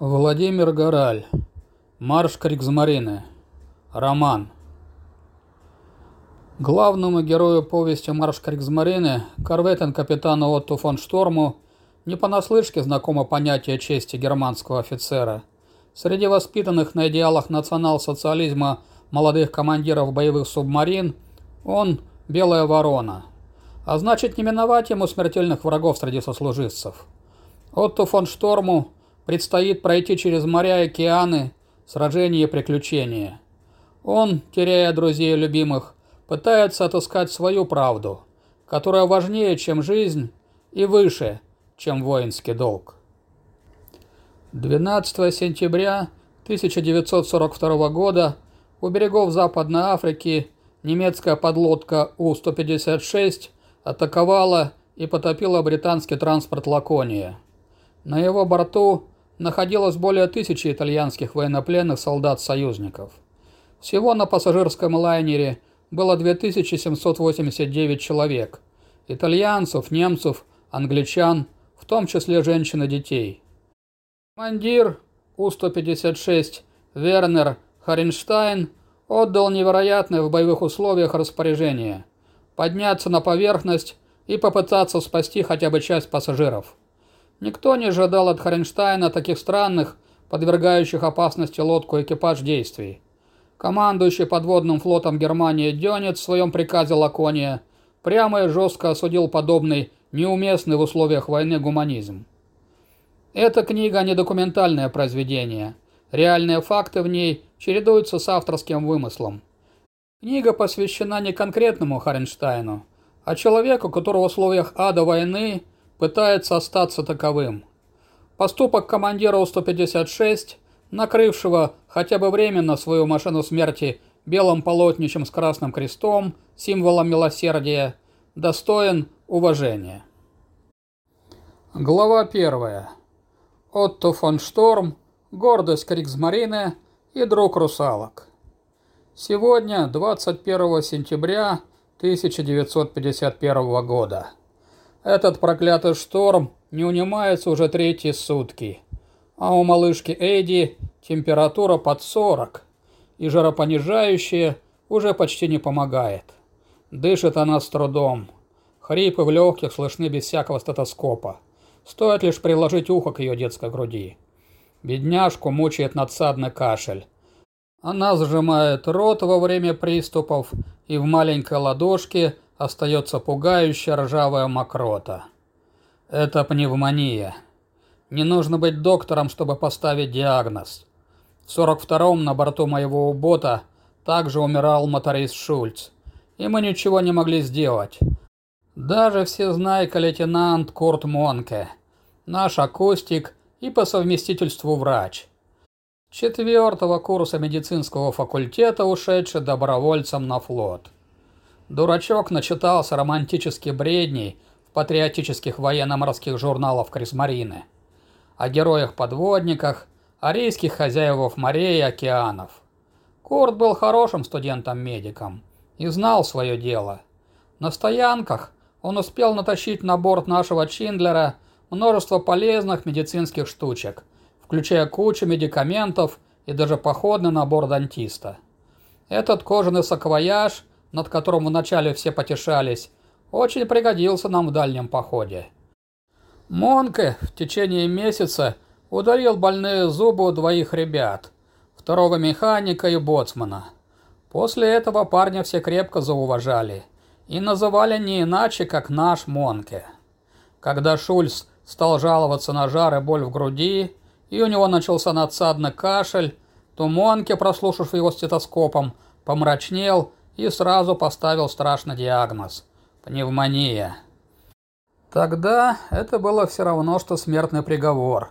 Владимир Гораль. Марш Кригзмарины. Роман. Главному герою повести «Марш Кригзмарины» корветен-капитану Отту фон Шторму не понаслышке знакомо понятие чести германского офицера. Среди воспитанных на идеалах национал-социализма молодых командиров боевых субмарин он – белая ворона. А значит, не миновать ему смертельных врагов среди сослуживцев. Отту фон Шторму – Предстоит пройти через моря и океаны, сражения и приключения. Он, теряя друзей и любимых, пытается отыскать свою правду, которая важнее, чем жизнь, и выше, чем воинский долг. 12 сентября 1942 года у берегов Западной Африки немецкая подлодка У-156 атаковала и потопила британский транспорт «Лакония». На его борту находилось более тысячи итальянских военнопленных солдат-союзников. Всего на пассажирском лайнере было 2789 человек – итальянцев, немцев, англичан, в том числе женщин и детей. Командир У-156 Вернер Харенштайн отдал невероятное в боевых условиях распоряжение – подняться на поверхность и попытаться спасти хотя бы часть пассажиров. Никто не ожидал от Харенштайна таких странных, подвергающих опасности лодку экипаж действий. Командующий подводным флотом Германии Дёнец в своем приказе Лакония прямо и жестко осудил подобный неуместный в условиях войны гуманизм. Эта книга не документальное произведение. Реальные факты в ней чередуются с авторским вымыслом. Книга посвящена не конкретному Харенштайну, а человеку, которого в условиях ада войны – пытается остаться таковым. Поступок командира У-156, накрывшего хотя бы временно свою машину смерти белым полотнищем с красным крестом, символом милосердия, достоин уважения. Глава первая. Отто фон Шторм, гордость Кригсмарины и друг русалок. Сегодня, 21 сентября 1951 года. Этот проклятый шторм не унимается уже третьи сутки. А у малышки Эдди температура под 40, и жаропонижающая уже почти не помогает. Дышит она с трудом. Хрипы в легких слышны без всякого стетоскопа. Стоит лишь приложить ухо к ее детской груди. Бедняжку мучает надсадный кашель. Она сжимает рот во время приступов, и в маленькой ладошке – остается пугающая ржавая мокрота. Это пневмония. Не нужно быть доктором, чтобы поставить диагноз. В 42-м на борту моего убота также умирал моторист Шульц, и мы ничего не могли сделать. Даже всезнайка лейтенант Курт Монке, наш акустик и по совместительству врач. Четвертого курса медицинского факультета, ушедший добровольцем на флот. Дурачок начитался романтических бредней в патриотических военно-морских журналах Крисмарины. О героях-подводниках, о рейских хозяевах морей и океанов. Курт был хорошим студентом-медиком и знал свое дело. На стоянках он успел натащить на борт нашего Чиндлера множество полезных медицинских штучек, включая кучу медикаментов и даже походный набор дантиста. Этот кожаный саквояж над которым вначале все потешались, очень пригодился нам в дальнем походе. Монке в течение месяца удалил больные зубы у двоих ребят, второго механика и боцмана. После этого парня все крепко зауважали и называли не иначе, как наш Монке. Когда Шульц стал жаловаться на жар и боль в груди, и у него начался надсадный кашель, то Монке, прослушав его стетоскопом, помрачнел и сразу поставил страшный диагноз – пневмония. Тогда это было все равно, что смертный приговор.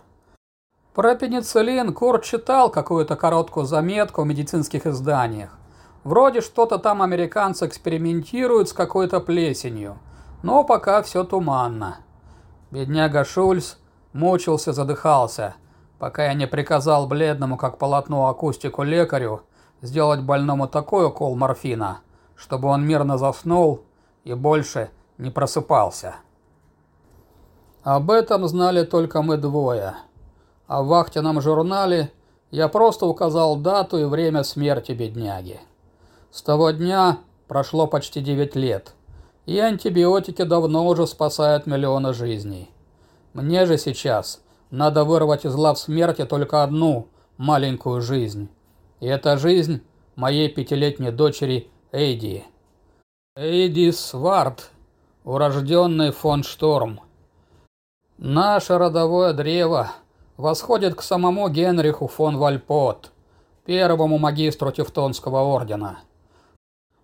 Про пенициллин Курт читал какую-то короткую заметку в медицинских изданиях. Вроде что-то там американцы экспериментируют с какой-то плесенью, но пока все туманно. Бедняга Шульц мучился, задыхался, пока я не приказал бледному, как полотно, акустику лекарю сделать больному такой укол морфина, чтобы он мирно заснул и больше не просыпался. Об этом знали только мы двое. а в вахтенном журнале я просто указал дату и время смерти бедняги. С того дня прошло почти 9 лет, и антибиотики давно уже спасают миллионы жизней. Мне же сейчас надо вырвать из лав смерти только одну маленькую жизнь. И это жизнь моей пятилетней дочери Эйди. Эйди Сварт, урожденный фон Шторм. Наше родовое древо восходит к самому Генриху фон Вальпот, первому магистру Тевтонского ордена.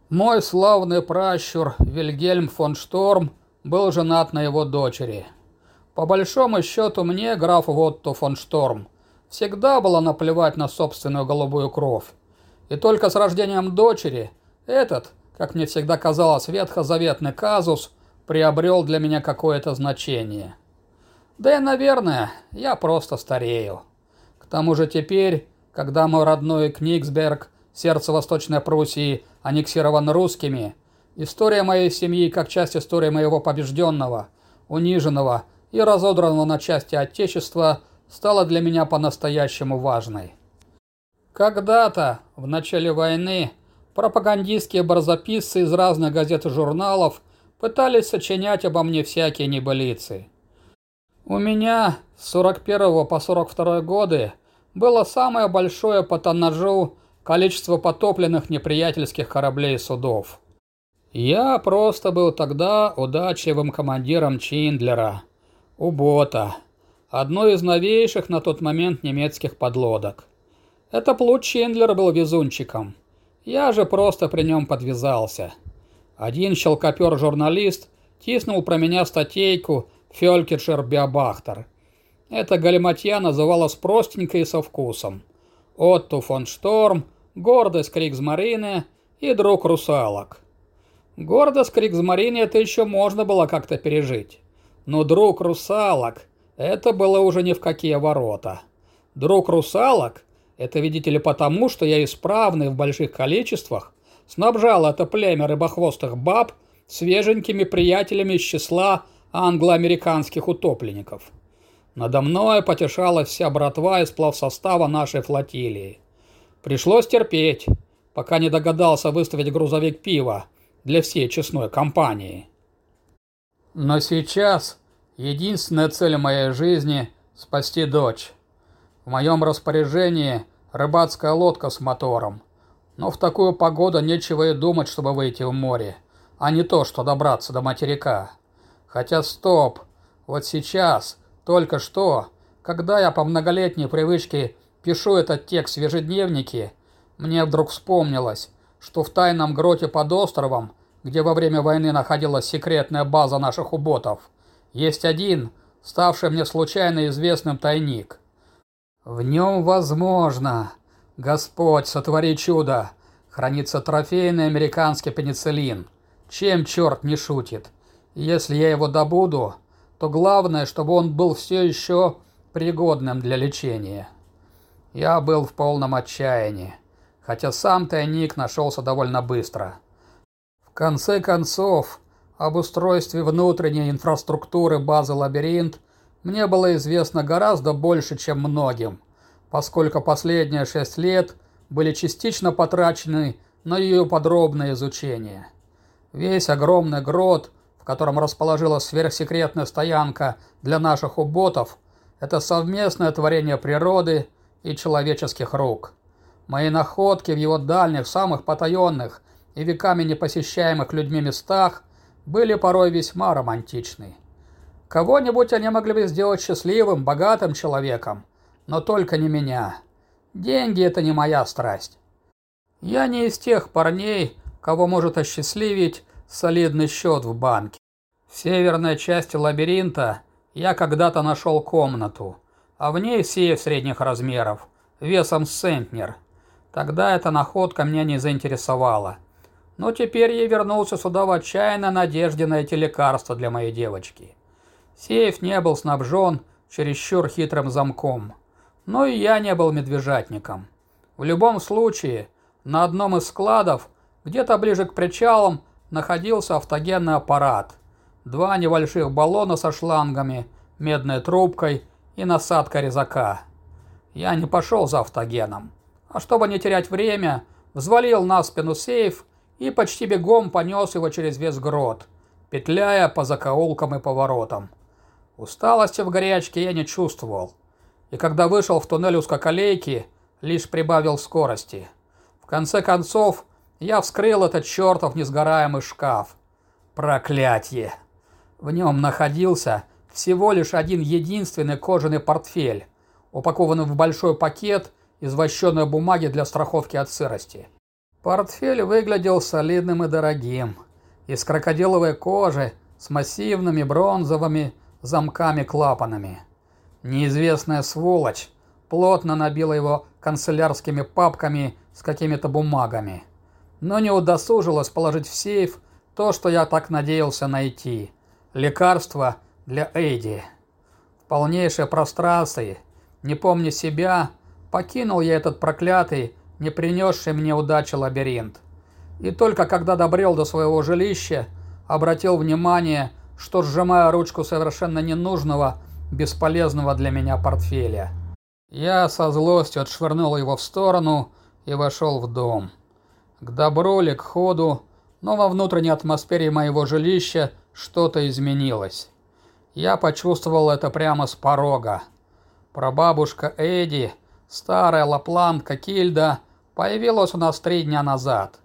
Мой славный пращур Вильгельм фон Шторм был женат на его дочери. По большому счету мне, граф Вотто фон Шторм, всегда было наплевать на собственную голубую кровь. И только с рождением дочери этот, как мне всегда казалось, ветхозаветный казус приобрел для меня какое-то значение. Да и, наверное, я просто старею. К тому же теперь, когда мой родной Книгсберг, сердце Восточной Пруссии, аннексирован русскими, история моей семьи как часть истории моего побежденного, униженного и разодранного на части Отечества стала для меня по-настоящему важной. Когда-то, в начале войны, пропагандистские барзаписцы из разных газет и журналов пытались сочинять обо мне всякие небылицы. У меня с 41 по 42 годы было самое большое по тоннажу количество потопленных неприятельских кораблей и судов. Я просто был тогда удачливым командиром Чиндлера, у бота, одной из новейших на тот момент немецких подлодок. Это Плут Чендлер был везунчиком. Я же просто при нем подвязался. Один щелкопер-журналист тиснул про меня статейку «Фелькетшер Биобахтер». Эта галиматья называлась простенько и со вкусом. Отто фон Шторм, гордость Кригсмарины и друг русалок. Гордость Кригсмарины это еще можно было как-то пережить. Но друг русалок – это было уже ни в какие ворота. Друг русалок это, видите ли, потому, что я исправный в больших количествах снабжал это племя рыбохвостых баб свеженькими приятелями из числа англо-американских утопленников. Надо мной потешалась вся братва из плавсостава нашей флотилии. Пришлось терпеть, пока не догадался выставить грузовик пива для всей честной компании. Но сейчас единственная цель моей жизни – спасти дочь. В моем распоряжении рыбацкая лодка с мотором. Но в такую погоду нечего и думать, чтобы выйти в море, а не то, что добраться до материка. Хотя стоп, вот сейчас, только что, когда я по многолетней привычке пишу этот текст в ежедневнике, мне вдруг вспомнилось, что в тайном гроте под островом, где во время войны находилась секретная база наших уботов, есть один, ставший мне случайно известным тайник – в нем возможно, Господь, сотвори чудо, хранится трофейный американский пенициллин. Чем черт не шутит? Если я его добуду, то главное, чтобы он был все еще пригодным для лечения. Я был в полном отчаянии, хотя сам тайник нашелся довольно быстро. В конце концов, об устройстве внутренней инфраструктуры базы «Лабиринт» мне было известно гораздо больше, чем многим, поскольку последние шесть лет были частично потрачены на ее подробное изучение. Весь огромный грот, в котором расположилась сверхсекретная стоянка для наших уботов, это совместное творение природы и человеческих рук. Мои находки в его дальних, самых потаенных и веками непосещаемых людьми местах были порой весьма романтичны. Кого-нибудь они могли бы сделать счастливым, богатым человеком, но только не меня. Деньги – это не моя страсть. Я не из тех парней, кого может осчастливить солидный счет в банке. В северной части лабиринта я когда-то нашел комнату, а в ней сейф средних размеров, весом центнер. Тогда эта находка меня не заинтересовала. Но теперь я вернулся сюда в отчаянной надежде найти лекарство для моей девочки. Сейф не был снабжен чересчур хитрым замком. Но и я не был медвежатником. В любом случае, на одном из складов, где-то ближе к причалам, находился автогенный аппарат. Два небольших баллона со шлангами, медной трубкой и насадка резака. я не пошел за автогеном, а чтобы не терять время, взвалил на спину сейф и почти бегом понес его через весь грот, петляя по закоулкам и поворотам. Усталости в горячке я не чувствовал, и когда вышел в туннель узкоколейки, лишь прибавил скорости. В конце концов, я вскрыл этот чертов несгораемый шкаф. Проклятье! В нем находился всего лишь один единственный кожаный портфель, упакованный в большой пакет из вощеной бумаги для страховки от сырости. Портфель выглядел солидным и дорогим, из крокодиловой кожи с массивными бронзовыми замками-клапанами. Неизвестная сволочь плотно набила его канцелярскими папками с какими-то бумагами, но не удосужилась положить в сейф то, что я так надеялся найти – лекарство для Эйди. В полнейшей прострации, не помня себя, покинул я этот проклятый, не принесший мне удачи лабиринт. И только когда добрел до своего жилища, обратил внимание, что сжимаю ручку совершенно ненужного, бесполезного для меня портфеля. Я со злостью отшвырнул его в сторону и вошел в дом. К добру ли, к ходу, но во внутренней атмосфере моего жилища что-то изменилось. Я почувствовал это прямо с порога. Прабабушка Эдди, старая лапландка Кильда, появилась у нас три дня назад.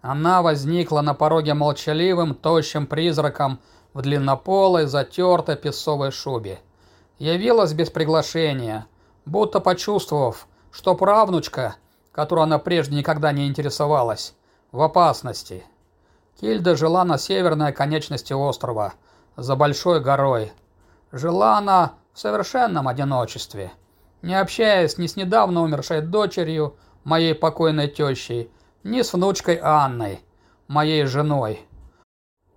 Она возникла на пороге молчаливым, тощим призраком в длиннополой, затертой песовой шубе. Явилась без приглашения, будто почувствовав, что правнучка, которой она прежде никогда не интересовалась, в опасности. Кильда жила на северной конечности острова, за большой горой. Жила она в совершенном одиночестве, не общаясь ни с недавно умершей дочерью, моей покойной тещей, ни с внучкой Анной, моей женой.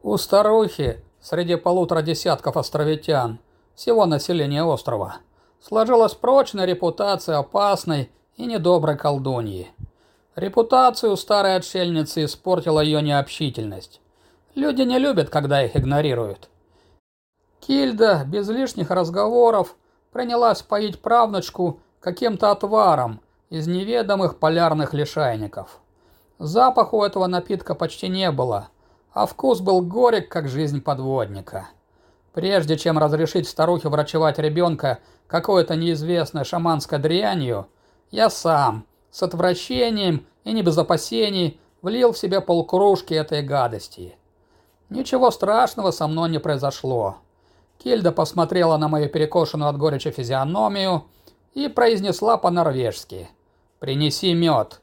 У старухи, среди полутора десятков островитян, всего населения острова, сложилась прочная репутация опасной и недоброй колдуньи. Репутацию старой отшельницы испортила ее необщительность. Люди не любят, когда их игнорируют. Кильда без лишних разговоров принялась поить правнучку каким-то отваром из неведомых полярных лишайников. Запаха у этого напитка почти не было, а вкус был горек, как жизнь подводника. Прежде чем разрешить старухе врачевать ребенка какой-то неизвестной шаманской дрянью, я сам, с отвращением и не без опасений, влил в себя полкружки этой гадости. Ничего страшного со мной не произошло. Кельда посмотрела на мою перекошенную от горечи физиономию и произнесла по-норвежски «Принеси мед».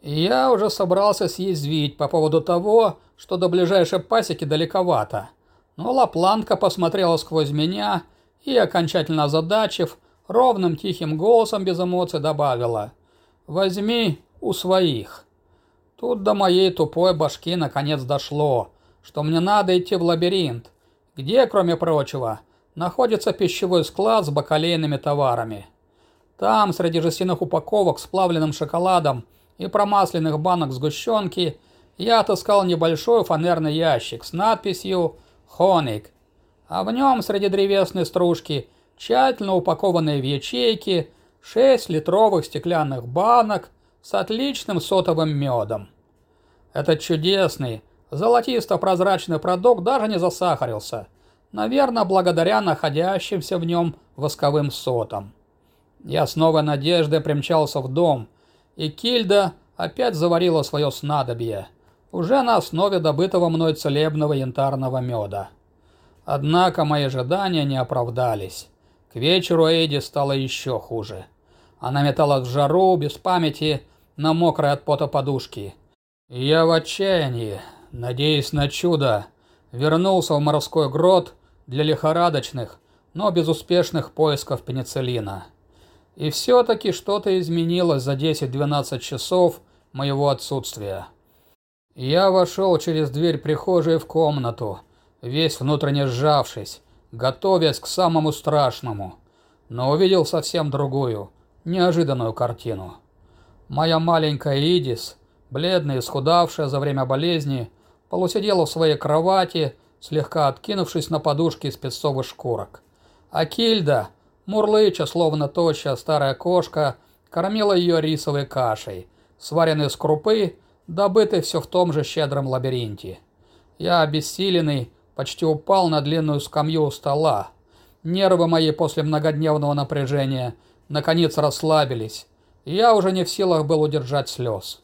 Я уже собрался съязвить по поводу того, что до ближайшей пасеки далековато, но Лапланка посмотрела сквозь меня и, окончательно озадачив, ровным тихим голосом без эмоций добавила «Возьми у своих». Тут до моей тупой башки наконец дошло, что мне надо идти в лабиринт, где, кроме прочего, находится пищевой склад с бакалейными товарами. Там, среди жестяных упаковок с плавленным шоколадом и промасленных банок сгущенки, я отыскал небольшой фанерный ящик с надписью «Хоник», а в нем среди древесной стружки тщательно упакованные в ячейки 6 литровых стеклянных банок с отличным сотовым медом. Этот чудесный, золотисто-прозрачный продукт даже не засахарился, наверное, благодаря находящимся в нем восковым сотам. Я с новой надеждой примчался в дом, и Кильда опять заварила свое снадобье, уже на основе добытого мной целебного янтарного меда. Однако мои ожидания не оправдались. К вечеру Эйди стало еще хуже. Она металась в жару, без памяти, на мокрой от пота подушки. я в отчаянии, надеясь на чудо, вернулся в морской грот для лихорадочных, но безуспешных поисков пенициллина. И все-таки что-то изменилось за 10-12 часов моего отсутствия. Я вошел через дверь прихожей в комнату, весь внутренне сжавшись, готовясь к самому страшному, но увидел совсем другую, неожиданную картину. Моя маленькая Идис, бледная и исхудавшая за время болезни, полусидела в своей кровати, слегка откинувшись на подушке из песцовых шкурок. А Кильда, Мурлыча, словно тощая старая кошка, кормила ее рисовой кашей, сваренной с крупы, добытой все в том же щедром лабиринте. Я, обессиленный, почти упал на длинную скамью у стола. Нервы мои после многодневного напряжения наконец расслабились, и я уже не в силах был удержать слез.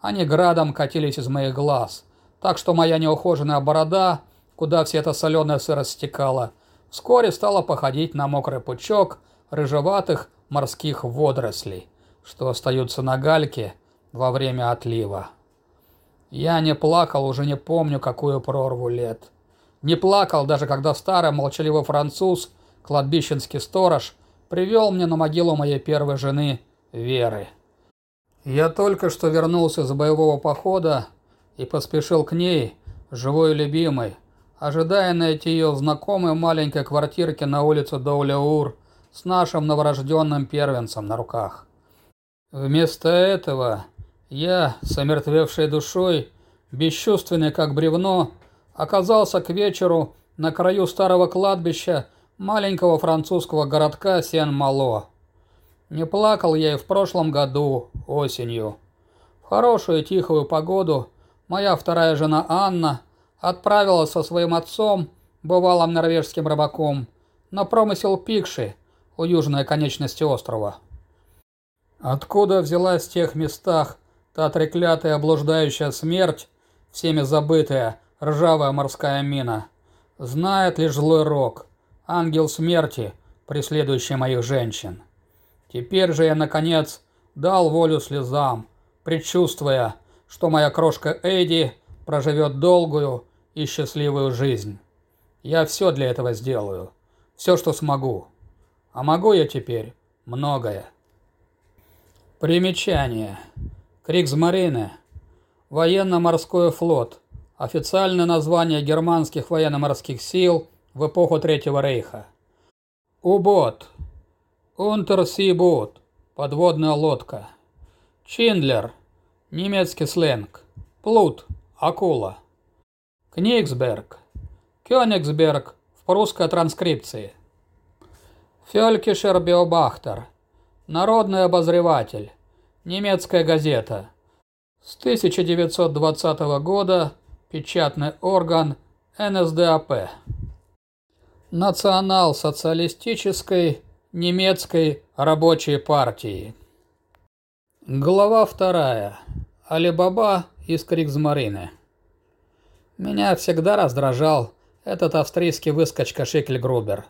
Они градом катились из моих глаз, так что моя неухоженная борода, куда вся эта соленая сырость стекала, вскоре стала походить на мокрый пучок рыжеватых морских водорослей, что остаются на гальке во время отлива. Я не плакал, уже не помню, какую прорву лет. Не плакал, даже когда старый молчаливый француз, кладбищенский сторож, привел мне на могилу моей первой жены Веры. Я только что вернулся с боевого похода и поспешил к ней, живой любимой, ожидая найти ее в знакомой маленькой квартирке на улице Доуляур с нашим новорожденным первенцем на руках. Вместо этого я, с омертвевшей душой, бесчувственный как бревно, оказался к вечеру на краю старого кладбища маленького французского городка Сен-Мало. Не плакал я и в прошлом году, осенью. В хорошую тихую погоду моя вторая жена Анна отправилась со своим отцом, бывалым норвежским рыбаком, на промысел Пикши у южной конечности острова. Откуда взялась в тех местах та треклятая блуждающая смерть, всеми забытая, ржавая морская мина? Знает лишь злой рок, ангел смерти, преследующий моих женщин. Теперь же я, наконец, дал волю слезам, предчувствуя, что моя крошка Эдди проживет долгую и счастливую жизнь. Я все для этого сделаю, все, что смогу. А могу я теперь многое. Примечание. Кригсмарине. Военно-морской флот. Официальное название германских военно-морских сил в эпоху Третьего рейха. Убот. Унтерсибот. Подводная лодка. Чиндлер. Немецкий сленг. Плут. Акула. Книгсберг. Кёнигсберг в прусской транскрипции. Фелькишер Биобахтер. Народный обозреватель. Немецкая газета. С 1920 года печатный орган НСДАП. Национал-социалистической немецкой рабочей партии. Глава вторая. Алибаба из Кригсмарины. Меня всегда раздражал этот австрийский выскочка Шикльгрубер.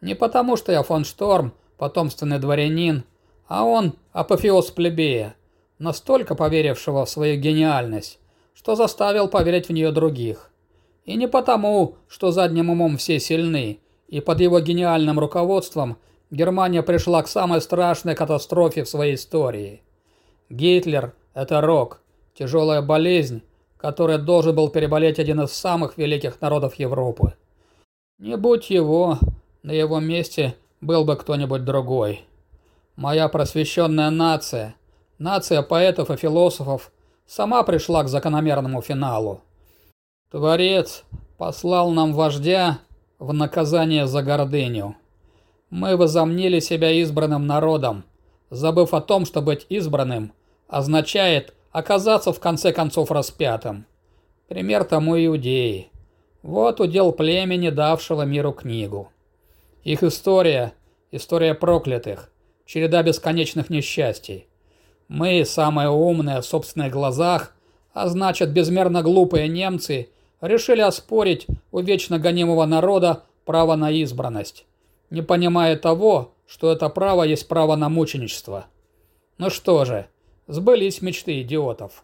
Не потому, что я фон Шторм – потомственный дворянин, а он апофеоз плебея, настолько поверившего в свою гениальность, что заставил поверить в нее других. И не потому, что задним умом все сильны, и под его гениальным руководством Германия пришла к самой страшной катастрофе в своей истории. Гитлер – это рок, тяжелая болезнь, которой должен был переболеть один из самых великих народов Европы. Не будь его, на его месте – был бы кто-нибудь другой. Моя просвещенная нация, нация поэтов и философов, сама пришла к закономерному финалу. Творец послал нам вождя в наказание за гордыню. Мы возомнили себя избранным народом, забыв о том, что быть избранным означает оказаться в конце концов распятым. Пример тому иудеи. Вот удел племени, давшего миру книгу. Их история – история проклятых, череда бесконечных несчастий. Мы, самые умные в собственных глазах, а значит безмерно глупые немцы, решили оспорить у вечно гонимого народа право на избранность, не понимая того, что это право есть право на мученичество. Ну что же, сбылись мечты идиотов.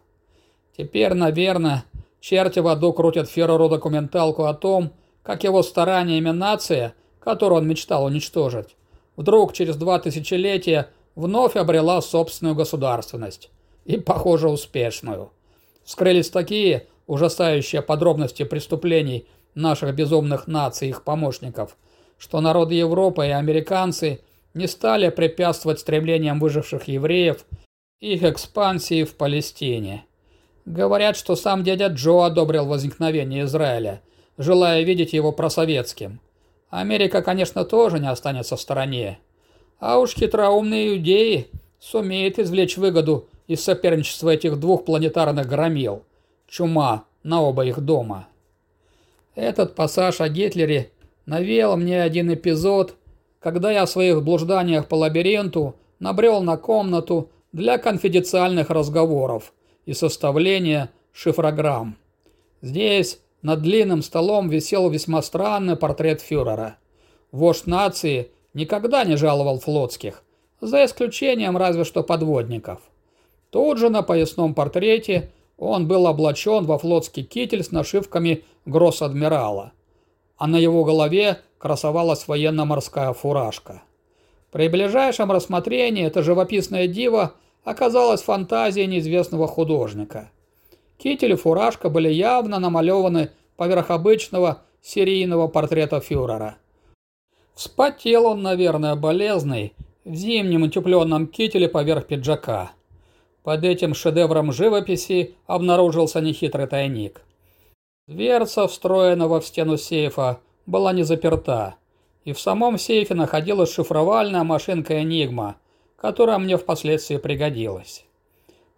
Теперь, наверное, черти в аду крутят ферро-документалку о том, как его стараниями нация – которую он мечтал уничтожить, вдруг через два тысячелетия вновь обрела собственную государственность. И, похоже, успешную. Вскрылись такие ужасающие подробности преступлений наших безумных наций и их помощников, что народы Европы и американцы не стали препятствовать стремлениям выживших евреев их экспансии в Палестине. Говорят, что сам дядя Джо одобрил возникновение Израиля, желая видеть его просоветским. Америка, конечно, тоже не останется в стороне. А уж хитроумные иудеи сумеют извлечь выгоду из соперничества этих двух планетарных громил. Чума на оба их дома. Этот пассаж о Гитлере навел мне один эпизод, когда я в своих блужданиях по лабиринту набрел на комнату для конфиденциальных разговоров и составления шифрограмм. Здесь над длинным столом висел весьма странный портрет фюрера. Вождь нации никогда не жаловал флотских, за исключением разве что подводников. Тут же на поясном портрете он был облачен во флотский китель с нашивками гросс-адмирала, а на его голове красовалась военно-морская фуражка. При ближайшем рассмотрении это живописное диво оказалось фантазией неизвестного художника. Китель и фуражка были явно намалеваны поверх обычного серийного портрета фюрера. Вспотел он, наверное, болезный, в зимнем утепленном кителе поверх пиджака. Под этим шедевром живописи обнаружился нехитрый тайник. Дверца, встроенного в стену сейфа, была не заперта, и в самом сейфе находилась шифровальная машинка «Энигма», которая мне впоследствии пригодилась.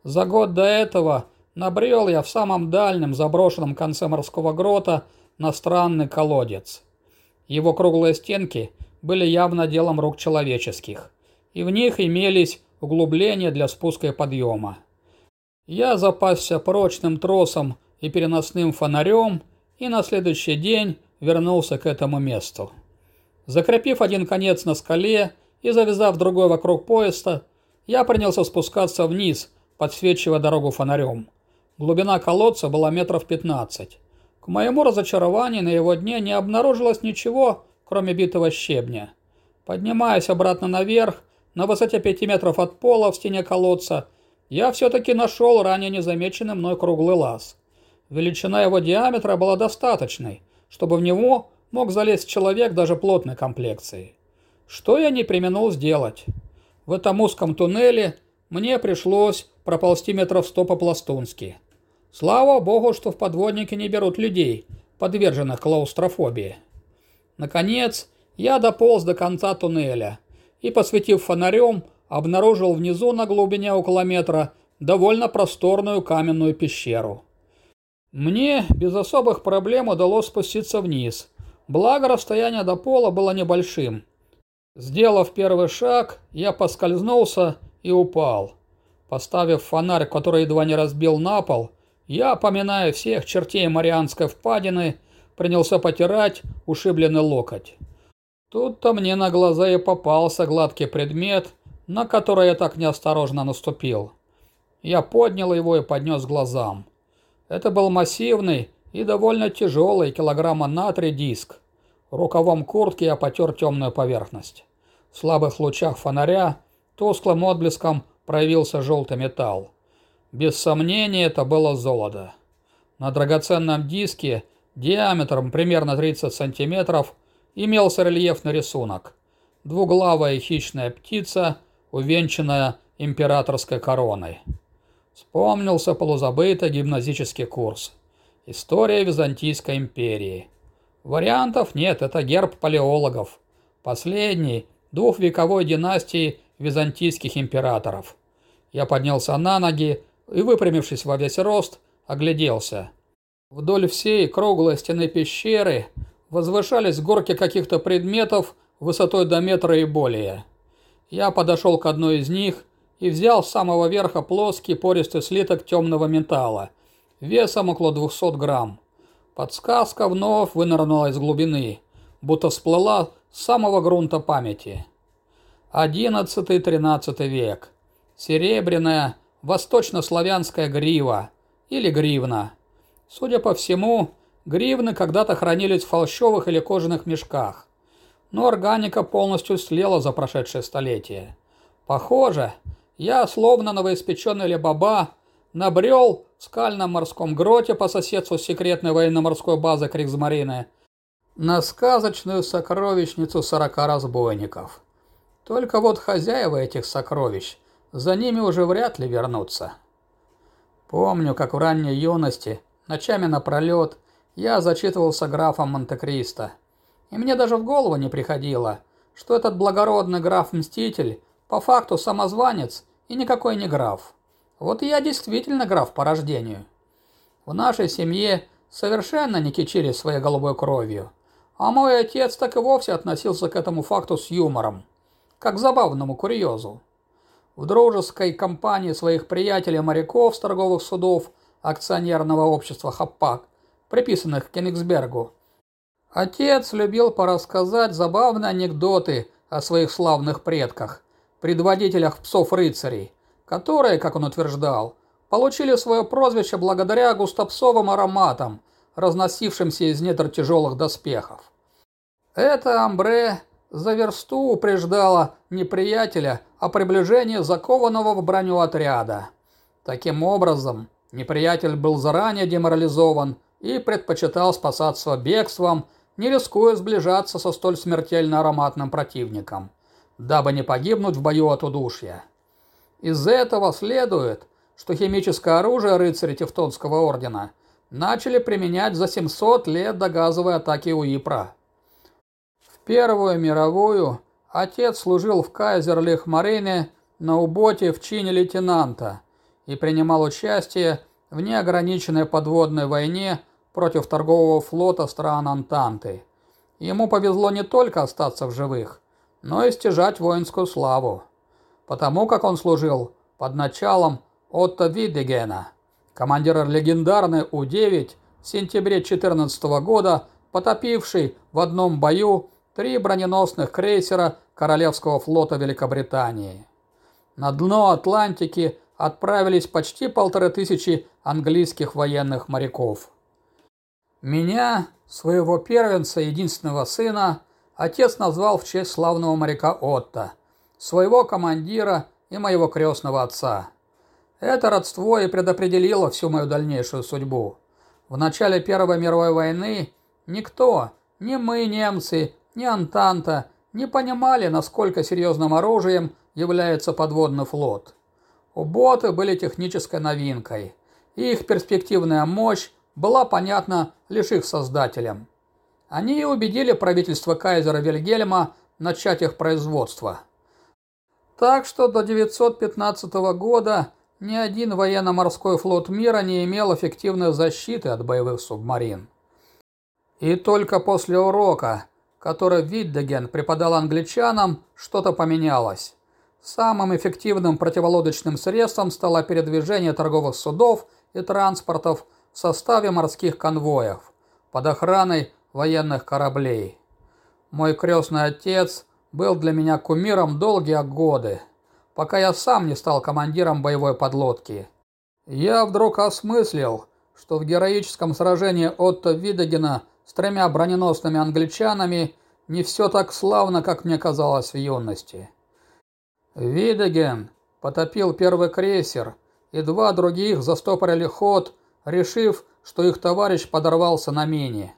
За год до этого набрел я в самом дальнем заброшенном конце морского грота на странный колодец. Его круглые стенки были явно делом рук человеческих, и в них имелись углубления для спуска и подъема. Я запасся прочным тросом и переносным фонарем и на следующий день вернулся к этому месту. Закрепив один конец на скале и завязав другой вокруг пояса, я принялся спускаться вниз, подсвечивая дорогу фонарем. Глубина колодца была метров 15. К моему разочарованию на его дне не обнаружилось ничего, кроме битого щебня. Поднимаясь обратно наверх, на высоте 5 метров от пола в стене колодца, я все-таки нашел ранее незамеченный мной круглый лаз. Величина его диаметра была достаточной, чтобы в него мог залезть человек даже плотной комплекции. Что я не применул сделать? В этом узком туннеле мне пришлось проползти метров сто по-пластунски. Слава богу, что в подводники не берут людей, подверженных клаустрофобии. Наконец, я дополз до конца туннеля и, посветив фонарем, обнаружил внизу на глубине около метра довольно просторную каменную пещеру. Мне без особых проблем удалось спуститься вниз, благо расстояние до пола было небольшим. Сделав первый шаг, я поскользнулся и упал. Поставив фонарь, который едва не разбил на пол, я, поминая всех чертей Марианской впадины, принялся потирать ушибленный локоть. Тут-то мне на глаза и попался гладкий предмет, на который я так неосторожно наступил. Я поднял его и поднес глазам. Это был массивный и довольно тяжелый килограмма на три диск. Рукавом куртки я потер темную поверхность. В слабых лучах фонаря тусклым отблеском проявился желтый металл. Без сомнения, это было золото. На драгоценном диске диаметром примерно 30 сантиметров имелся рельефный рисунок. Двуглавая хищная птица, увенчанная императорской короной. Вспомнился полузабытый гимназический курс. История Византийской империи. Вариантов нет, это герб палеологов. Последний, двухвековой династии византийских императоров. Я поднялся на ноги и, выпрямившись во весь рост, огляделся. Вдоль всей круглой стены пещеры возвышались горки каких-то предметов высотой до метра и более. Я подошел к одной из них и взял с самого верха плоский пористый слиток темного металла, весом около 200 грамм. Подсказка вновь вынырнула из глубины, будто всплыла самого грунта памяти. 11-13 век. Серебряная восточнославянская грива или гривна. Судя по всему, гривны когда-то хранились в холщовых или кожаных мешках, но органика полностью слела за прошедшее столетие. Похоже, я, словно новоиспеченный лебаба, набрел в скальном морском гроте по соседству с секретной военно-морской базы Кригсмарины на сказочную сокровищницу сорока разбойников. Только вот хозяева этих сокровищ за ними уже вряд ли вернутся. Помню, как в ранней юности, ночами напролет, я зачитывался графом Монте-Кристо. И мне даже в голову не приходило, что этот благородный граф-мститель по факту самозванец и никакой не граф. Вот я действительно граф по рождению. В нашей семье совершенно не кичили своей голубой кровью, а мой отец так и вовсе относился к этому факту с юмором, как к забавному курьезу. В дружеской компании своих приятелей-моряков с торговых судов акционерного общества «Хаппак», приписанных к Кенигсбергу, отец любил порассказать забавные анекдоты о своих славных предках, предводителях псов-рыцарей, которые, как он утверждал, получили свое прозвище благодаря густопсовым ароматам, разносившимся из недр тяжелых доспехов. Это амбре за версту упреждало неприятеля о приближении закованного в броню отряда. Таким образом, неприятель был заранее деморализован и предпочитал спасаться бегством, не рискуя сближаться со столь смертельно ароматным противником, дабы не погибнуть в бою от удушья. Из этого следует, что химическое оружие рыцари Тевтонского ордена начали применять за 700 лет до газовой атаки Уипра. В Первую мировую отец служил в Кайзерлих-Марине на уботе в чине лейтенанта и принимал участие в неограниченной подводной войне против торгового флота стран Антанты. Ему повезло не только остаться в живых, но и стяжать воинскую славу потому как он служил под началом Отто Виддегена, командира легендарной У-9 в сентябре 14 года, потопивший в одном бою три броненосных крейсера Королевского флота Великобритании. На дно Атлантики отправились почти полторы тысячи английских военных моряков. Меня, своего первенца, единственного сына, отец назвал в честь славного моряка Отто – своего командира и моего крестного отца. Это родство и предопределило всю мою дальнейшую судьбу. В начале Первой мировой войны никто, ни мы, немцы, ни Антанта, не понимали, насколько серьезным оружием является подводный флот. Уботы были технической новинкой, и их перспективная мощь была понятна лишь их создателям. Они убедили правительство кайзера Вильгельма начать их производство – так что до 915 года ни один военно-морской флот мира не имел эффективной защиты от боевых субмарин. И только после урока, который Виддеген преподал англичанам, что-то поменялось. Самым эффективным противолодочным средством стало передвижение торговых судов и транспортов в составе морских конвоев под охраной военных кораблей. Мой крестный отец был для меня кумиром долгие годы, пока я сам не стал командиром боевой подлодки. Я вдруг осмыслил, что в героическом сражении Отто Видогена с тремя броненосными англичанами не все так славно, как мне казалось в юности. Видоген потопил первый крейсер, и два других застопорили ход, решив, что их товарищ подорвался на мине.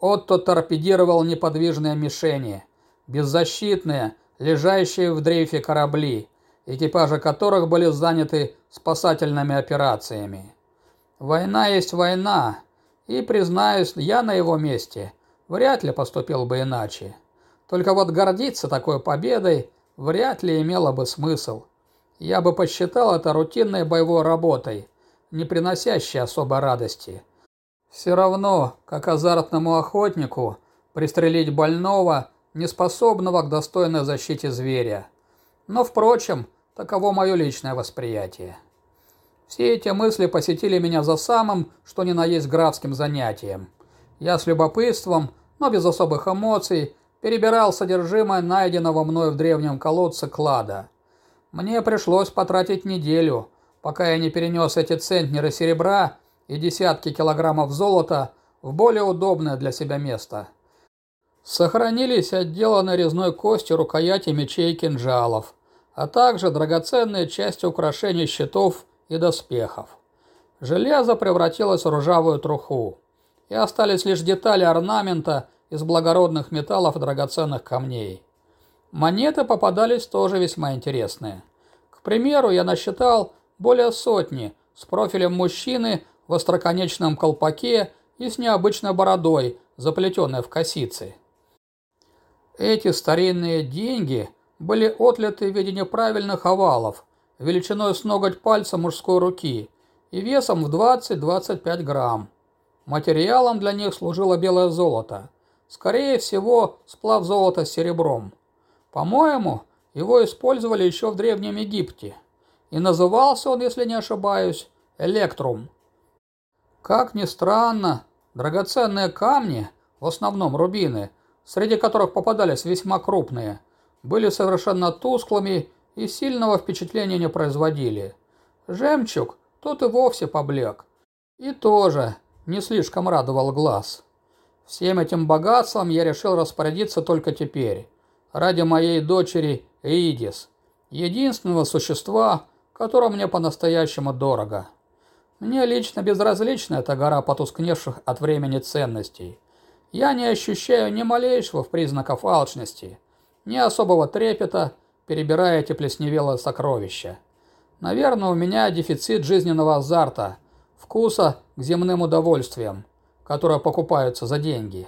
Отто торпедировал неподвижные мишени беззащитные, лежащие в дрейфе корабли, экипажи которых были заняты спасательными операциями. Война есть война, и, признаюсь, я на его месте вряд ли поступил бы иначе. Только вот гордиться такой победой вряд ли имело бы смысл. Я бы посчитал это рутинной боевой работой, не приносящей особой радости. Все равно, как азартному охотнику, пристрелить больного – неспособного к достойной защите зверя. Но, впрочем, таково мое личное восприятие. Все эти мысли посетили меня за самым, что ни на есть графским занятием. Я с любопытством, но без особых эмоций, перебирал содержимое найденного мной в древнем колодце клада. Мне пришлось потратить неделю, пока я не перенес эти центнеры серебра и десятки килограммов золота в более удобное для себя место. Сохранились отделанные резной костью рукояти мечей и кинжалов, а также драгоценные части украшений щитов и доспехов. Железо превратилось в ржавую труху, и остались лишь детали орнамента из благородных металлов и драгоценных камней. Монеты попадались тоже весьма интересные. К примеру, я насчитал более сотни с профилем мужчины в остроконечном колпаке и с необычной бородой, заплетенной в косицы. Эти старинные деньги были отлиты в виде неправильных овалов, величиной с ноготь пальца мужской руки и весом в 20-25 грамм. Материалом для них служило белое золото. Скорее всего, сплав золота с серебром. По-моему, его использовали еще в Древнем Египте. И назывался он, если не ошибаюсь, электрум. Как ни странно, драгоценные камни, в основном рубины, среди которых попадались весьма крупные, были совершенно тусклыми и сильного впечатления не производили. Жемчуг тут и вовсе поблек. И тоже не слишком радовал глаз. Всем этим богатством я решил распорядиться только теперь, ради моей дочери Идис, единственного существа, которое мне по-настоящему дорого. Мне лично безразлична эта гора потускневших от времени ценностей. Я не ощущаю ни малейшего признаков алчности, ни особого трепета, перебирая эти плесневелые сокровища. Наверное, у меня дефицит жизненного азарта, вкуса к земным удовольствиям, которые покупаются за деньги.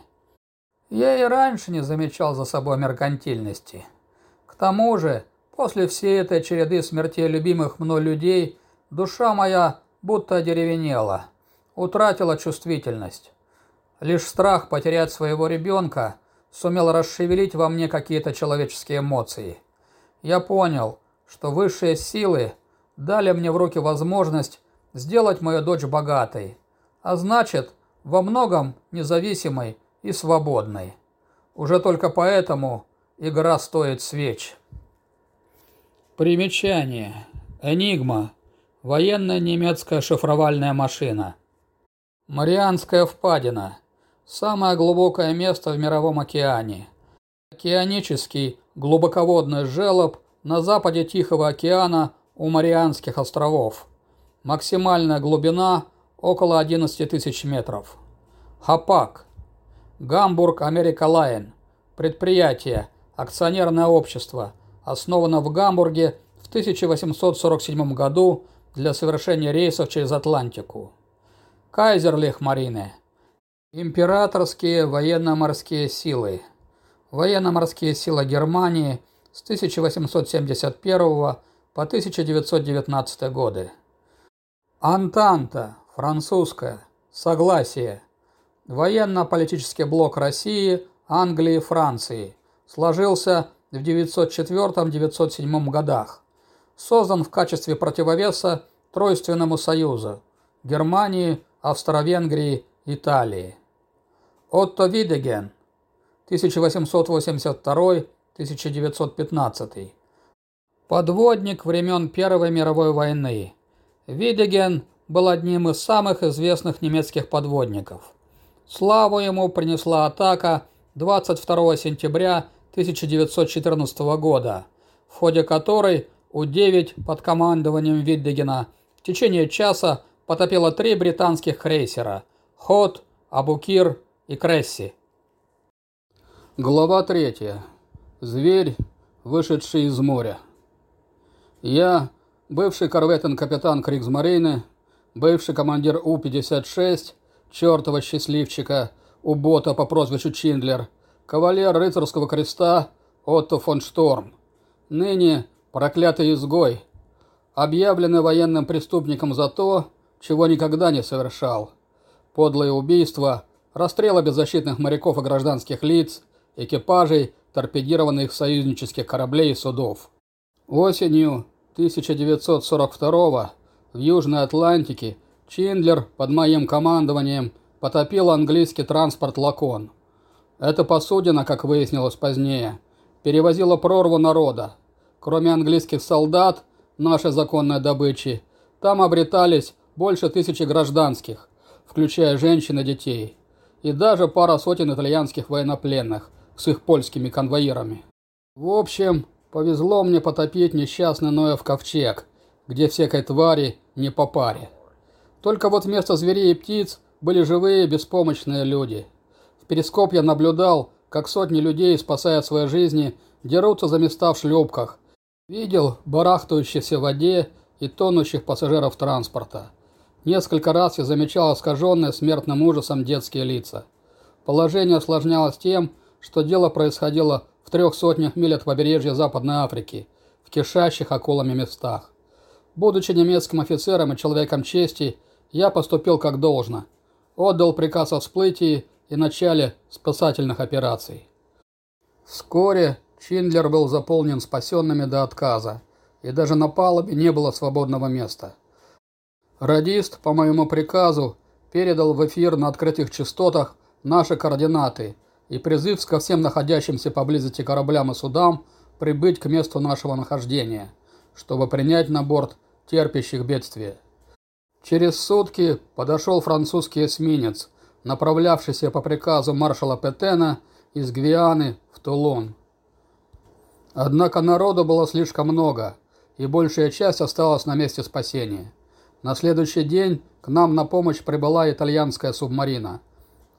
Я и раньше не замечал за собой меркантильности. К тому же, после всей этой череды смертей любимых мной людей, душа моя будто одеревенела, утратила чувствительность. Лишь страх потерять своего ребенка сумел расшевелить во мне какие-то человеческие эмоции. Я понял, что высшие силы дали мне в руки возможность сделать мою дочь богатой, а значит, во многом независимой и свободной. Уже только поэтому игра стоит свеч. Примечание. Энигма. Военная немецкая шифровальная машина. Марианская впадина. Самое глубокое место в Мировом океане. Океанический глубоководный желоб на западе Тихого океана у Марианских островов. Максимальная глубина около 11 тысяч метров. ХАПАГ. Гамбург Америка Лайн. Предприятие. Акционерное общество. Основано в Гамбурге в 1847 году для совершения рейсов через Атлантику. Кайзерлихмарине. Императорские военно-морские силы. Военно-морские силы Германии с 1871 по 1919 годы. Антанта, французская, согласие. Военно-политический блок России, Англии Франции сложился в 904-907 годах. Создан в качестве противовеса Тройственному союзу Германии, Австро-Венгрии, Италии. Отто Видеген, 1882-1915. Подводник времен Первой мировой войны. Видеген был одним из самых известных немецких подводников. Славу ему принесла атака 22 сентября 1914 года, в ходе которой У-9 под командованием Виддегена в течение часа потопило три британских крейсера «Ход», «Абукир» и «Кресси». Глава третья. Зверь, вышедший из моря. Я, бывший корветен-капитан Кригсмарины, бывший командир У-56, чертова счастливчика, у бота по прозвищу Чиндлер, кавалер рыцарского креста Отто фон Шторм, ныне проклятый изгой, объявленный военным преступником за то, чего никогда не совершал. Подлое убийство, расстрелы беззащитных моряков и гражданских лиц – экипажей торпедированных союзнических кораблей и судов. Осенью 1942 в Южной Атлантике Чиндлер под моим командованием потопил английский транспорт «Лакон». Эта посудина, как выяснилось позднее, перевозила прорву народа. Кроме английских солдат, нашей законной добычи, там обретались больше тысячи гражданских, включая женщин и детей, и даже пара сотен итальянских военнопленных, с их польскими конвоирами. В общем, повезло мне потопить несчастный Ноев ковчег, где всякой твари не по паре. Только вот вместо зверей и птиц были живые беспомощные люди. В перископ я наблюдал, как сотни людей, спасая свои жизни, дерутся за места в шлюпках. Видел барахтающихся в воде и тонущих пассажиров транспорта. Несколько раз я замечал искаженные смертным ужасом детские лица. Положение осложнялось тем, что дело происходило в трех сотнях миль от побережья Западной Африки, в кишащих акулами местах. Будучи немецким офицером и человеком чести, я поступил как должно. Отдал приказ о всплытии и начале спасательных операций. Вскоре Чиндлер был заполнен спасенными до отказа, и даже на палубе не было свободного места. Радист, по моему приказу, передал в эфир на открытых частотах наши координаты и призыв ко всем находящимся поблизости кораблям и судам прибыть к месту нашего нахождения, чтобы принять на борт терпящих бедствия. Через сутки подошел французский эсминец, направлявшийся по приказу маршала Петена из Гвианы в Тулон. Однако народу было слишком много, и большая часть осталась на месте спасения. На следующий день к нам на помощь прибыла итальянская субмарина.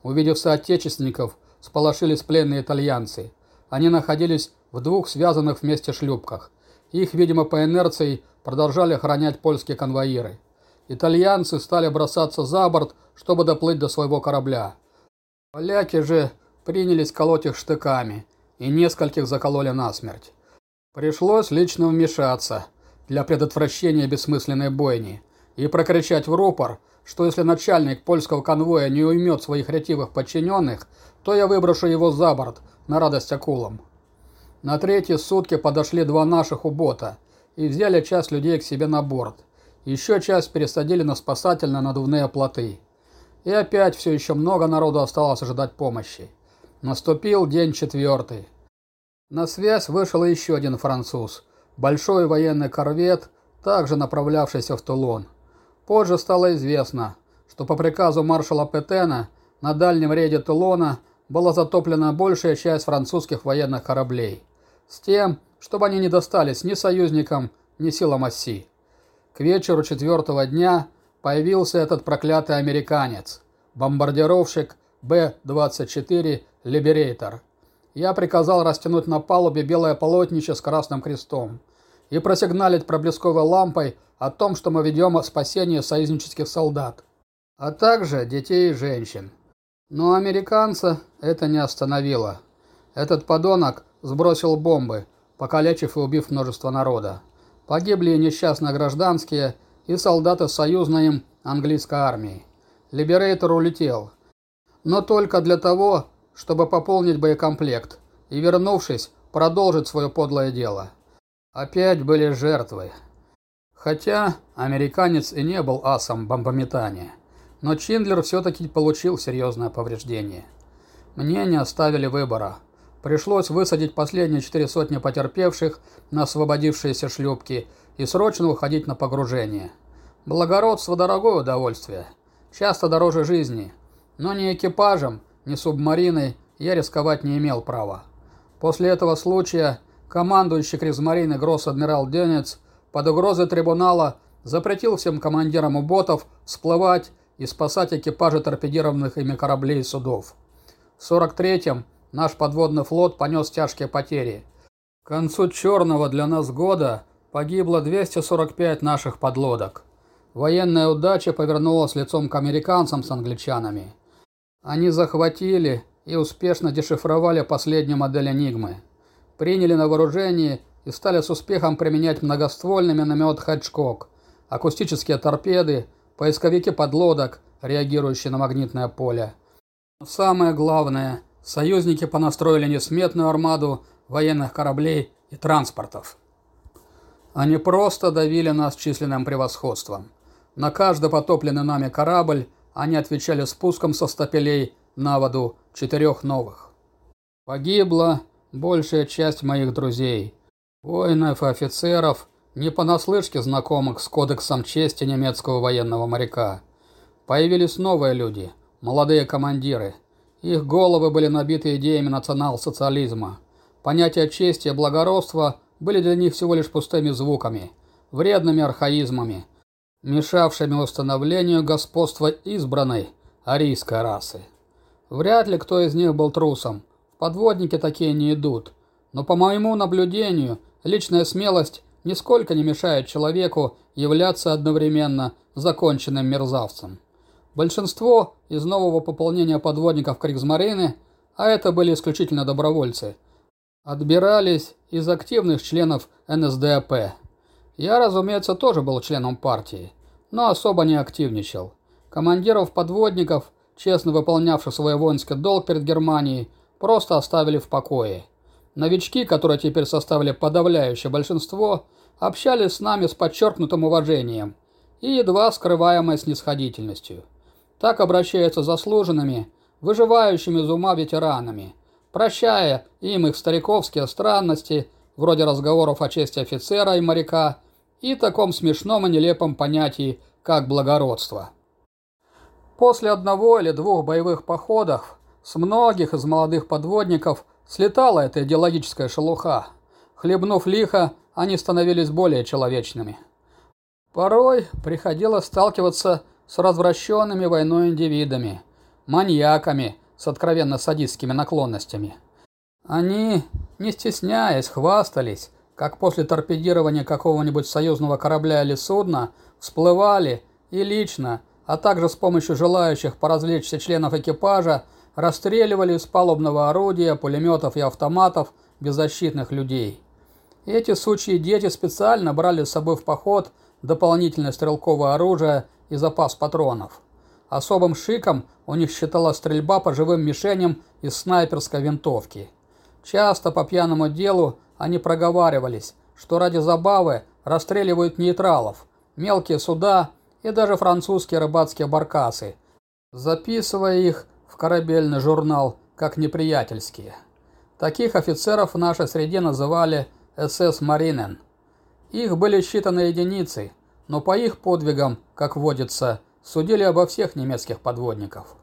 Увидев соотечественников, сполошились пленные итальянцы. Они находились в двух связанных вместе шлюпках. Их, видимо, по инерции продолжали охранять польские конвоиры. Итальянцы стали бросаться за борт, чтобы доплыть до своего корабля. Поляки же принялись колоть их штыками, и нескольких закололи насмерть. Пришлось лично вмешаться для предотвращения бессмысленной бойни и прокричать в рупор, что если начальник польского конвоя не уймет своих ретивых подчиненных, то я выброшу его за борт на радость акулам. На третьи сутки подошли два наших убота и взяли часть людей к себе на борт. Еще часть пересадили на спасательно-надувные плоты. И опять все еще много народу осталось ожидать помощи. Наступил день четвертый. На связь вышел еще один француз. Большой военный корвет, также направлявшийся в Тулон. Позже стало известно, что по приказу маршала Петена на дальнем рейде Тулона была затоплена большая часть французских военных кораблей, с тем, чтобы они не достались ни союзникам, ни силам оси. К вечеру четвертого дня появился этот проклятый американец, бомбардировщик Б-24 «Либерейтор». Я приказал растянуть на палубе белое полотнище с красным крестом и просигналить проблесковой лампой о том, что мы ведем о спасении союзнических солдат, а также детей и женщин. Но американца это не остановило. Этот подонок сбросил бомбы, покалечив и убив множество народа. Погибли несчастные гражданские, и солдаты союзной им английской армии. Либерейтор улетел. Но только для того, чтобы пополнить боекомплект и, вернувшись, продолжить свое подлое дело. Опять были жертвы. Хотя американец и не был асом бомбометания, но Чиндлер все-таки получил серьезное повреждение. Мне не оставили выбора. Пришлось высадить последние четыре сотни потерпевших на освободившиеся шлюпки и срочно уходить на погружение. Благородство – дорогое удовольствие, часто дороже жизни, но ни экипажем, ни субмариной я рисковать не имел права. После этого случая командующий Кризмарины гросс-адмирал Денец – под угрозой трибунала запретил всем командирам уботов всплывать и спасать экипажи торпедированных ими кораблей и судов. В 43-м наш подводный флот понес тяжкие потери. К концу черного для нас года погибло 245 наших подлодок. Военная удача повернулась лицом к американцам с англичанами. Они захватили и успешно дешифровали последнюю модель «Энигмы». Приняли на вооружение и стали с успехом применять многоствольный миномет «Хэтчкок», акустические торпеды, поисковики подлодок, реагирующие на магнитное поле. Но самое главное, союзники понастроили несметную армаду военных кораблей и транспортов. Они просто давили нас численным превосходством. На каждый потопленный нами корабль они отвечали спуском со стапелей на воду четырех новых. Погибла большая часть моих друзей – Воинов и офицеров, не понаслышке знакомых с кодексом чести немецкого военного моряка. Появились новые люди, молодые командиры. Их головы были набиты идеями национал-социализма. Понятия чести и благородства были для них всего лишь пустыми звуками, вредными архаизмами, мешавшими установлению господства избранной арийской расы. Вряд ли кто из них был трусом. Подводники такие не идут. Но по моему наблюдению – Личная смелость нисколько не мешает человеку являться одновременно законченным мерзавцем. Большинство из нового пополнения подводников Кригсмарины, а это были исключительно добровольцы, отбирались из активных членов НСДАП. Я, разумеется, тоже был членом партии, но особо не активничал. Командиров-подводников, честно выполнявших свой воинский долг перед Германией, просто оставили в покое. Новички, которые теперь составили подавляющее большинство, общались с нами с подчеркнутым уважением и едва скрываемой снисходительностью. Так обращаются заслуженными, выживающими из ума ветеранами, прощая им их стариковские странности, вроде разговоров о чести офицера и моряка, и таком смешном и нелепом понятии, как благородство. После одного или двух боевых походов с многих из молодых подводников слетала эта идеологическая шелуха. Хлебнув лихо, они становились более человечными. Порой приходилось сталкиваться с развращенными войной индивидами, маньяками с откровенно садистскими наклонностями. Они, не стесняясь, хвастались, как после торпедирования какого-нибудь союзного корабля или судна всплывали и лично, а также с помощью желающих поразвлечься членов экипажа, расстреливали из палубного орудия, пулеметов и автоматов беззащитных людей. Эти сучьи дети специально брали с собой в поход дополнительное стрелковое оружие и запас патронов. Особым шиком у них считалась стрельба по живым мишеням из снайперской винтовки. Часто по пьяному делу они проговаривались, что ради забавы расстреливают нейтралов, мелкие суда и даже французские рыбацкие баркасы, записывая их корабельный журнал как неприятельские. Таких офицеров в нашей среде называли СС Маринен. Их были считаны единицы, но по их подвигам, как водится, судили обо всех немецких подводников.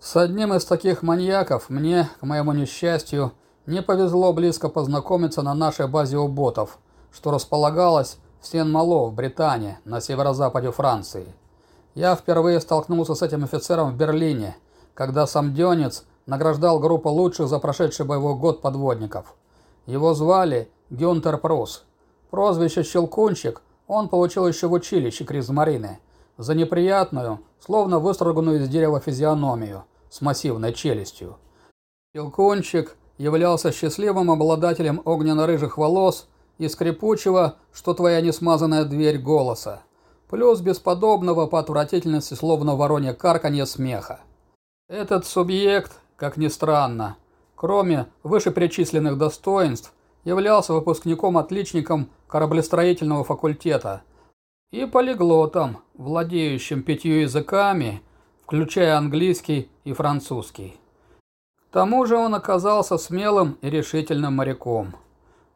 С одним из таких маньяков мне, к моему несчастью, не повезло близко познакомиться на нашей базе у ботов, что располагалась в Сен-Мало в Британии, на северо-западе Франции. Я впервые столкнулся с этим офицером в Берлине, когда сам Дёнец награждал группу лучших за прошедший боевой год подводников. Его звали Гюнтер Прус. Прозвище «Щелкунчик» он получил еще в училище Кризмарины за неприятную, словно выстроганную из дерева физиономию с массивной челюстью. Щелкунчик являлся счастливым обладателем огненно-рыжих волос и скрипучего, что твоя несмазанная дверь голоса, плюс бесподобного по отвратительности словно воронье карканье смеха. Этот субъект, как ни странно, кроме вышеперечисленных достоинств, являлся выпускником-отличником кораблестроительного факультета и полиглотом, владеющим пятью языками, включая английский и французский. К тому же он оказался смелым и решительным моряком.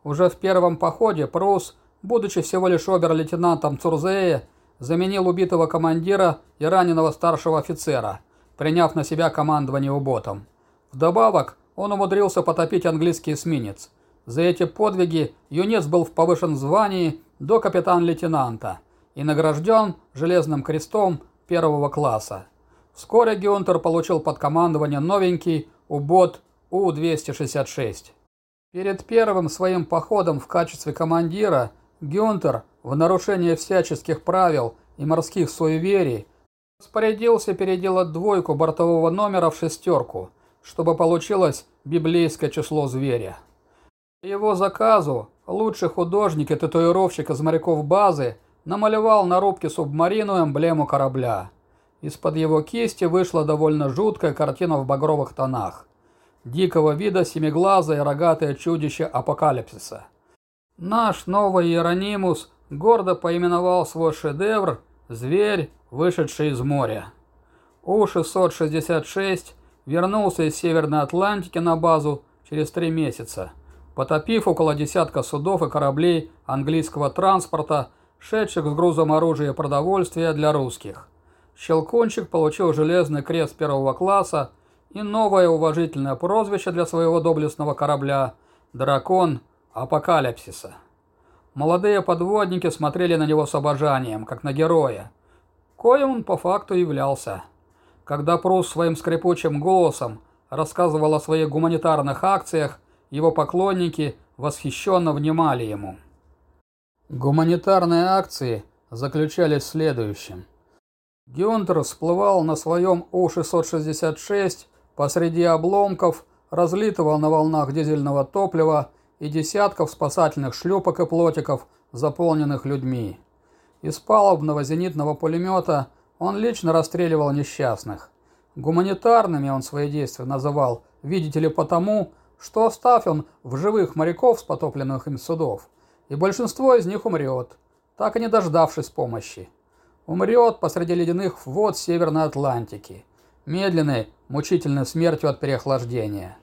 Уже в первом походе Прус, будучи всего лишь обер-лейтенантом Цурзея, заменил убитого командира и раненого старшего офицера – приняв на себя командование уботом. Вдобавок, он умудрился потопить английский эсминец. За эти подвиги юнец был повышен в звании до капитан-лейтенанта и награжден Железным крестом первого класса. Вскоре Гюнтер получил под командование новенький убот У-266. Перед первым своим походом в качестве командира Гюнтер, в нарушение всяческих правил и морских суеверий, Распорядился переделать двойку бортового номера в шестерку, чтобы получилось библейское число зверя. По его заказу лучший художник и татуировщик из моряков базы намалевал на рубке субмарину эмблему корабля. Из-под его кисти вышла довольно жуткая картина в багровых тонах. Дикого вида семиглазое рогатое чудище апокалипсиса. Наш новый Иеронимус гордо поименовал свой шедевр «Зверь вышедший из моря. У-666 вернулся из Северной Атлантики на базу через три месяца, потопив около десятка судов и кораблей английского транспорта, шедших с грузом оружия и продовольствия для русских. Щелкунчик получил железный крест первого класса и новое уважительное прозвище для своего доблестного корабля «Дракон Апокалипсиса». Молодые подводники смотрели на него с обожанием, как на героя, коим он по факту являлся. Когда Прус своим скрипучим голосом рассказывал о своих гуманитарных акциях, его поклонники восхищенно внимали ему. Гуманитарные акции заключались в следующем. Гюнтер всплывал на своем У-666 посреди обломков разлитого на волнах дизельного топлива и десятков спасательных шлюпок и плотиков, заполненных людьми. Из палубного зенитного пулемета он лично расстреливал несчастных. Гуманитарными он свои действия называл, видите ли, потому, что оставь он в живых моряков с потопленных им судов, и большинство из них умрет, так и не дождавшись помощи. Умрет посреди ледяных вод Северной Атлантики, медленной, мучительной смертью от переохлаждения.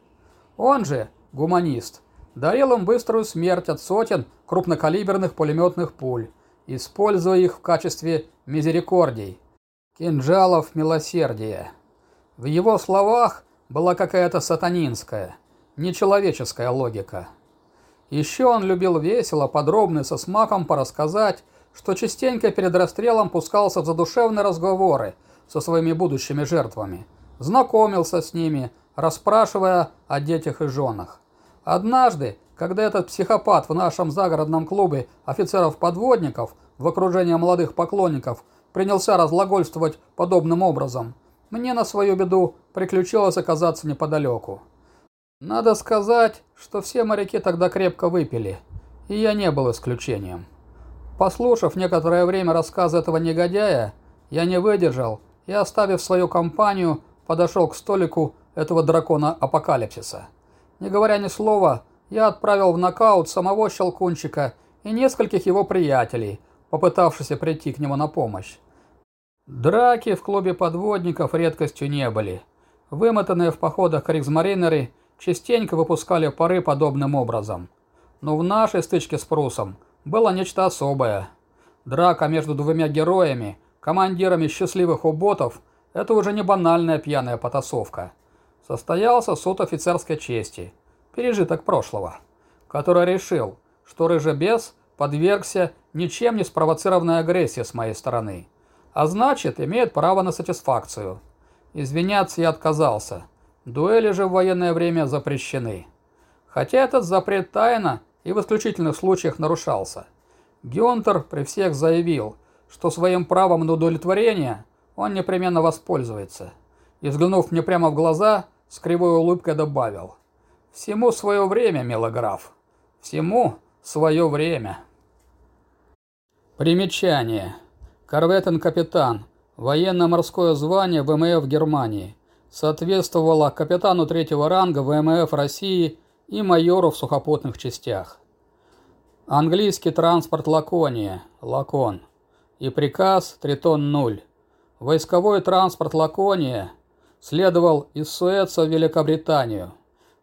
Он же, гуманист, дарил им быструю смерть от сотен крупнокалиберных пулеметных пуль, используя их в качестве мизерикордий, кинжалов милосердия. В его словах была какая-то сатанинская, нечеловеческая логика. Еще он любил весело, подробно и со смаком порассказать, что частенько перед расстрелом пускался в задушевные разговоры со своими будущими жертвами, знакомился с ними, расспрашивая о детях и женах. Однажды, когда этот психопат в нашем загородном клубе офицеров-подводников в окружении молодых поклонников принялся разглагольствовать подобным образом – мне на свою беду приключилось оказаться неподалеку. Надо сказать, что все моряки тогда крепко выпили, и я не был исключением. Послушав некоторое время рассказ этого негодяя, я не выдержал и, оставив свою компанию, подошел к столику этого дракона апокалипсиса. Не говоря ни слова, я отправил в нокаут самого Щелкунчика и нескольких его приятелей, попытавшихся прийти к нему на помощь. Драки в клубе подводников редкостью не были. Вымотанные в походах кригсмаринеры частенько выпускали пары подобным образом. Но в нашей стычке с Прусом было нечто особое. Драка между двумя героями, командирами счастливых уботов, это уже не банальная пьяная потасовка. Состоялся суд офицерской чести, пережиток прошлого, который решил, что рыжебес подвергся ничем не спровоцированной агрессии с моей стороны а значит, имеет право на сатисфакцию. Извиняться я отказался. Дуэли же в военное время запрещены. Хотя этот запрет тайно и в исключительных случаях нарушался. Гюнтер при всех заявил, что своим правом на удовлетворение он непременно воспользуется. И взглянув мне прямо в глаза, с кривой улыбкой добавил. «Всему свое время, милограф. Всему свое время». Примечание. Корветен-капитан. Военно-морское звание ВМФ Германии. Соответствовало капитану третьего ранга ВМФ России и майору в сухопутных частях. Английский транспорт Лакония. Лакон. И приказ Тритон-0. Войсковой транспорт Лакония следовал из Суэца в Великобританию.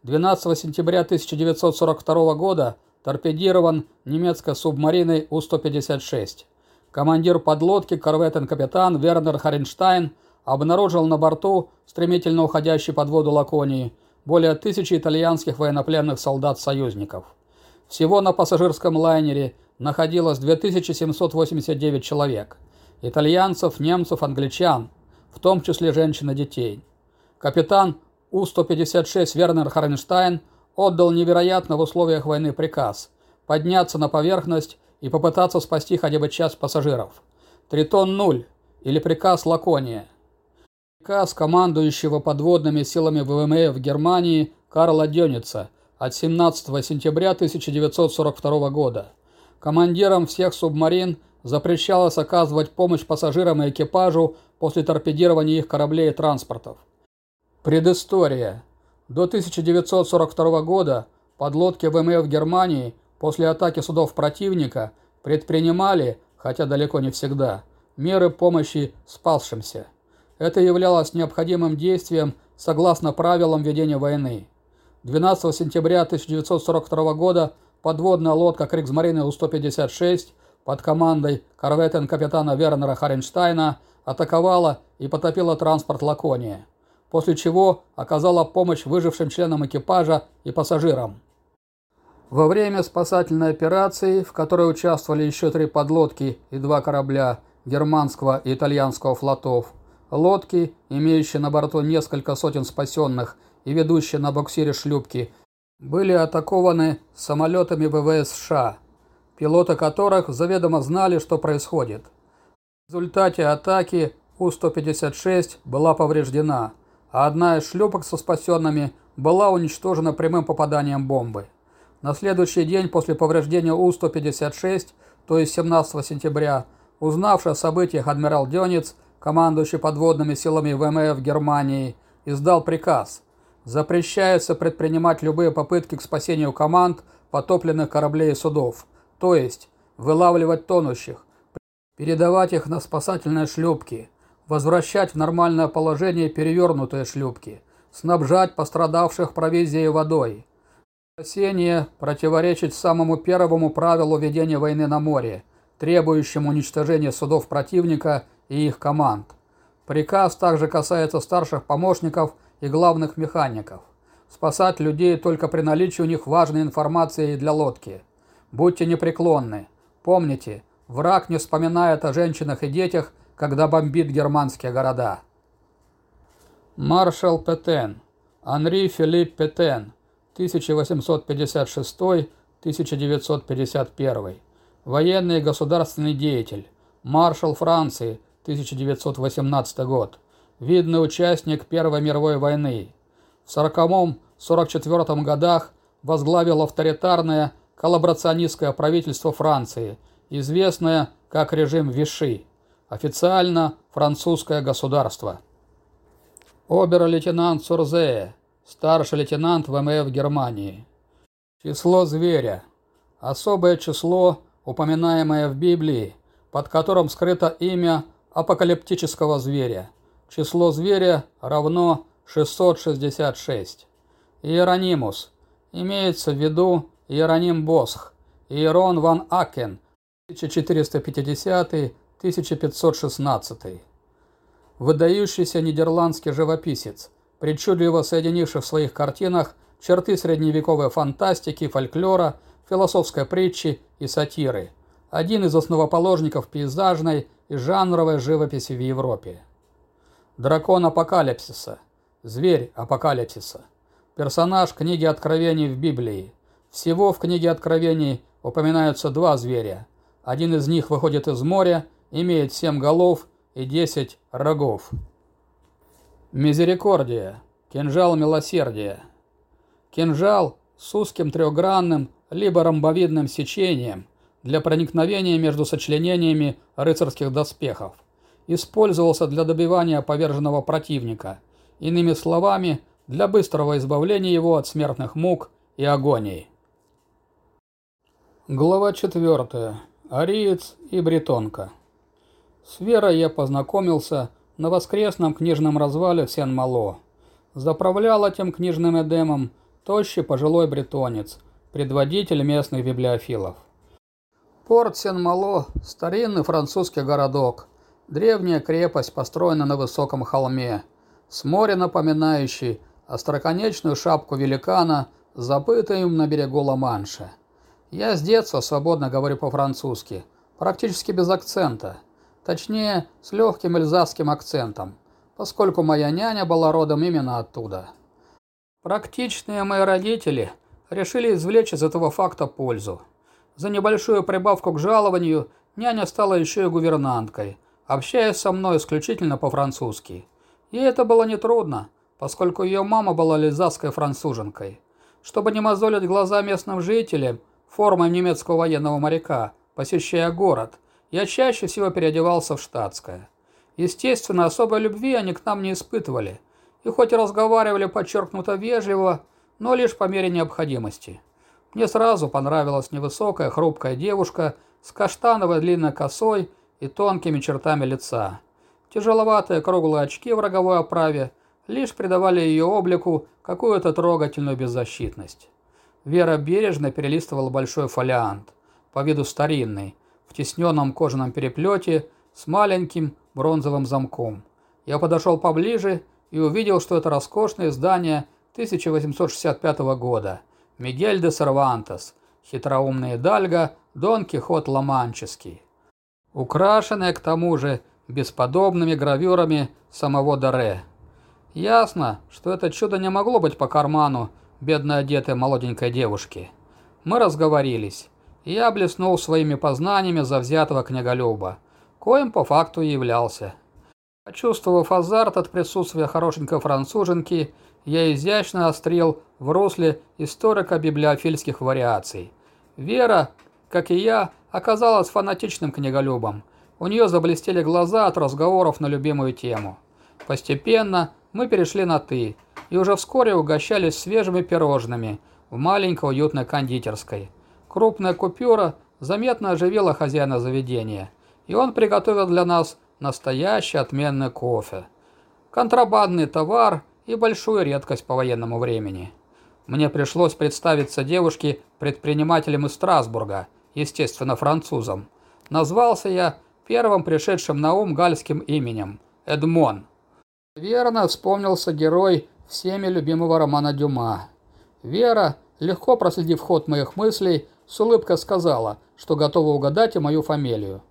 12 сентября 1942 года торпедирован немецкой субмариной У-156. Командир подлодки, корветен-капитан Вернер Харенштайн обнаружил на борту, стремительно уходящий под воду Лаконии, более тысячи итальянских военнопленных солдат-союзников. Всего на пассажирском лайнере находилось 2789 человек. Итальянцев, немцев, англичан, в том числе женщин и детей. Капитан У-156 Вернер Харенштайн отдал невероятно в условиях войны приказ подняться на поверхность и попытаться спасти хотя бы часть пассажиров. Тритон-0 или приказ Лакония. Приказ командующего подводными силами ВМФ Германии Карла Дёница от 17 сентября 1942 года. Командирам всех субмарин запрещалось оказывать помощь пассажирам и экипажу после торпедирования их кораблей и транспортов. Предыстория. До 1942 года подлодки ВМФ Германии после атаки судов противника предпринимали, хотя далеко не всегда, меры помощи спасшимся. Это являлось необходимым действием согласно правилам ведения войны. 12 сентября 1942 года подводная лодка Кригсмарины У-156 под командой корветен-капитана Вернера Харенштайна атаковала и потопила транспорт Лакония, после чего оказала помощь выжившим членам экипажа и пассажирам. Во время спасательной операции, в которой участвовали еще три подлодки и два корабля германского и итальянского флотов, лодки, имеющие на борту несколько сотен спасенных и ведущие на буксире шлюпки, были атакованы самолетами ВВС США, пилоты которых заведомо знали, что происходит. В результате атаки У-156 была повреждена, а одна из шлюпок со спасенными была уничтожена прямым попаданием бомбы. На следующий день после повреждения У-156, то есть 17 сентября, узнавший о событиях адмирал Дёниц, командующий подводными силами ВМФ Германии, издал приказ. Запрещается предпринимать любые попытки к спасению команд потопленных кораблей и судов, то есть вылавливать тонущих, передавать их на спасательные шлюпки, возвращать в нормальное положение перевернутые шлюпки, снабжать пострадавших провизией и водой. Спасение противоречит самому первому правилу ведения войны на море, требующему уничтожения судов противника и их команд. Приказ также касается старших помощников и главных механиков. Спасать людей только при наличии у них важной информации для лодки. Будьте непреклонны. Помните, враг не вспоминает о женщинах и детях, когда бомбит германские города. Маршал Петен, Анри Филипп Петен, 1856-1951. Военный и государственный деятель. Маршал Франции, 1918 год. Видный участник Первой мировой войны. В 1940-1944 годах возглавил авторитарное коллаборационистское правительство Франции, известное как режим Виши, официально французское государство. Обер-лейтенант Сурзее, старший лейтенант ВМФ Германии. Число зверя. Особое число, упоминаемое в Библии, под которым скрыто имя апокалиптического зверя. Число зверя равно 666. Иеронимус. Имеется в виду Иероним Босх, Иерон ван Акен, 1450-1516. Выдающийся нидерландский живописец, причудливо соединивший в своих картинах черты средневековой фантастики, фольклора, философской притчи и сатиры. Один из основоположников пейзажной и жанровой живописи в Европе. Дракон апокалипсиса. Зверь апокалипсиса. Персонаж книги Откровений в Библии. Всего в книге Откровений упоминаются два зверя. Один из них выходит из моря, имеет семь голов и десять рогов. Мизерикордия. Кинжал милосердия. Кинжал с узким трехгранным либо ромбовидным сечением для проникновения между сочленениями рыцарских доспехов. Использовался для добивания поверженного противника. Иными словами, для быстрого избавления его от смертных мук и агоний. Глава 4. Ариец и Бретонка. С Верой я познакомился на воскресном книжном развале в Сен-Мало. Заправлял этим книжным эдемом тощий пожилой бретонец, предводитель местных библиофилов. Порт Сен-Мало – старинный французский городок, древняя крепость, построена на высоком холме, с моря напоминающий остроконечную шапку великана, забытую на берегу Ла-Манша. Я с детства свободно говорю по-французски, практически без акцента. Точнее, с легким эльзасским акцентом, поскольку моя няня была родом именно оттуда. Практичные мои родители решили извлечь из этого факта пользу. За небольшую прибавку к жалованию няня стала еще и гувернанткой, общаясь со мной исключительно по-французски. И это было нетрудно, поскольку ее мама была лизаской француженкой. Чтобы не мозолить глаза местным жителям, формой немецкого военного моряка, посещая город, я чаще всего переодевался в штатское. Естественно, особой любви они к нам не испытывали, и хоть и разговаривали подчеркнуто вежливо, но лишь по мере необходимости. Мне сразу понравилась невысокая хрупкая девушка с каштановой длинной косой и тонкими чертами лица. Тяжеловатые круглые очки в роговой оправе лишь придавали ее облику какую-то трогательную беззащитность. Вера бережно перелистывала большой фолиант, по виду старинный, в тесненном кожаном переплете с маленьким бронзовым замком. Я подошел поближе и увидел, что это роскошное здание 1865 года. Мигель де Сервантес, хитроумный Дальго, Дон Кихот Ламанческий. Украшенное, к тому же, бесподобными гравюрами самого Даре. Ясно, что это чудо не могло быть по карману, бедно одетой молоденькой девушки. Мы разговорились, я блеснул своими познаниями завзятого книголюба, коим по факту являлся. Почувствовав азарт от присутствия хорошенькой француженки, я изящно острил в русле историко-библиофильских вариаций. Вера, как и я, оказалась фанатичным книголюбом. У нее заблестели глаза от разговоров на любимую тему. Постепенно мы перешли на «ты» и уже вскоре угощались свежими пирожными в маленькой уютной кондитерской. Крупная купюра заметно оживила хозяина заведения, и он приготовил для нас настоящий отменный кофе. Контрабандный товар и большую редкость по военному времени. Мне пришлось представиться девушке предпринимателем из Страсбурга, естественно, французом. Назвался я первым пришедшим на ум гальским именем – Эдмон. Верно вспомнился герой всеми любимого романа Дюма. Вера, легко проследив ход моих мыслей, с улыбкой сказала, что готова угадать и мою фамилию.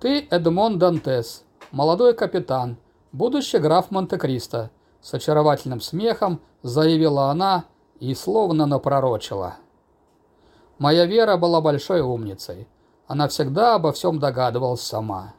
«Ты Эдмон Дантес, молодой капитан, будущий граф Монте-Кристо», с очаровательным смехом заявила она и словно напророчила. Моя Вера была большой умницей. Она всегда обо всем догадывалась сама.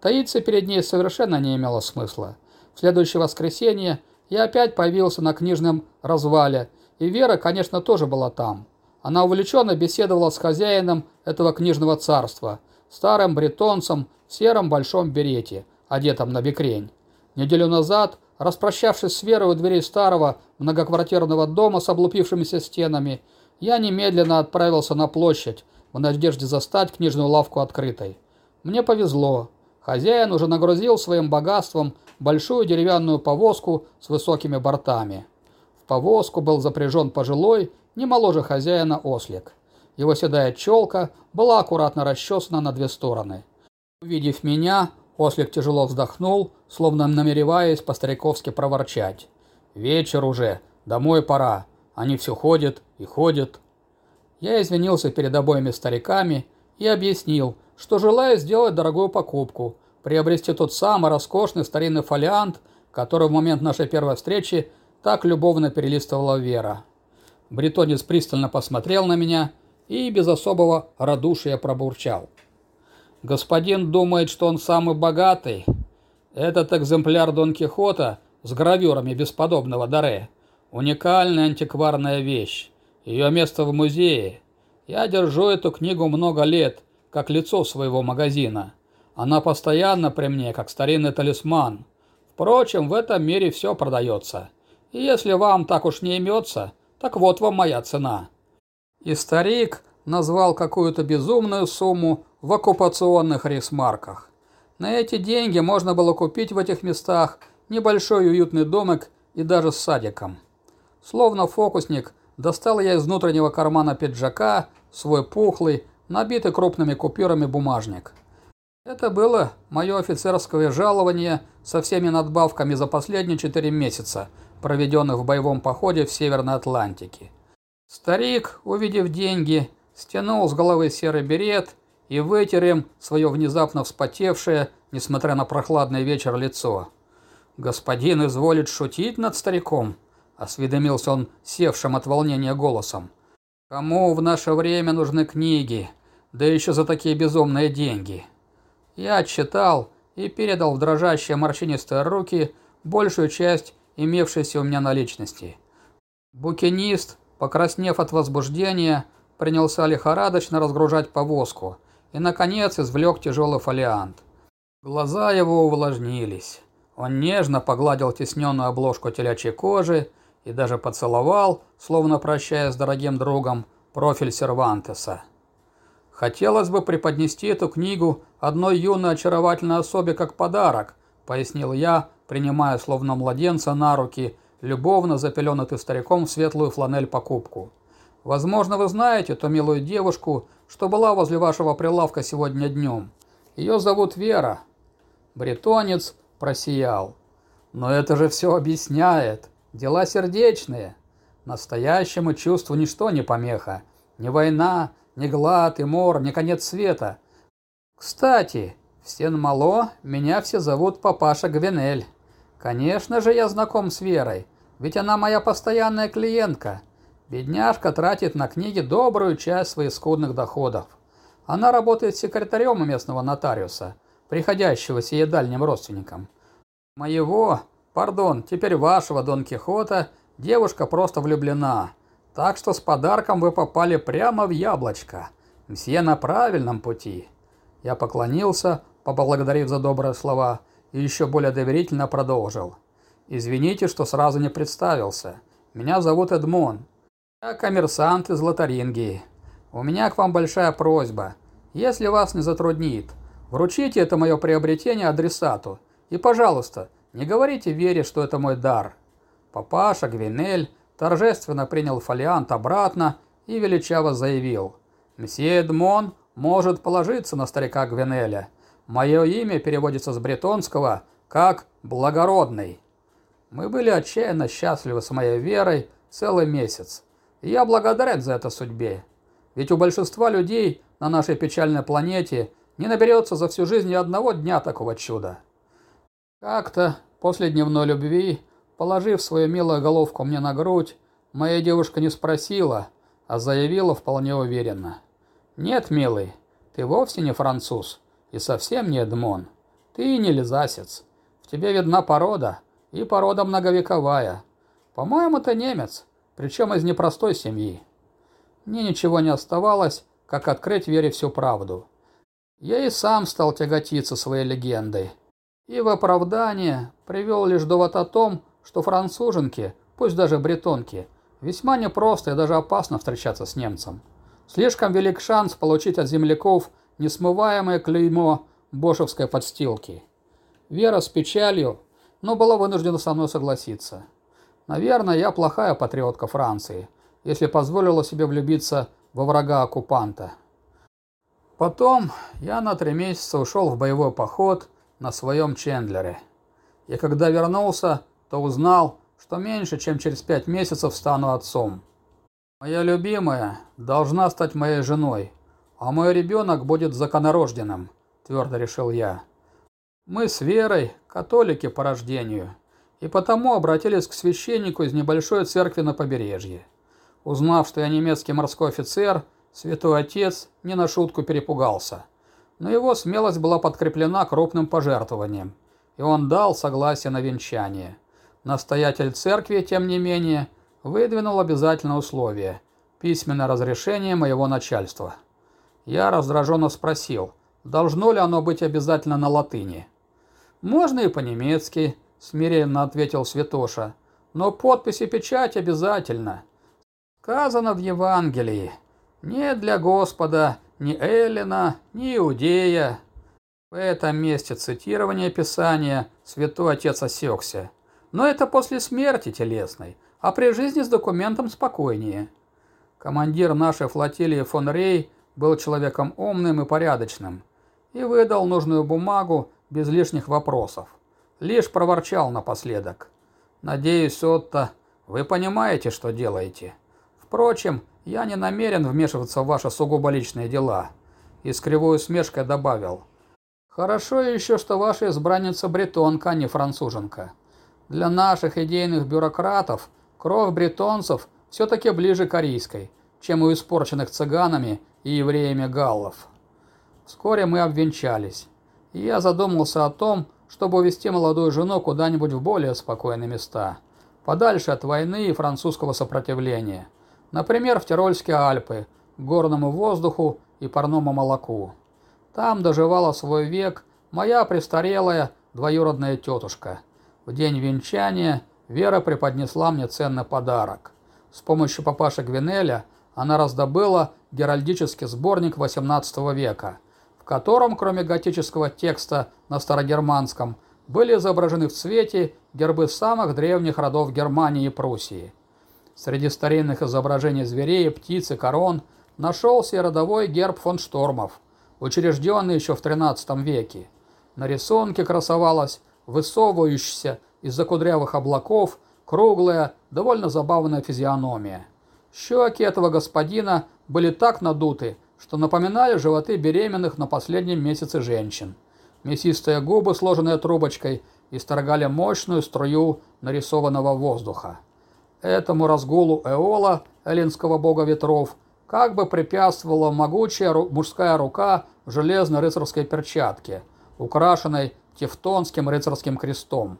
Таиться перед ней совершенно не имело смысла. В следующее воскресенье я опять появился на книжном развале, и Вера, конечно, тоже была там. Она увлеченно беседовала с хозяином этого книжного царства, старым бретонцем в сером большом берете, одетом на бекрень. Неделю назад, распрощавшись с Верой у дверей старого многоквартирного дома с облупившимися стенами, я немедленно отправился на площадь в надежде застать книжную лавку открытой. Мне повезло. Хозяин уже нагрузил своим богатством большую деревянную повозку с высокими бортами. В повозку был запряжен пожилой, не моложе хозяина ослик. Его седая челка была аккуратно расчесана на две стороны. Увидев меня, ослик тяжело вздохнул, словно намереваясь по-стариковски проворчать. «Вечер уже, домой пора. Они все ходят и ходят». Я извинился перед обоими стариками и объяснил, что желаю сделать дорогую покупку, приобрести тот самый роскошный старинный фолиант, который в момент нашей первой встречи так любовно перелистывала Вера. Бретонец пристально посмотрел на меня и без особого радушия пробурчал. «Господин думает, что он самый богатый. Этот экземпляр Дон Кихота с гравюрами бесподобного Даре. Уникальная антикварная вещь. Ее место в музее. Я держу эту книгу много лет, как лицо своего магазина. Она постоянно при мне, как старинный талисман. Впрочем, в этом мире все продается. И если вам так уж не имется, так вот вам моя цена». И старик назвал какую-то безумную сумму в оккупационных рейсмарках. На эти деньги можно было купить в этих местах небольшой уютный домик и даже с садиком. Словно фокусник, достал я из внутреннего кармана пиджака свой пухлый, набитый крупными купюрами бумажник. Это было мое офицерское жалование со всеми надбавками за последние четыре месяца – проведенных в боевом походе в Северной Атлантике. Старик, увидев деньги, стянул с головы серый берет и вытер им свое внезапно вспотевшее, несмотря на прохладный вечер, лицо. «Господин изволит шутить над стариком?» – осведомился он севшим от волнения голосом. «Кому в наше время нужны книги, да еще за такие безумные деньги?» Я отчитал и передал в дрожащие морщинистые руки большую часть имевшейся у меня наличности. Букинист, покраснев от возбуждения, принялся лихорадочно разгружать повозку и, наконец, извлек тяжелый фолиант. Глаза его увлажнились. Он нежно погладил тесненную обложку телячьей кожи и даже поцеловал, словно прощаясь с дорогим другом, профиль Сервантеса. «Хотелось бы преподнести эту книгу одной юной очаровательной особе как подарок», пояснил я, принимая словно младенца на руки, любовно запеленутый стариком в светлую фланель покупку. Возможно, вы знаете ту милую девушку, что была возле вашего прилавка сегодня днем. Ее зовут Вера. Бретонец просиял. Но это же все объясняет. Дела сердечные. Настоящему чувству ничто не помеха. Ни война, ни глад и мор, ни конец света. Кстати, в Стен-Мало меня все зовут Папаша Гвенель. Конечно же я знаком с Верой, ведь она моя постоянная клиентка. Бедняжка тратит на книги добрую часть своих скудных доходов. Она работает секретарем у местного нотариуса, приходящего сие дальним родственникам. Моего, пардон, теперь вашего Дон Кихота Девушка просто влюблена. Так что с подарком вы попали прямо в яблочко. Мсье на правильном пути». Я поклонился, поблагодарив за добрые слова, и еще более доверительно продолжил. «Извините, что сразу не представился. Меня зовут Эдмон. Я коммерсант из Лотарингии. У меня к вам большая просьба. Если вас не затруднит, вручите это мое приобретение адресату. И, пожалуйста, не говорите Вере, что это мой дар». Папаша Гвинель торжественно принял фолиант обратно и величаво заявил. «Мсье Эдмон может положиться на старика Гвинеля. Мое имя переводится с бретонского как «благородный». Мы были отчаянно счастливы с моей верой целый месяц. И я благодарен за это судьбе. Ведь у большинства людей на нашей печальной планете не наберется за всю жизнь ни одного дня такого чуда. Как-то после дневной любви, положив свою милую головку мне на грудь, моя девушка не спросила, а заявила вполне уверенно. «Нет, милый, ты вовсе не француз и совсем не Эдмон. Ты не лизасец. В тебе видна порода, и порода многовековая. По-моему, ты немец, причем из непростой семьи». Мне ничего не оставалось, как открыть Вере всю правду. Я и сам стал тяготиться своей легендой. И в оправдание привел лишь довод о том, что француженки, пусть даже бретонки, весьма непросто и даже опасно встречаться с немцем. Слишком велик шанс получить от земляков несмываемое клеймо бошевской подстилки. Вера с печалью, но была вынуждена со мной согласиться. Наверное, я плохая патриотка Франции, если позволила себе влюбиться во врага оккупанта. Потом я на три месяца ушел в боевой поход на своем Чендлере. И когда вернулся, то узнал, что меньше, чем через пять месяцев стану отцом. Моя любимая должна стать моей женой, а мой ребенок будет законорожденным, твердо решил я. Мы с Верой католики по рождению, и потому обратились к священнику из небольшой церкви на побережье. Узнав, что я немецкий морской офицер, святой отец не на шутку перепугался. Но его смелость была подкреплена крупным пожертвованием, и он дал согласие на венчание. Настоятель церкви, тем не менее, выдвинул обязательное условие – письменное разрешение моего начальства. Я раздраженно спросил, должно ли оно быть обязательно на латыни. «Можно и по-немецки», – смиренно ответил Святоша, – «но подпись и печать обязательно». Сказано в Евангелии, «Нет для Господа ни Эллина, ни Иудея». В этом месте цитирования Писания святой отец осекся. Но это после смерти телесной – а при жизни с документом спокойнее. Командир нашей флотилии фон Рей был человеком умным и порядочным и выдал нужную бумагу без лишних вопросов. Лишь проворчал напоследок. «Надеюсь, Отто, вы понимаете, что делаете. Впрочем, я не намерен вмешиваться в ваши сугубо личные дела». И с кривой усмешкой добавил. «Хорошо еще, что ваша избранница бретонка, а не француженка. Для наших идейных бюрократов Кровь бретонцев все-таки ближе к арийской, чем у испорченных цыганами и евреями галлов. Вскоре мы обвенчались, и я задумался о том, чтобы увезти молодую жену куда-нибудь в более спокойные места, подальше от войны и французского сопротивления, например, в Тирольские Альпы, к горному воздуху и парному молоку. Там доживала свой век моя престарелая двоюродная тетушка. В день венчания Вера преподнесла мне ценный подарок. С помощью папаши Гвинеля она раздобыла геральдический сборник XVIII века, в котором, кроме готического текста на старогерманском, были изображены в цвете гербы самых древних родов Германии и Пруссии. Среди старинных изображений зверей, птиц и корон нашелся и родовой герб фон Штормов, учрежденный еще в XIII веке. На рисунке красовалась высовывающаяся из-за кудрявых облаков круглая, довольно забавная физиономия. Щеки этого господина были так надуты, что напоминали животы беременных на последнем месяце женщин. Мясистые губы, сложенные трубочкой, исторгали мощную струю нарисованного воздуха. Этому разгулу Эола, эллинского бога ветров, как бы препятствовала могучая мужская рука в железной рыцарской перчатке, украшенной тевтонским рыцарским крестом.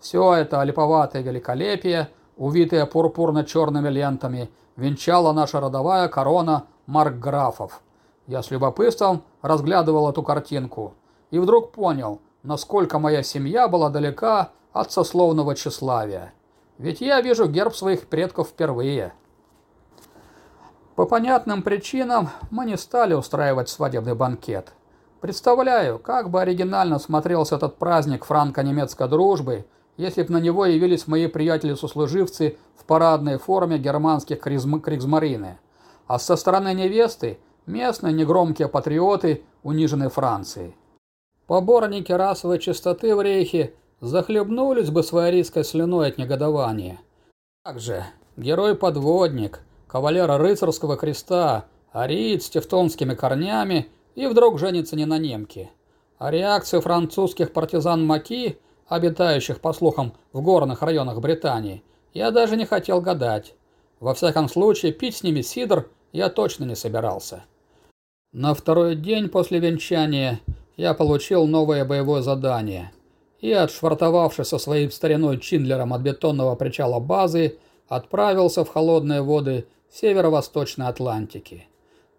Все это олиповатое великолепие увитая пурпурно-черными лентами, венчала наша родовая корона маркграфов. Я с любопытством разглядывал эту картинку и вдруг понял, насколько моя семья была далека от сословного тщеславия. Ведь я вижу герб своих предков впервые. По понятным причинам мы не стали устраивать свадебный банкет. Представляю, как бы оригинально смотрелся этот праздник франко-немецкой дружбы, если бы на него явились мои приятели-сослуживцы в парадной форме германских кригзмарины, а со стороны невесты местные негромкие патриоты униженной Франции. Поборники расовой чистоты в рейхе захлебнулись бы своей рийской слюной от негодования. Также герой-подводник, кавалер рыцарского креста, ариец с тевтонскими корнями – и вдруг женится не на немке. А реакцию французских партизан Маки, обитающих, по слухам, в горных районах Британии, я даже не хотел гадать. Во всяком случае, пить с ними сидр я точно не собирался. На второй день после венчания я получил новое боевое задание и, отшвартовавшись со своим стариной Чиндлером от бетонного причала базы, отправился в холодные воды северо-восточной Атлантики.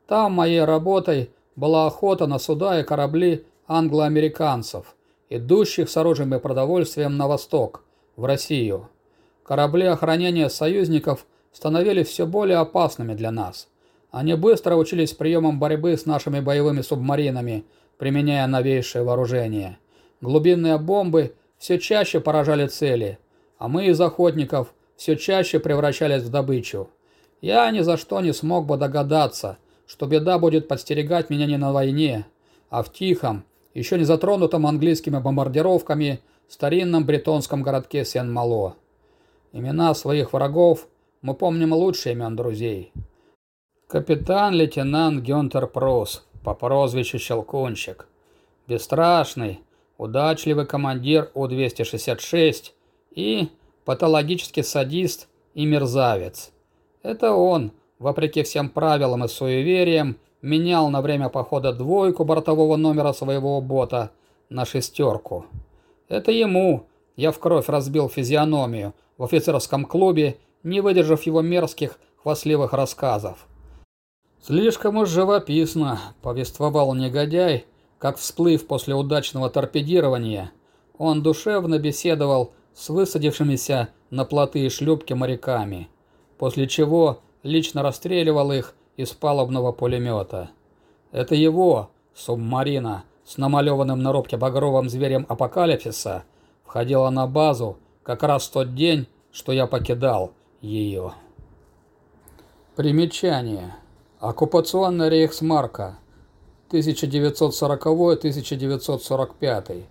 Там моей работой была охота на суда и корабли англо-американцев, идущих с оружием и продовольствием на восток, в Россию. Корабли охранения союзников становились все более опасными для нас. Они быстро учились приемам борьбы с нашими боевыми субмаринами, применяя новейшее вооружение. Глубинные бомбы все чаще поражали цели, а мы из охотников все чаще превращались в добычу. Я ни за что не смог бы догадаться – что беда будет подстерегать меня не на войне, а в тихом, еще не затронутом английскими бомбардировками старинном бретонском городке Сен-Мало. Имена своих врагов мы помним лучше имен друзей. Капитан-лейтенант Гюнтер Прос по прозвищу Щелкунчик. Бесстрашный, удачливый командир У-266 и патологический садист и мерзавец. Это он, вопреки всем правилам и суевериям, менял на время похода двойку бортового номера своего бота на шестерку. Это ему я в кровь разбил физиономию в офицерском клубе, не выдержав его мерзких, хвастливых рассказов. Слишком уж живописно повествовал негодяй, как всплыв после удачного торпедирования, он душевно беседовал с высадившимися на плоты и шлюпки моряками, после чего лично расстреливал их из палубного пулемета. Это его, субмарина, с намалеванным на робке багровым зверем апокалипсиса, входила на базу как раз в тот день, что я покидал ее. Примечание. Оккупационная рейхсмарка 1940-1945.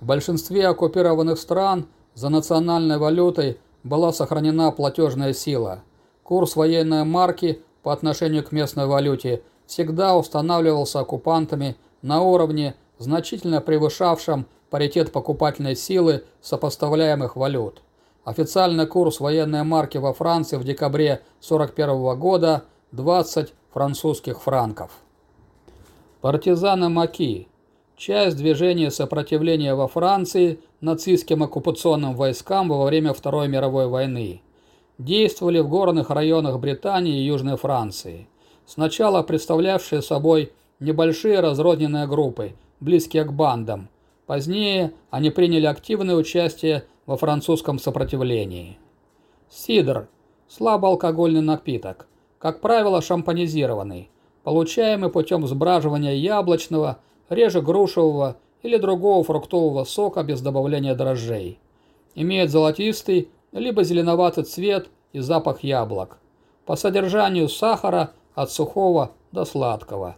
В большинстве оккупированных стран за национальной валютой была сохранена платежная сила – Курс военной марки по отношению к местной валюте всегда устанавливался оккупантами на уровне, значительно превышавшем паритет покупательной силы сопоставляемых валют. Официальный курс военной марки во Франции в декабре 1941 года – 20 французских франков. Партизаны Маки – часть движения сопротивления во Франции нацистским оккупационным войскам во время Второй мировой войны действовали в горных районах Британии и Южной Франции, сначала представлявшие собой небольшие разрозненные группы, близкие к бандам. Позднее они приняли активное участие во французском сопротивлении. Сидр – слабоалкогольный напиток, как правило шампанизированный, получаемый путем сбраживания яблочного, реже грушевого или другого фруктового сока без добавления дрожжей. Имеет золотистый либо зеленоватый цвет и запах яблок. По содержанию сахара от сухого до сладкого.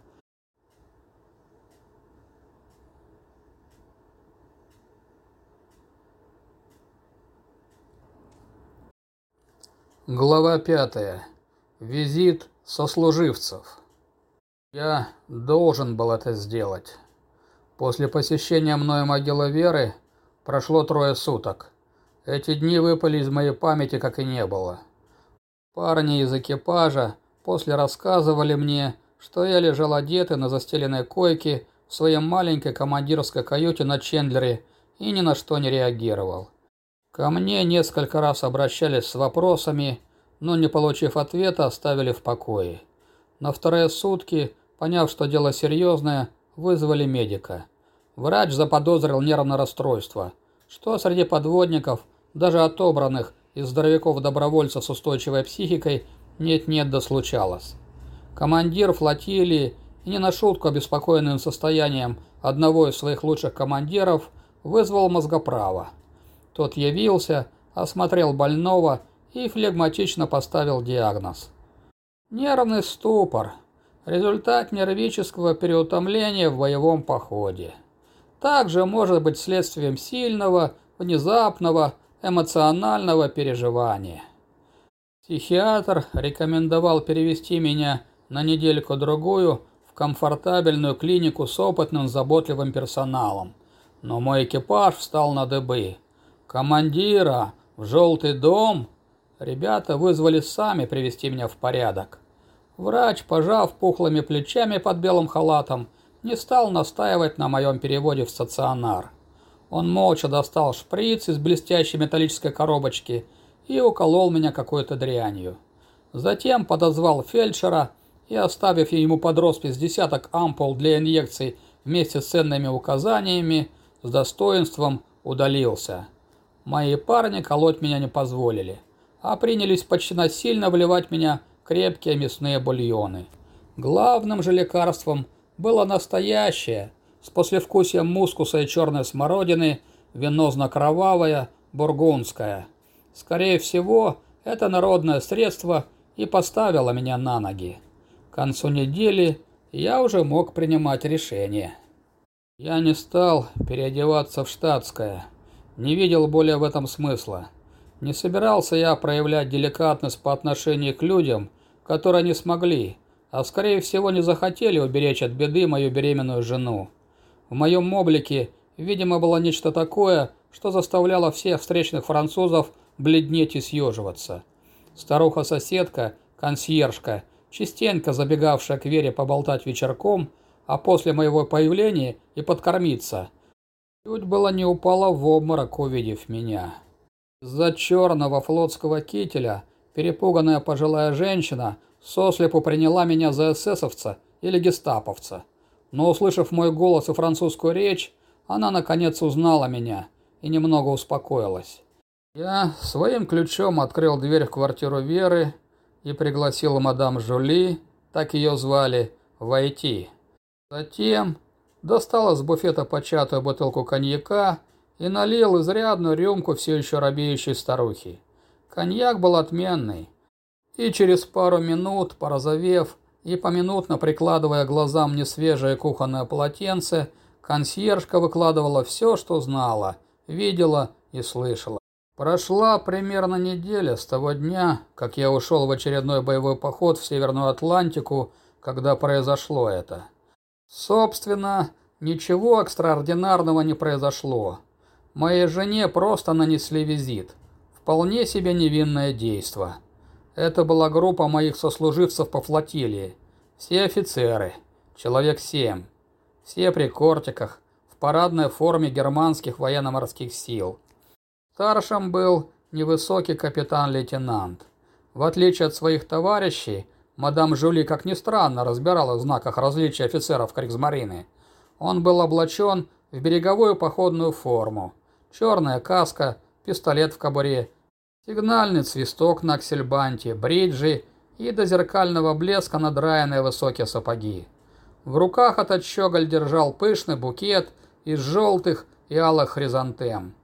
Глава пятая. Визит сослуживцев. Я должен был это сделать. После посещения мной могилы Веры прошло трое суток. Эти дни выпали из моей памяти, как и не было. Парни из экипажа после рассказывали мне, что я лежал одетый на застеленной койке в своей маленькой командирской каюте на Чендлере и ни на что не реагировал. Ко мне несколько раз обращались с вопросами, но, не получив ответа, оставили в покое. На вторые сутки, поняв, что дело серьезное, вызвали медика. Врач заподозрил нервное расстройство, что среди подводников, даже отобранных из здоровяков-добровольцев с устойчивой психикой, нет-нет да случалось. Командир флотилии, и не на шутку обеспокоенным состоянием одного из своих лучших командиров, вызвал мозгоправа. Тот явился, осмотрел больного и флегматично поставил диагноз. Нервный ступор. Результат нервического переутомления в боевом походе. Также может быть следствием сильного, внезапного, эмоционального переживания. Психиатр рекомендовал перевести меня на недельку-другую в комфортабельную клинику с опытным заботливым персоналом. Но мой экипаж встал на дыбы. «Командира! В желтый дом!» Ребята вызвали сами привести меня в порядок. Врач, пожав пухлыми плечами под белым халатом, не стал настаивать на моем переводе в стационар. Он молча достал шприц из блестящей металлической коробочки и уколол меня какой-то дрянью. Затем подозвал фельдшера и, оставив ему под роспись десяток ампул для инъекций вместе с ценными указаниями, с достоинством удалился. Мои парни колоть меня не позволили, а принялись почти насильно вливать меня крепкие мясные бульоны. Главным же лекарством было настоящее, с послевкусием мускуса и черной смородины, венозно-кровавое, бургундское. Скорее всего, это народное средство и поставило меня на ноги. К концу недели я уже мог принимать решение. Я не стал переодеваться в штатское. Не видел более в этом смысла. Не собирался я проявлять деликатность по отношению к людям, которые не смогли, а скорее всего не захотели уберечь от беды мою беременную жену. В моем облике, видимо, было нечто такое, что заставляло всех встречных французов бледнеть и съеживаться. Старуха-соседка, консьержка, частенько забегавшая к Вере поболтать вечерком, а после моего появления и подкормиться – Чуть было не упала в обморок, увидев меня. Из-за черного флотского кителя перепуганная пожилая женщина сослепу приняла меня за эсэсовца или гестаповца. Но, услышав мой голос и французскую речь, она наконец узнала меня и немного успокоилась. Я своим ключом открыл дверь в квартиру Веры и пригласил мадам Жули, так ее звали, войти. Затем достал из буфета початую бутылку коньяка и налил изрядную рюмку все еще робеющей старухи. Коньяк был отменный. И через пару минут, порозовев и поминутно прикладывая глазам несвежее кухонное полотенце, консьержка выкладывала все, что знала, видела и слышала. Прошла примерно неделя с того дня, как я ушел в очередной боевой поход в Северную Атлантику, когда произошло это. Собственно, ничего экстраординарного не произошло. Моей жене просто нанесли визит. Вполне себе невинное действо. Это была группа моих сослуживцев по флотилии. Все офицеры, человек семь. Все при кортиках, в парадной форме германских военно-морских сил. Старшим был невысокий капитан-лейтенант. В отличие от своих товарищей, Мадам Жюли, как ни странно, разбирала в знаках различия офицеров Криксмарины. Он был облачен в береговую походную форму. Черная каска, пистолет в кобуре, сигнальный свисток на аксельбанте, бриджи и до зеркального блеска надраенные высокие сапоги. В руках этот щеголь держал пышный букет из желтых и алых хризантем.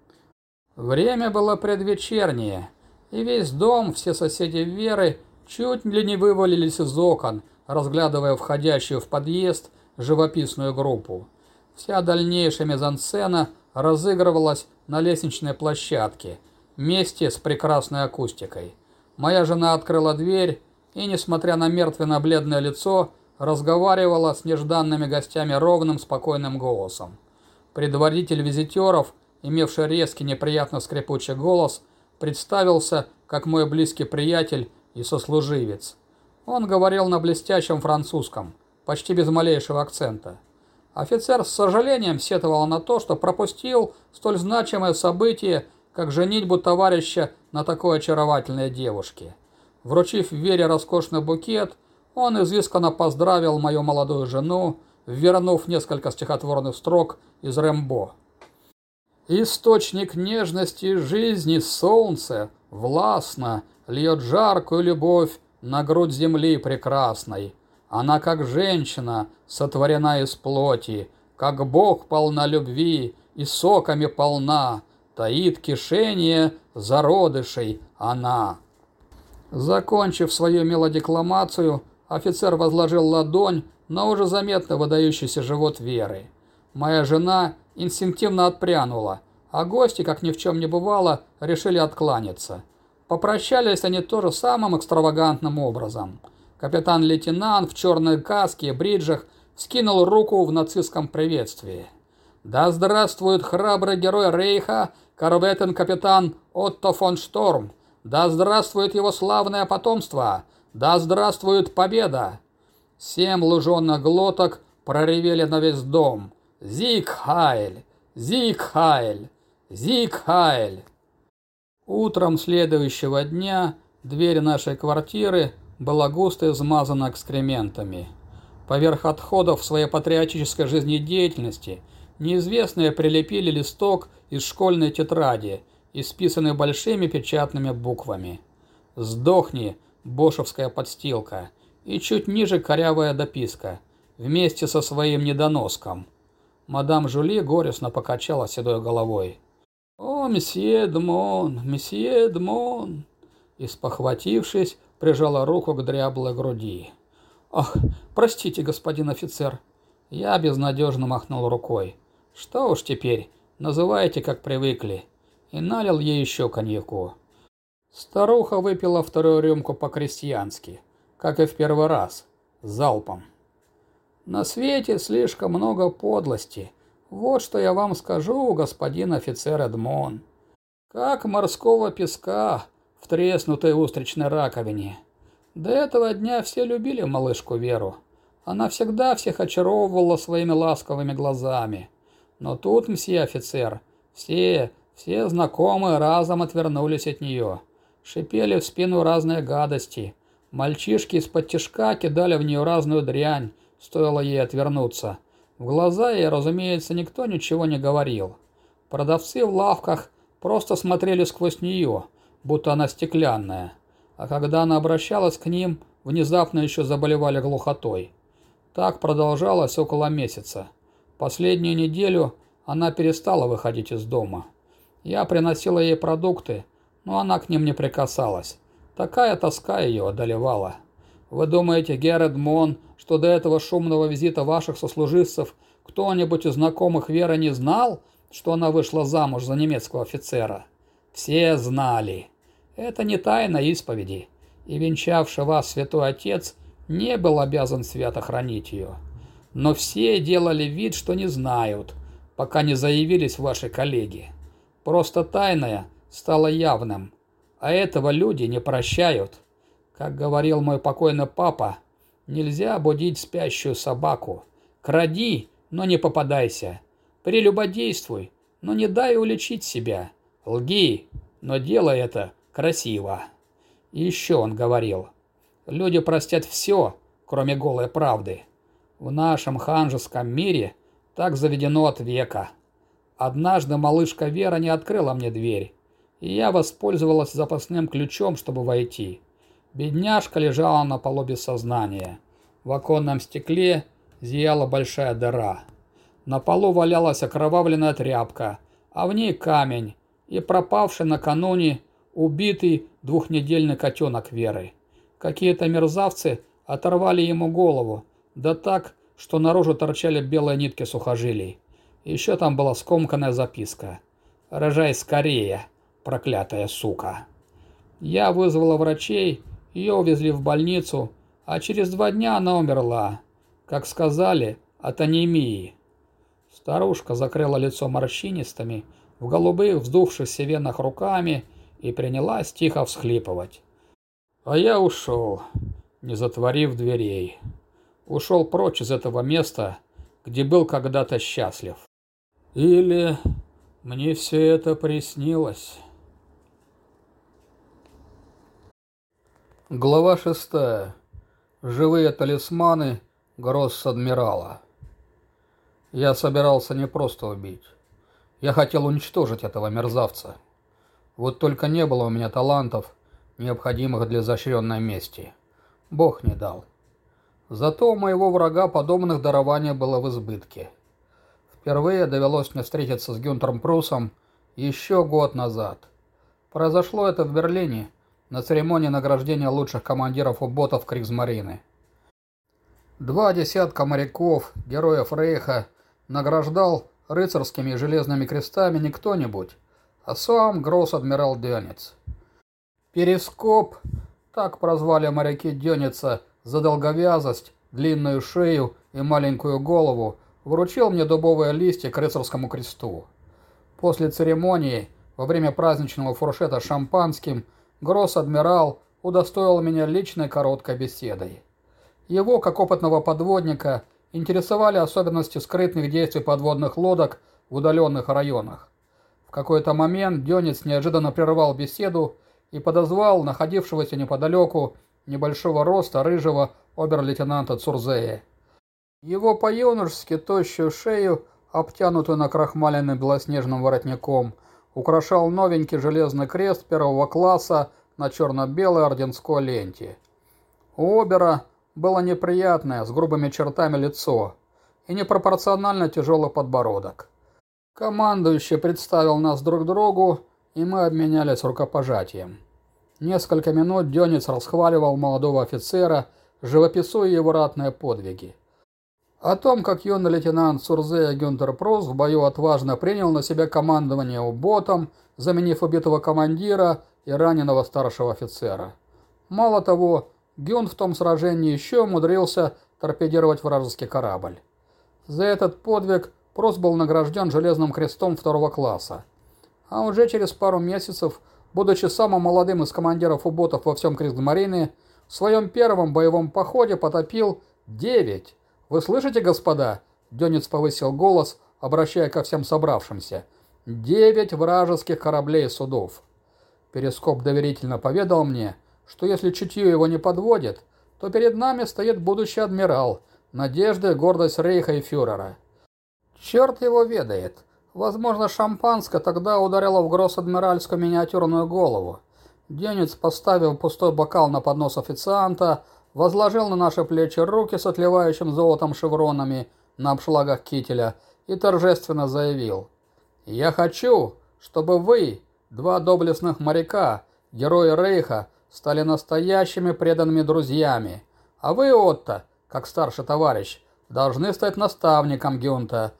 Время было предвечернее, и весь дом, все соседи Веры чуть ли не вывалились из окон, разглядывая входящую в подъезд живописную группу. Вся дальнейшая мизансцена разыгрывалась на лестничной площадке, вместе с прекрасной акустикой. Моя жена открыла дверь и, несмотря на мертвенно-бледное лицо, разговаривала с нежданными гостями ровным, спокойным голосом. Предводитель визитеров, имевший резкий неприятно скрипучий голос, представился как мой близкий приятель и сослуживец. Он говорил на блестящем французском, почти без малейшего акцента. Офицер с сожалением сетовал на то, что пропустил столь значимое событие, как женитьбу товарища на такой очаровательной девушке. Вручив Вере роскошный букет, он изысканно поздравил мою молодую жену, вернув несколько стихотворных строк из Рэмбо. «Источник нежности жизни солнце, властно, льет жаркую любовь на грудь земли прекрасной. Она, как женщина, сотворена из плоти, как Бог полна любви и соками полна, таит кишение зародышей она». Закончив свою мелодекламацию, офицер возложил ладонь на уже заметно выдающийся живот Веры. Моя жена инстинктивно отпрянула, а гости, как ни в чем не бывало, решили откланяться. Попрощались они тоже самым экстравагантным образом. Капитан-лейтенант в черной каске и бриджах скинул руку в нацистском приветствии. «Да здравствует храбрый герой Рейха, корветен-капитан Отто фон Шторм! Да здравствует его славное потомство! Да здравствует победа!» Семь луженных глоток проревели на весь дом. «Зиг Хайль! Зиг Хайль! Зиг Хайль!» Утром следующего дня дверь нашей квартиры была густо измазана экскрементами. Поверх отходов своей патриотической жизнедеятельности неизвестные прилепили листок из школьной тетради, исписанный большими печатными буквами. «Сдохни, бошевская подстилка!» и чуть ниже корявая дописка, вместе со своим недоноском. Мадам Жули горестно покачала седой головой. «О, месье Дмон, месье Дмон!» И, спохватившись, прижала руку к дряблой груди. «Ах, простите, господин офицер!» Я безнадежно махнул рукой. «Что уж теперь, называйте, как привыкли». И налил ей еще коньяку. Старуха выпила вторую рюмку по-крестьянски, как и в первый раз, залпом. «На свете слишком много подлости», вот что я вам скажу, господин офицер Эдмон. Как морского песка в треснутой устричной раковине. До этого дня все любили малышку Веру. Она всегда всех очаровывала своими ласковыми глазами. Но тут, мсье офицер, все, все знакомые разом отвернулись от нее. Шипели в спину разные гадости. Мальчишки из-под тишка кидали в нее разную дрянь, стоило ей отвернуться. В глаза ей, разумеется, никто ничего не говорил. Продавцы в лавках просто смотрели сквозь нее, будто она стеклянная. А когда она обращалась к ним, внезапно еще заболевали глухотой. Так продолжалось около месяца. Последнюю неделю она перестала выходить из дома. Я приносила ей продукты, но она к ним не прикасалась. Такая тоска ее одолевала. Вы думаете, Геррет Мон что до этого шумного визита ваших сослуживцев кто-нибудь из знакомых Веры не знал, что она вышла замуж за немецкого офицера? Все знали. Это не тайна исповеди, и венчавший вас святой отец не был обязан свято хранить ее. Но все делали вид, что не знают, пока не заявились ваши коллеги. Просто тайное стало явным, а этого люди не прощают. Как говорил мой покойный папа, Нельзя будить спящую собаку. Кради, но не попадайся. Прелюбодействуй, но не дай уличить себя. Лги, но делай это красиво. Еще он говорил. Люди простят все, кроме голой правды. В нашем ханжеском мире так заведено от века. Однажды малышка Вера не открыла мне дверь, и я воспользовалась запасным ключом, чтобы войти. Бедняжка лежала на полу без сознания. В оконном стекле зияла большая дыра. На полу валялась окровавленная тряпка, а в ней камень и пропавший накануне убитый двухнедельный котенок Веры. Какие-то мерзавцы оторвали ему голову, да так, что наружу торчали белые нитки сухожилий. Еще там была скомканная записка. «Рожай скорее, проклятая сука!» Я вызвала врачей ее увезли в больницу, а через два дня она умерла, как сказали, от анемии. Старушка закрыла лицо морщинистыми, в голубых вздувшихся венах руками и принялась тихо всхлипывать. А я ушел, не затворив дверей ушел прочь из этого места, где был когда-то счастлив. Или мне все это приснилось. Глава шестая. Живые талисманы Гросс-Адмирала. Я собирался не просто убить. Я хотел уничтожить этого мерзавца. Вот только не было у меня талантов, необходимых для изощренной мести. Бог не дал. Зато у моего врага подобных дарований было в избытке. Впервые довелось мне встретиться с Гюнтером Прусом еще год назад. Произошло это в Берлине, на церемонии награждения лучших командиров у ботов Кригсмарины. Два десятка моряков, героев Рейха, награждал рыцарскими и железными крестами не кто-нибудь, а сам гросс-адмирал Дёнец. Перископ, так прозвали моряки Дёница за долговязость, длинную шею и маленькую голову, вручил мне дубовые листья к рыцарскому кресту. После церемонии, во время праздничного фуршета шампанским, Гросс-адмирал удостоил меня личной короткой беседой. Его, как опытного подводника, интересовали особенности скрытных действий подводных лодок в удаленных районах. В какой-то момент Дёнец неожиданно прервал беседу и подозвал находившегося неподалеку небольшого роста рыжего обер-лейтенанта Цурзея. Его по-юношески тощую шею, обтянутую накрахмаленным белоснежным воротником – украшал новенький железный крест первого класса на черно-белой орденской ленте. У Обера было неприятное, с грубыми чертами лицо и непропорционально тяжелый подбородок. Командующий представил нас друг другу, и мы обменялись рукопожатием. Несколько минут Дёнец расхваливал молодого офицера, живописуя его ратные подвиги. О том, как юный лейтенант Сурзея Гюнтер Прос в бою отважно принял на себя командование уботом, заменив убитого командира и раненого старшего офицера. Мало того, Гюн в том сражении еще умудрился торпедировать вражеский корабль. За этот подвиг Прос был награжден Железным крестом второго класса. А уже через пару месяцев, будучи самым молодым из командиров уботов во всем Кригсмарине, в своем первом боевом походе потопил 9 «Вы слышите, господа?» Дёнец повысил голос, обращая ко всем собравшимся. «Девять вражеских кораблей и судов». Перископ доверительно поведал мне, что если чутье его не подводит, то перед нами стоит будущий адмирал, надежда и гордость Рейха и фюрера. Черт его ведает. Возможно, шампанское тогда ударило в гросс-адмиральскую миниатюрную голову. Денец, поставив пустой бокал на поднос официанта, возложил на наши плечи руки с отливающим золотом шевронами на обшлагах кителя и торжественно заявил. «Я хочу, чтобы вы, два доблестных моряка, герои Рейха, стали настоящими преданными друзьями, а вы, Отто, как старший товарищ, должны стать наставником Гюнта.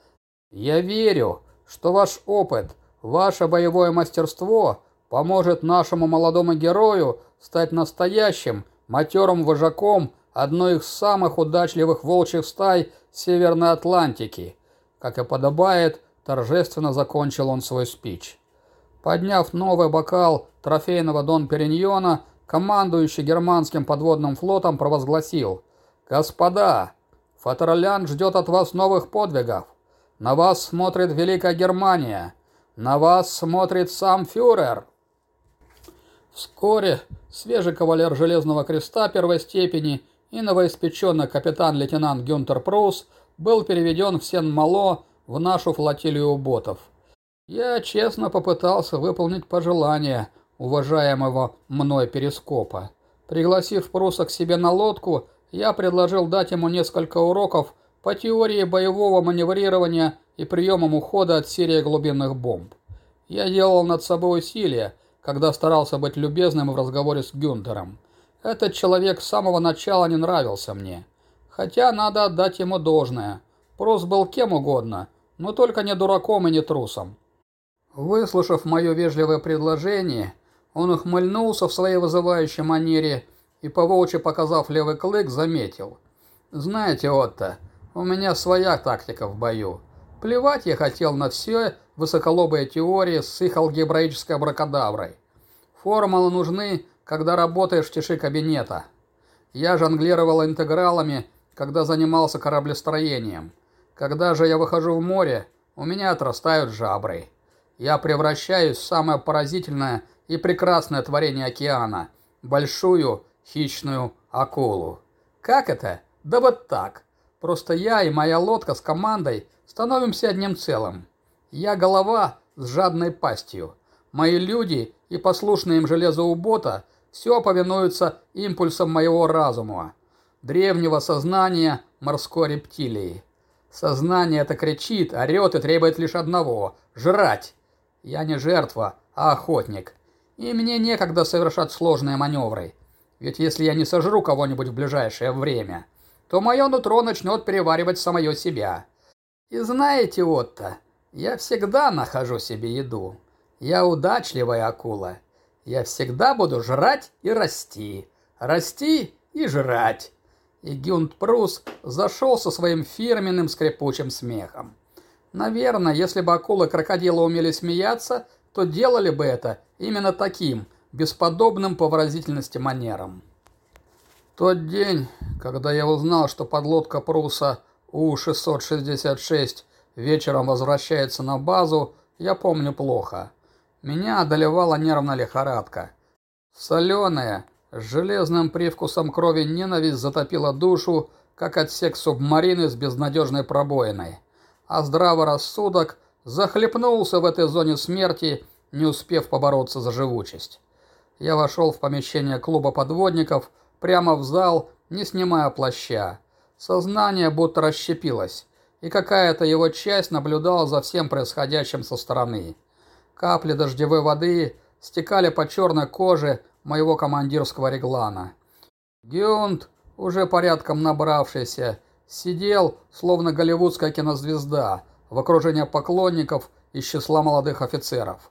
Я верю, что ваш опыт, ваше боевое мастерство поможет нашему молодому герою стать настоящим матерым вожаком одной из самых удачливых волчьих стай Северной Атлантики. Как и подобает, торжественно закончил он свой спич. Подняв новый бокал трофейного Дон Периньона, командующий германским подводным флотом провозгласил «Господа, Фатерлянд ждет от вас новых подвигов. На вас смотрит Великая Германия. На вас смотрит сам фюрер». Вскоре свежий кавалер Железного Креста первой степени и новоиспеченный капитан-лейтенант Гюнтер Прус был переведен в Сен-Мало в нашу флотилию ботов. Я честно попытался выполнить пожелание уважаемого мной перископа. Пригласив Пруса к себе на лодку, я предложил дать ему несколько уроков по теории боевого маневрирования и приемам ухода от серии глубинных бомб. Я делал над собой усилия, когда старался быть любезным в разговоре с Гюнтером. Этот человек с самого начала не нравился мне. Хотя надо отдать ему должное. Прос был кем угодно, но только не дураком и не трусом. Выслушав мое вежливое предложение, он ухмыльнулся в своей вызывающей манере и, поволчьи показав левый клык, заметил. «Знаете, Отто, у меня своя тактика в бою. Плевать я хотел на все высоколобые теории с их алгебраической абракадаброй. Формулы нужны, когда работаешь в тиши кабинета. Я жонглировал интегралами, когда занимался кораблестроением. Когда же я выхожу в море, у меня отрастают жабры. Я превращаюсь в самое поразительное и прекрасное творение океана – большую хищную акулу. Как это? Да вот так. Просто я и моя лодка с командой становимся одним целым. Я голова с жадной пастью. Мои люди и послушные им железоубота все повинуются импульсам моего разума, древнего сознания морской рептилии. Сознание это кричит, орет и требует лишь одного – жрать. Я не жертва, а охотник. И мне некогда совершать сложные маневры. Ведь если я не сожру кого-нибудь в ближайшее время, то мое нутро начнет переваривать самое себя. И знаете, Отто, я всегда нахожу себе еду. Я удачливая акула. Я всегда буду жрать и расти. Расти и жрать. И Гюнт Прус зашел со своим фирменным скрипучим смехом. Наверное, если бы акулы-крокодилы умели смеяться, то делали бы это именно таким, бесподобным по выразительности манерам. Тот день, когда я узнал, что подлодка Пруса У-666 вечером возвращается на базу, я помню плохо. Меня одолевала нервная лихорадка. Соленая, с железным привкусом крови ненависть затопила душу, как отсек субмарины с безнадежной пробоиной. А здравый рассудок захлепнулся в этой зоне смерти, не успев побороться за живучесть. Я вошел в помещение клуба подводников, прямо в зал, не снимая плаща. Сознание будто расщепилось, и какая-то его часть наблюдала за всем происходящим со стороны. Капли дождевой воды стекали по черной коже, моего командирского реглана. Гюнд, уже порядком набравшийся, сидел, словно голливудская кинозвезда, в окружении поклонников из числа молодых офицеров,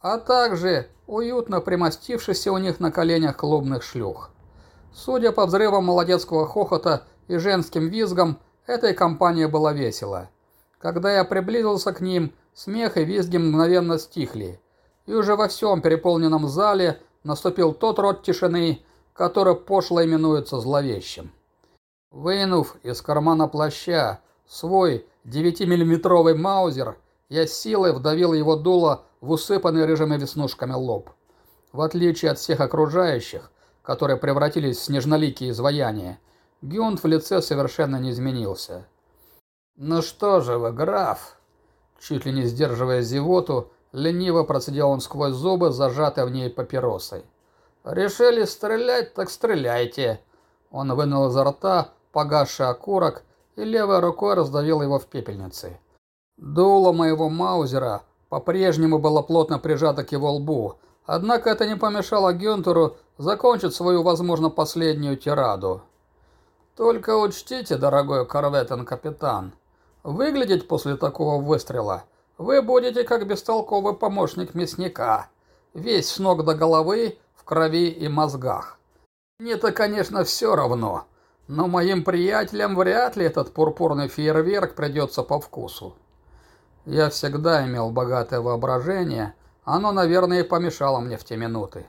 а также уютно примостившийся у них на коленях клубных шлюх. Судя по взрывам молодецкого хохота и женским визгам, этой компании было весело. Когда я приблизился к ним, смех и визги мгновенно стихли, и уже во всем переполненном зале наступил тот род тишины, который пошло именуется зловещим. Вынув из кармана плаща свой 9-миллиметровый маузер, я силой вдавил его дуло в усыпанный рыжими веснушками лоб. В отличие от всех окружающих, которые превратились в снежноликие изваяния, Гюнт в лице совершенно не изменился. «Ну что же вы, граф?» Чуть ли не сдерживая зевоту, Лениво процедил он сквозь зубы, зажатой в ней папиросой. «Решили стрелять, так стреляйте!» Он вынул изо рта погасший окурок и левой рукой раздавил его в пепельнице. Дуло моего маузера по-прежнему было плотно прижато к его лбу, однако это не помешало Гюнтеру закончить свою, возможно, последнюю тираду. «Только учтите, дорогой корветен-капитан, выглядеть после такого выстрела – вы будете как бестолковый помощник мясника, весь с ног до головы в крови и мозгах. Мне-то, конечно, все равно, но моим приятелям вряд ли этот пурпурный фейерверк придется по вкусу. Я всегда имел богатое воображение, оно, наверное, и помешало мне в те минуты.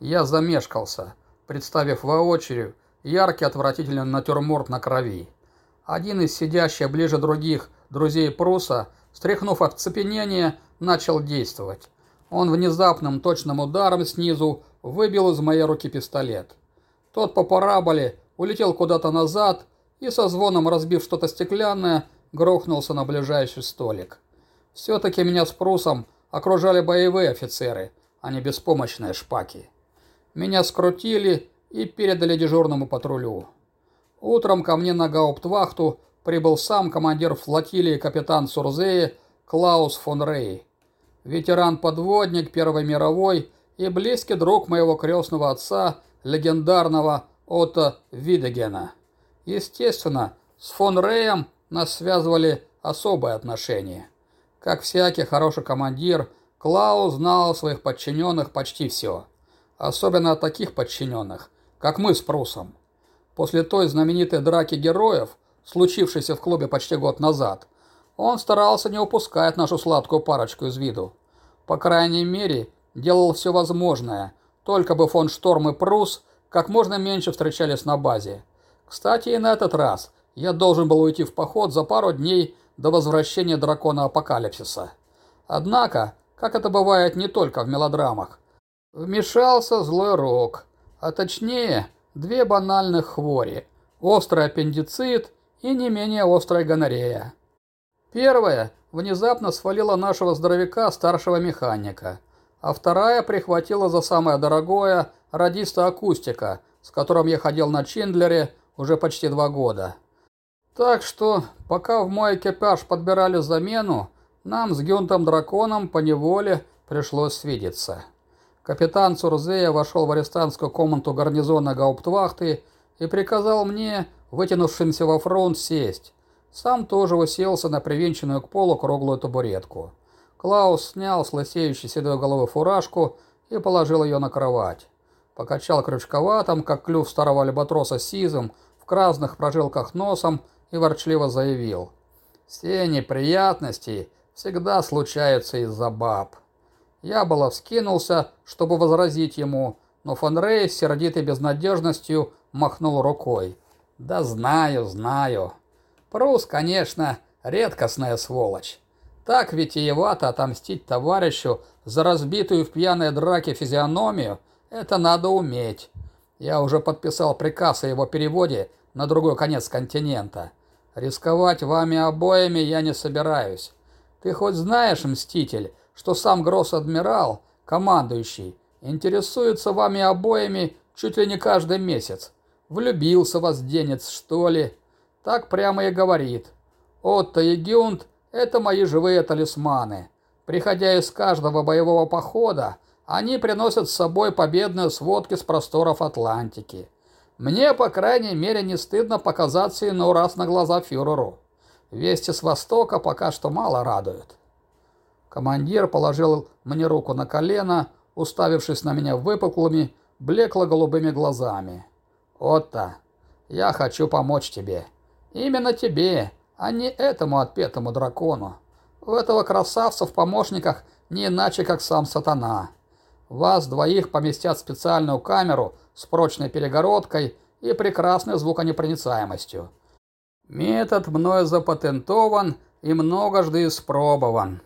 Я замешкался, представив воочию яркий отвратительный натюрморт на крови. Один из сидящих ближе других друзей Пруса Стряхнув оцепенение, начал действовать. Он внезапным точным ударом снизу выбил из моей руки пистолет. Тот по параболе улетел куда-то назад и со звоном разбив что-то стеклянное, грохнулся на ближайший столик. Все-таки меня с Прусом окружали боевые офицеры, а не беспомощные шпаки. Меня скрутили и передали дежурному патрулю. Утром ко мне на гауптвахту прибыл сам командир флотилии капитан Сурзеи Клаус фон Рей. Ветеран-подводник Первой мировой и близкий друг моего крестного отца, легендарного Отто Видегена. Естественно, с фон Реем нас связывали особые отношения. Как всякий хороший командир, Клаус знал своих подчиненных почти все. Особенно таких подчиненных, как мы с Прусом. После той знаменитой драки героев – случившийся в клубе почти год назад, он старался не упускать нашу сладкую парочку из виду. По крайней мере, делал все возможное, только бы фон Шторм и Прус как можно меньше встречались на базе. Кстати, и на этот раз я должен был уйти в поход за пару дней до возвращения дракона Апокалипсиса. Однако, как это бывает не только в мелодрамах, вмешался злой рок, а точнее, две банальных хвори – острый аппендицит и не менее острая гонорея. Первая внезапно свалила нашего здоровяка старшего механика, а вторая прихватила за самое дорогое радиста акустика, с которым я ходил на Чиндлере уже почти два года. Так что, пока в мой экипаж подбирали замену, нам с Гюнтом Драконом по неволе пришлось свидеться. Капитан Цурзея вошел в арестантскую комнату гарнизона Гауптвахты и приказал мне, вытянувшимся во фронт, сесть. Сам тоже уселся на привинченную к полу круглую табуретку. Клаус снял с лысеющей седой головы фуражку и положил ее на кровать. Покачал крючковатым, как клюв старого альбатроса сизым, в красных прожилках носом и ворчливо заявил. «Все неприятности всегда случаются из-за баб». Я было вскинулся, чтобы возразить ему, но фон Рей с сердитой безнадежностью махнул рукой. «Да знаю, знаю». Прус, конечно, редкостная сволочь. Так витиевато отомстить товарищу за разбитую в пьяной драке физиономию – это надо уметь. Я уже подписал приказ о его переводе на другой конец континента. Рисковать вами обоими я не собираюсь. Ты хоть знаешь, Мститель, что сам Гросс-адмирал, командующий, интересуется вами обоими чуть ли не каждый месяц? Влюбился вас денец, что ли?» Так прямо и говорит. Отто и Гюнт – это мои живые талисманы. Приходя из каждого боевого похода, они приносят с собой победные сводки с просторов Атлантики. Мне, по крайней мере, не стыдно показаться иной раз на глаза фюреру. Вести с Востока пока что мало радуют. Командир положил мне руку на колено, уставившись на меня выпуклыми, блекло-голубыми глазами. «Отто, я хочу помочь тебе. Именно тебе, а не этому отпетому дракону. У этого красавца в помощниках не иначе, как сам сатана. Вас двоих поместят в специальную камеру с прочной перегородкой и прекрасной звуконепроницаемостью. Метод мною запатентован и многожды испробован.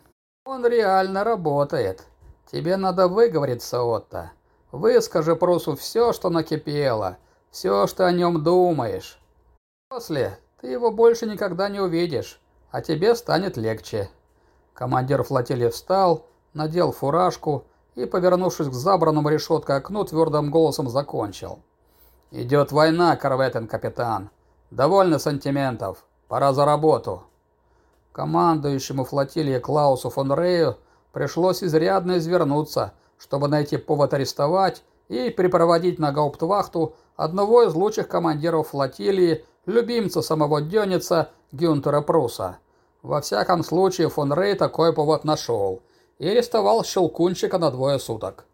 Он реально работает. Тебе надо выговориться, Отто. Выскажи Прусу все, что накипело, все, что о нем думаешь. После ты его больше никогда не увидишь, а тебе станет легче». Командир флотилии встал, надел фуражку и, повернувшись к забранному решеткой окну, твердым голосом закончил. «Идет война, корветен капитан. Довольно сантиментов. Пора за работу». Командующему флотилии Клаусу фон Рею пришлось изрядно извернуться, чтобы найти повод арестовать и припроводить на гауптвахту одного из лучших командиров флотилии любимца самого Дёница Гюнтера Пруса. Во всяком случае, фон Рей такой повод нашел и арестовал Щелкунчика на двое суток.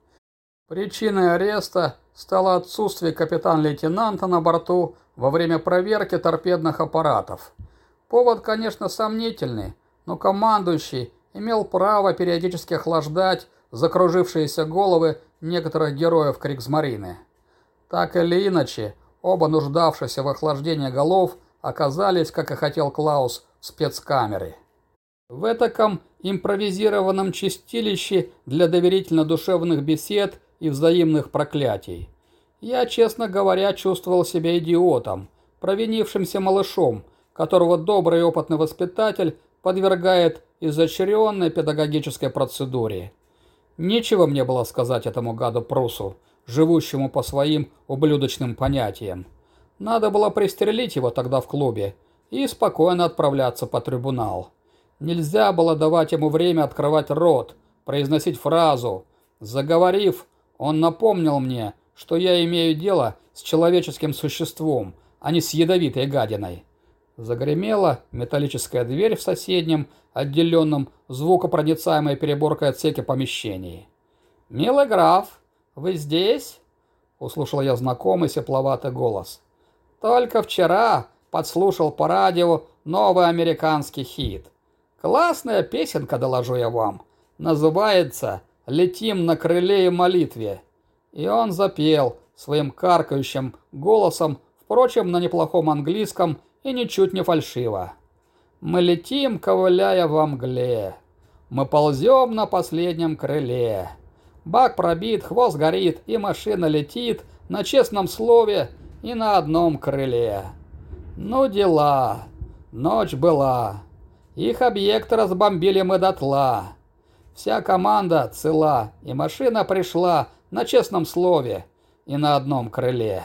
Причиной ареста стало отсутствие капитан-лейтенанта на борту во время проверки торпедных аппаратов. Повод, конечно, сомнительный, но командующий имел право периодически охлаждать закружившиеся головы некоторых героев Криксмарины. Так или иначе, Оба нуждавшиеся в охлаждении голов оказались, как и хотел Клаус, в спецкамере. В этаком импровизированном чистилище для доверительно-душевных бесед и взаимных проклятий. Я, честно говоря, чувствовал себя идиотом, провинившимся малышом, которого добрый и опытный воспитатель подвергает изощренной педагогической процедуре. Нечего мне было сказать этому гаду Прусу, живущему по своим ублюдочным понятиям. Надо было пристрелить его тогда в клубе и спокойно отправляться по трибунал. Нельзя было давать ему время открывать рот, произносить фразу. Заговорив, он напомнил мне, что я имею дело с человеческим существом, а не с ядовитой гадиной. Загремела металлическая дверь в соседнем, отделенном звукопроницаемой переборкой отсеке помещении. «Милый граф, «Вы здесь?» – услышал я знакомый сепловатый голос. «Только вчера подслушал по радио новый американский хит. Классная песенка, доложу я вам. Называется «Летим на крыле и молитве». И он запел своим каркающим голосом, впрочем, на неплохом английском и ничуть не фальшиво. «Мы летим, ковыляя во мгле, мы ползем на последнем крыле». Бак пробит, хвост горит, и машина летит. На честном слове, и на одном крыле. Ну дела, ночь была, их объект разбомбили мы дотла. Вся команда цела, и машина пришла на честном слове и на одном крыле.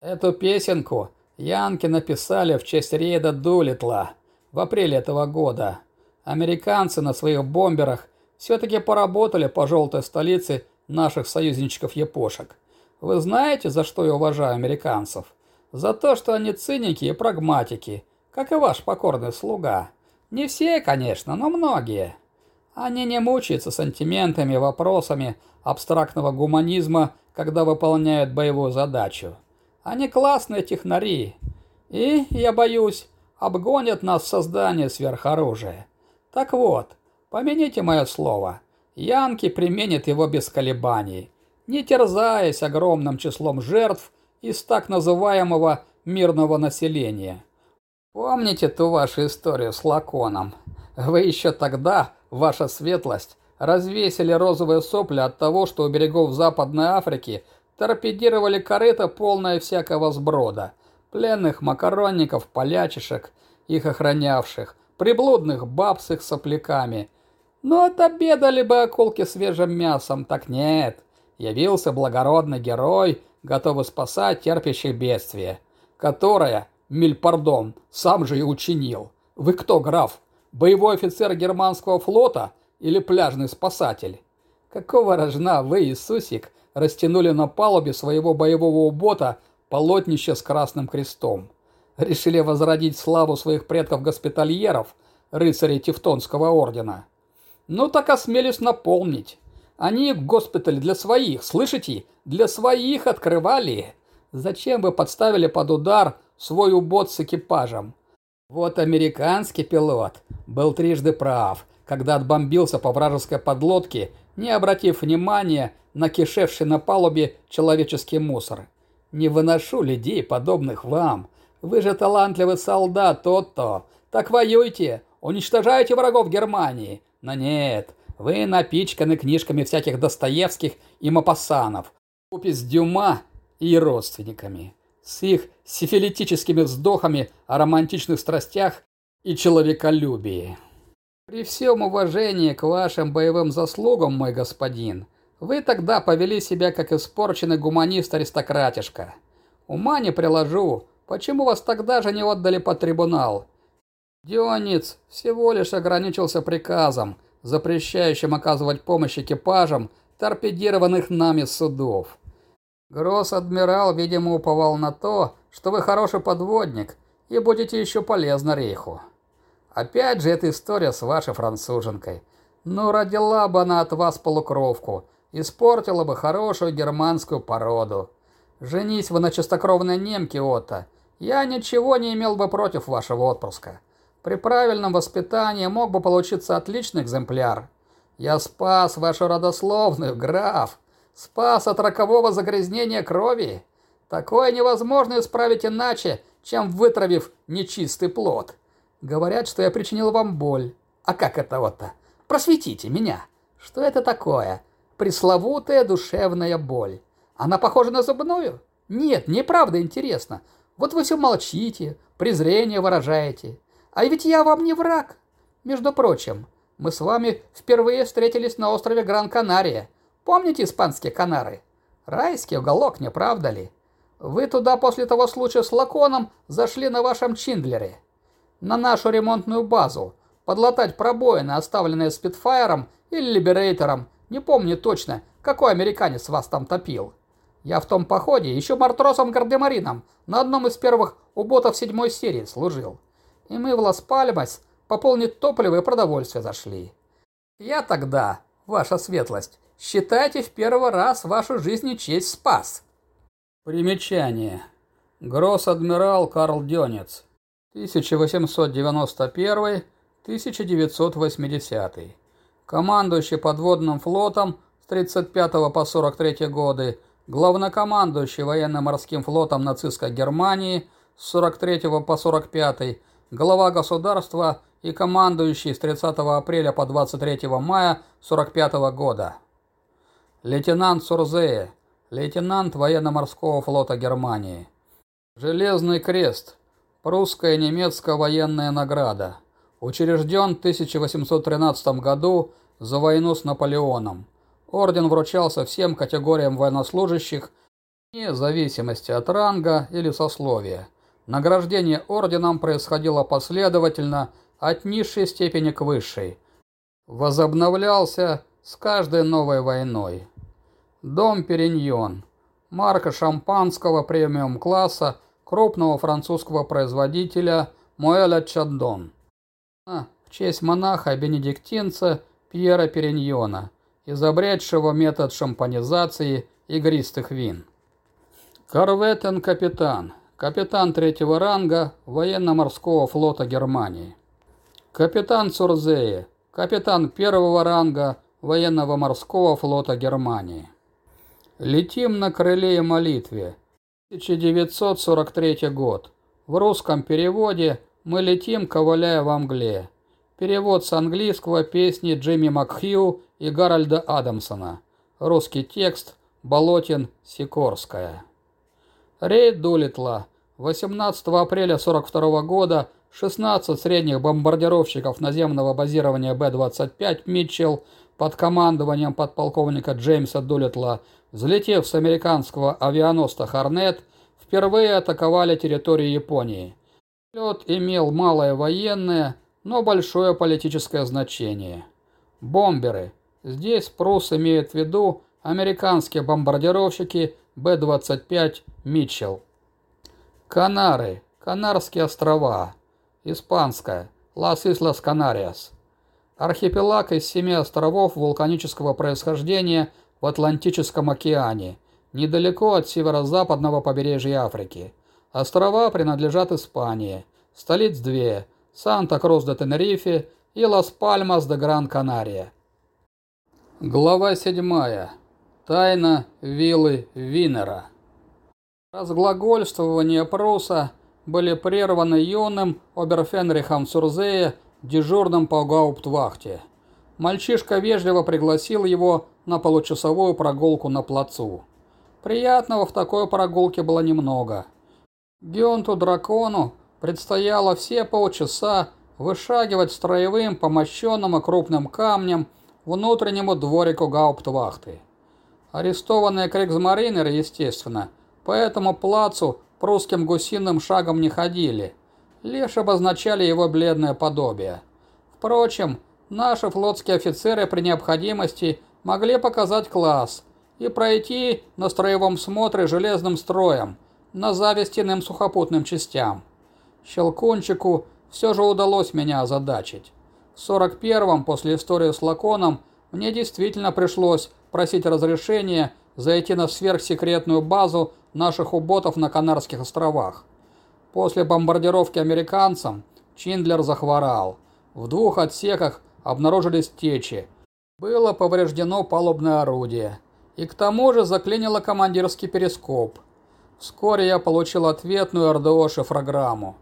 Эту песенку Янки написали в честь рейда Дулитла в апреле этого года. Американцы на своих бомберах все-таки поработали по желтой столице наших союзничков-япошек. Вы знаете, за что я уважаю американцев? За то, что они циники и прагматики, как и ваш покорный слуга. Не все, конечно, но многие. Они не мучаются сантиментами, вопросами абстрактного гуманизма, когда выполняют боевую задачу. Они классные технари. И, я боюсь, обгонят нас в создании сверхоружия. Так вот, помяните мое слово. Янки применят его без колебаний, не терзаясь огромным числом жертв из так называемого мирного населения. Помните ту вашу историю с Лаконом? Вы еще тогда, ваша светлость, развесили розовые сопли от того, что у берегов Западной Африки торпедировали корыто, полное всякого сброда, пленных макаронников, полячишек, их охранявших, приблудных баб с их сопляками. Но отобедали бы околки свежим мясом, так нет. Явился благородный герой, готовый спасать терпящих бедствия, которое Мильпардон сам же и учинил. Вы кто, граф? Боевой офицер германского флота или пляжный спасатель? Какого рожна вы, Иисусик, растянули на палубе своего боевого бота полотнище с красным крестом? Решили возродить славу своих предков-госпитальеров, рыцарей Тевтонского ордена? Ну так осмелюсь напомнить. Они госпиталь для своих, слышите? Для своих открывали. Зачем вы подставили под удар свой убот с экипажем. Вот американский пилот был трижды прав, когда отбомбился по вражеской подлодке, не обратив внимания на кишевший на палубе человеческий мусор. Не выношу людей, подобных вам. Вы же талантливый солдат, тот-то. Так воюйте, уничтожайте врагов Германии. Но нет, вы напичканы книжками всяких Достоевских и Мапассанов, купе с Дюма и родственниками с их сифилитическими вздохами о романтичных страстях и человеколюбии. При всем уважении к вашим боевым заслугам, мой господин, вы тогда повели себя как испорченный гуманист-аристократишка. Ума не приложу, почему вас тогда же не отдали под трибунал? Диониц всего лишь ограничился приказом, запрещающим оказывать помощь экипажам торпедированных нами судов. Гросс-адмирал, видимо, уповал на то, что вы хороший подводник и будете еще полезны рейху. Опять же эта история с вашей француженкой. Ну, родила бы она от вас полукровку, испортила бы хорошую германскую породу. Женись вы на чистокровной немке, Отто, я ничего не имел бы против вашего отпуска. При правильном воспитании мог бы получиться отличный экземпляр. Я спас вашу родословную, граф. Спас от рокового загрязнения крови. Такое невозможно исправить иначе, чем вытравив нечистый плод. Говорят, что я причинил вам боль. А как это вот-то? Просветите меня. Что это такое? Пресловутая душевная боль. Она похожа на зубную? Нет, неправда интересно. Вот вы все молчите, презрение выражаете. А ведь я вам не враг. Между прочим, мы с вами впервые встретились на острове Гран-Канария. Помните испанские Канары? Райский уголок, не правда ли? Вы туда после того случая с Лаконом зашли на вашем Чиндлере. На нашу ремонтную базу. Подлатать пробоины, оставленные Спитфайром или Либерейтором. Не помню точно, какой американец вас там топил. Я в том походе еще матросом-гардемарином на одном из первых уботов седьмой серии служил. И мы в Лас-Пальмас пополнить топливо и продовольствие зашли. Я тогда, ваша светлость, Считайте, в первый раз вашу жизнь и честь спас. Примечание. Гросс-адмирал Карл Дёнец. 1891-1980. Командующий подводным флотом с 35 по 43 годы, главнокомандующий военно-морским флотом нацистской Германии с 43 по 45, глава государства и командующий с 30 апреля по 23 мая 45 года. Лейтенант Сурзея, лейтенант военно-морского флота Германии. Железный крест. Прусская немецкая военная награда. Учрежден в 1813 году за войну с Наполеоном. Орден вручался всем категориям военнослужащих, вне зависимости от ранга или сословия. Награждение орденом происходило последовательно от низшей степени к высшей. Возобновлялся с каждой новой войной. Дом Периньон. Марка шампанского премиум-класса крупного французского производителя Моэля Чаддон. В честь монаха-бенедиктинца Пьера Периньона, изобретшего метод шампанизации игристых вин. Корветен-капитан. Капитан третьего ранга военно-морского флота Германии. Капитан Цурзее. Капитан первого ранга военного морского флота Германии. Летим на крыле и молитве. 1943 год. В русском переводе «Мы летим, ковыляя во мгле». Перевод с английского песни Джимми Макхью и Гарольда Адамсона. Русский текст Болотин Сикорская. Рейд Дулитла. 18 апреля 42 года 16 средних бомбардировщиков наземного базирования Б-25 «Митчелл» под командованием подполковника Джеймса Дулитла, взлетев с американского авианоста «Хорнет», впервые атаковали территорию Японии. Лед имел малое военное, но большое политическое значение. Бомберы. Здесь Прус имеет в виду американские бомбардировщики Б-25 «Митчелл». Канары. Канарские острова. Испанская. Лас-Ислас Канариас. Архипелаг из семи островов вулканического происхождения в Атлантическом океане, недалеко от северо-западного побережья Африки. Острова принадлежат Испании. Столиц две – Санта-Крус де Тенерифе и Лас-Пальмас де Гран-Канария. Глава 7. Тайна виллы Винера. Разглагольствования Пруса были прерваны юным оберфенрихом Цурзея, дежурным по гауптвахте. Мальчишка вежливо пригласил его на получасовую прогулку на плацу. Приятного в такой прогулке было немного. Гюнту Дракону предстояло все полчаса вышагивать строевым по мощенному крупным камням внутреннему дворику гауптвахты. Арестованные криксмаринеры, естественно, по этому плацу прусским гусиным шагом не ходили, лишь обозначали его бледное подобие. Впрочем, наши флотские офицеры при необходимости могли показать класс и пройти на строевом смотре железным строем, на зависть иным сухопутным частям. Щелкунчику все же удалось меня озадачить. В 41-м, после истории с Лаконом, мне действительно пришлось просить разрешения зайти на сверхсекретную базу наших уботов на Канарских островах. После бомбардировки американцам Чиндлер захворал. В двух отсеках обнаружились течи. Было повреждено палубное орудие. И к тому же заклинило командирский перископ. Вскоре я получил ответную РДО-шифрограмму.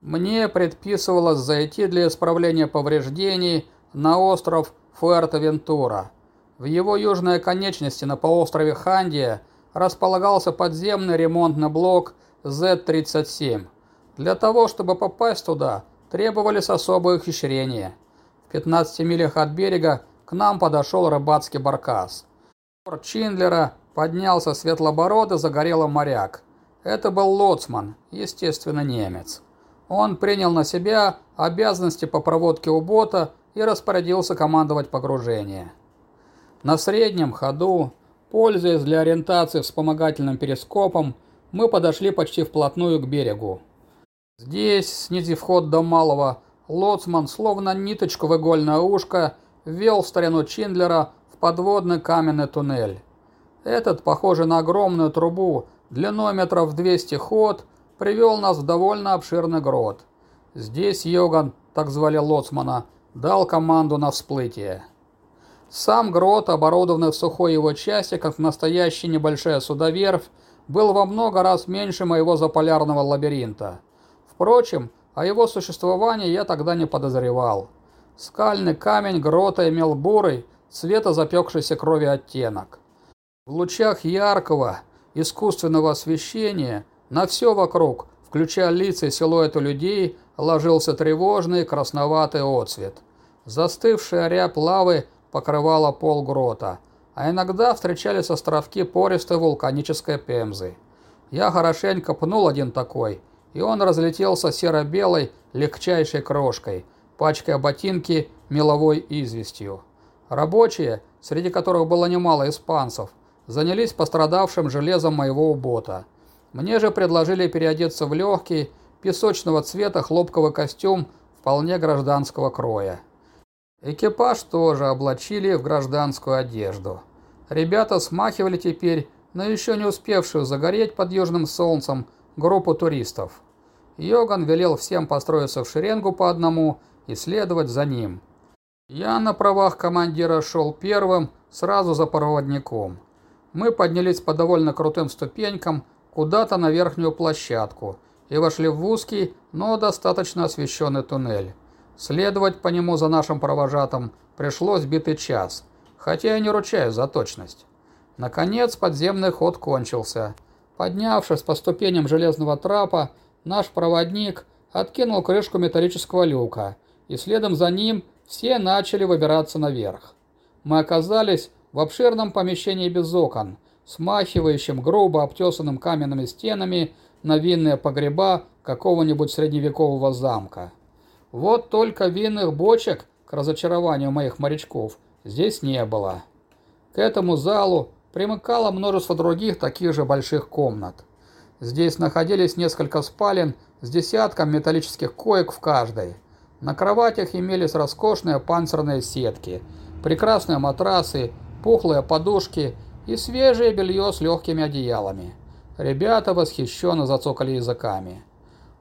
Мне предписывалось зайти для исправления повреждений на остров Фуэртовентура. В его южной оконечности на полуострове Хандия располагался подземный ремонтный блок Z-37. Для того, чтобы попасть туда, требовались особые ухищрения. В 15 милях от берега к нам подошел рыбацкий баркас. Порт Чиндлера поднялся светлобородый загорелый моряк. Это был лоцман, естественно, немец. Он принял на себя обязанности по проводке у бота и распорядился командовать погружение. На среднем ходу, пользуясь для ориентации вспомогательным перископом, мы подошли почти вплотную к берегу. Здесь, снизив вход до малого, лоцман, словно ниточку в игольное ушко, ввел старину Чиндлера в подводный каменный туннель. Этот, похожий на огромную трубу, длиной метров 200 ход, привел нас в довольно обширный грот. Здесь Йоган, так звали лоцмана, дал команду на всплытие. Сам грот, оборудованный в сухой его части, как настоящая небольшая судоверфь, был во много раз меньше моего заполярного лабиринта. Впрочем, о его существовании я тогда не подозревал. Скальный камень грота имел бурый, цвета запекшейся крови оттенок. В лучах яркого, искусственного освещения на все вокруг, включая лица и силуэты людей, ложился тревожный красноватый отцвет. Застывшая рябь лавы покрывала пол грота, а иногда встречались островки пористой вулканической пемзы. Я хорошенько пнул один такой, и он разлетелся серо-белой, легчайшей крошкой, пачкая ботинки меловой известью. Рабочие, среди которых было немало испанцев, занялись пострадавшим железом моего убота. Мне же предложили переодеться в легкий, песочного цвета хлопковый костюм вполне гражданского кроя. Экипаж тоже облачили в гражданскую одежду. Ребята смахивали теперь на еще не успевшую загореть под южным солнцем группу туристов. Йоган велел всем построиться в шеренгу по одному и следовать за ним. Я на правах командира шел первым, сразу за проводником. Мы поднялись по довольно крутым ступенькам куда-то на верхнюю площадку и вошли в узкий, но достаточно освещенный туннель. Следовать по нему за нашим провожатым пришлось битый час, хотя я не ручаюсь за точность. Наконец подземный ход кончился. Поднявшись по ступеням железного трапа, наш проводник откинул крышку металлического люка, и следом за ним все начали выбираться наверх. Мы оказались в обширном помещении без окон, смахивающем грубо обтесанным каменными стенами на винные погреба какого-нибудь средневекового замка. Вот только винных бочек, к разочарованию моих морячков, здесь не было. К этому залу примыкало множество других таких же больших комнат. Здесь находились несколько спален с десятком металлических коек в каждой. На кроватях имелись роскошные панцирные сетки, прекрасные матрасы, пухлые подушки и свежее белье с легкими одеялами. Ребята восхищенно зацокали языками.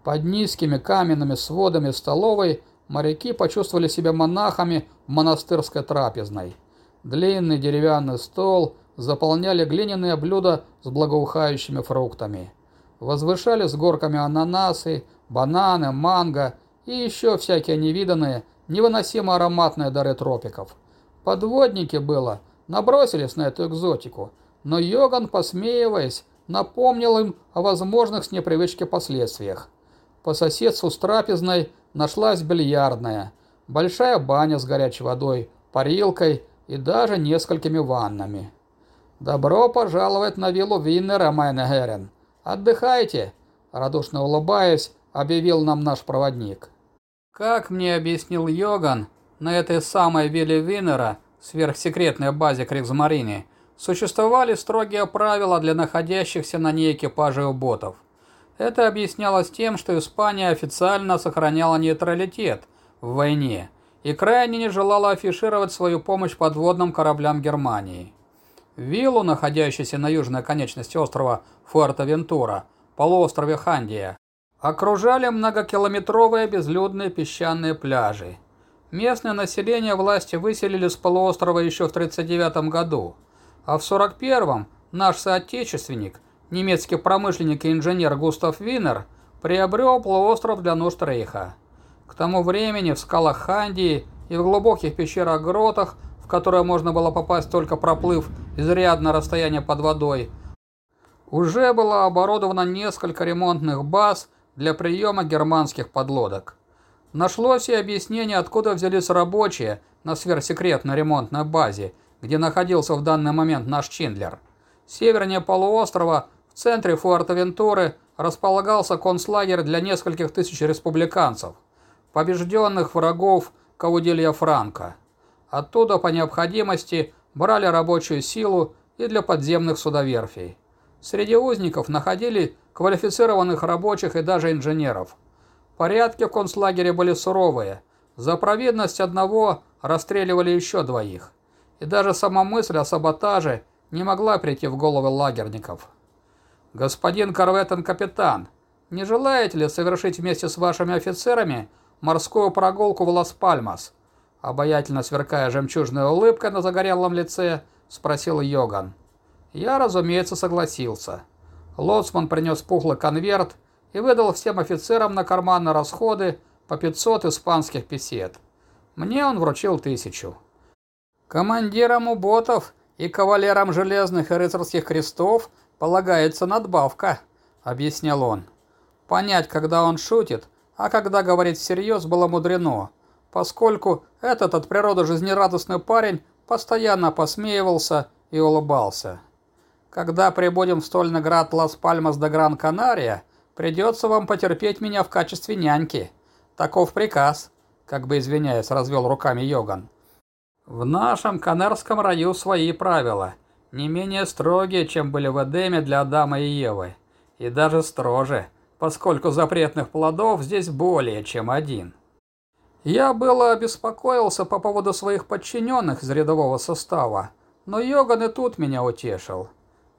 Под низкими каменными сводами столовой моряки почувствовали себя монахами в монастырской трапезной. Длинный деревянный стол заполняли глиняные блюда с благоухающими фруктами. Возвышались горками ананасы, бананы, манго и еще всякие невиданные, невыносимо ароматные дары тропиков. Подводники было, набросились на эту экзотику, но Йоган, посмеиваясь, напомнил им о возможных с непривычки последствиях. По соседству с трапезной нашлась бильярдная, большая баня с горячей водой, парилкой и даже несколькими ваннами. «Добро пожаловать на виллу Виннера, Майнегерен! Отдыхайте!» Радушно улыбаясь, объявил нам наш проводник. Как мне объяснил Йоган, на этой самой вилле Виннера, сверхсекретной базе Кригсмарине, существовали строгие правила для находящихся на ней экипажей ботов. Это объяснялось тем, что Испания официально сохраняла нейтралитет в войне и крайне не желала афишировать свою помощь подводным кораблям Германии. Виллу, находящуюся на южной конечности острова Фуэртовентура, полуострове Хандия, окружали многокилометровые безлюдные песчаные пляжи. Местное население власти выселили с полуострова еще в 1939 году, а в 1941 наш соотечественник – немецкий промышленник и инженер Густав Винер приобрел полуостров для нужд Рейха. К тому времени в скалах Хандии и в глубоких пещерах-гротах, в которые можно было попасть только проплыв изрядное расстояние под водой, уже было оборудовано несколько ремонтных баз для приема германских подлодок. Нашлось и объяснение, откуда взялись рабочие на сверхсекретной ремонтной базе, где находился в данный момент наш Чиндлер. Севернее полуострова в центре Фуэртовентуры располагался концлагерь для нескольких тысяч республиканцев, побежденных врагов Каудилья Франка. Оттуда по необходимости брали рабочую силу и для подземных судоверфей. Среди узников находили квалифицированных рабочих и даже инженеров. Порядки в концлагере были суровые. За провинность одного расстреливали еще двоих. И даже сама мысль о саботаже не могла прийти в головы лагерников. «Господин Корветтен-капитан, не желаете ли совершить вместе с вашими офицерами морскую прогулку в Лас-Пальмас?» Обаятельно сверкая жемчужной улыбкой на загорелом лице, спросил Йоган. Я, разумеется, согласился. Лоцман принес пухлый конверт и выдал всем офицерам на карманные расходы по 500 испанских песет. Мне он вручил тысячу. Командирам уботов и кавалерам железных и рыцарских крестов полагается надбавка», — объяснял он. Понять, когда он шутит, а когда говорит всерьез, было мудрено, поскольку этот от природы жизнерадостный парень постоянно посмеивался и улыбался. «Когда прибудем в стольный град Лас-Пальмас де Гран-Канария, придется вам потерпеть меня в качестве няньки. Таков приказ», — как бы извиняясь, развел руками Йоган. «В нашем Канарском раю свои правила, не менее строгие, чем были в Эдеме для Адама и Евы, и даже строже» поскольку запретных плодов здесь более чем один. Я было обеспокоился по поводу своих подчиненных из рядового состава, но Йоган и тут меня утешил.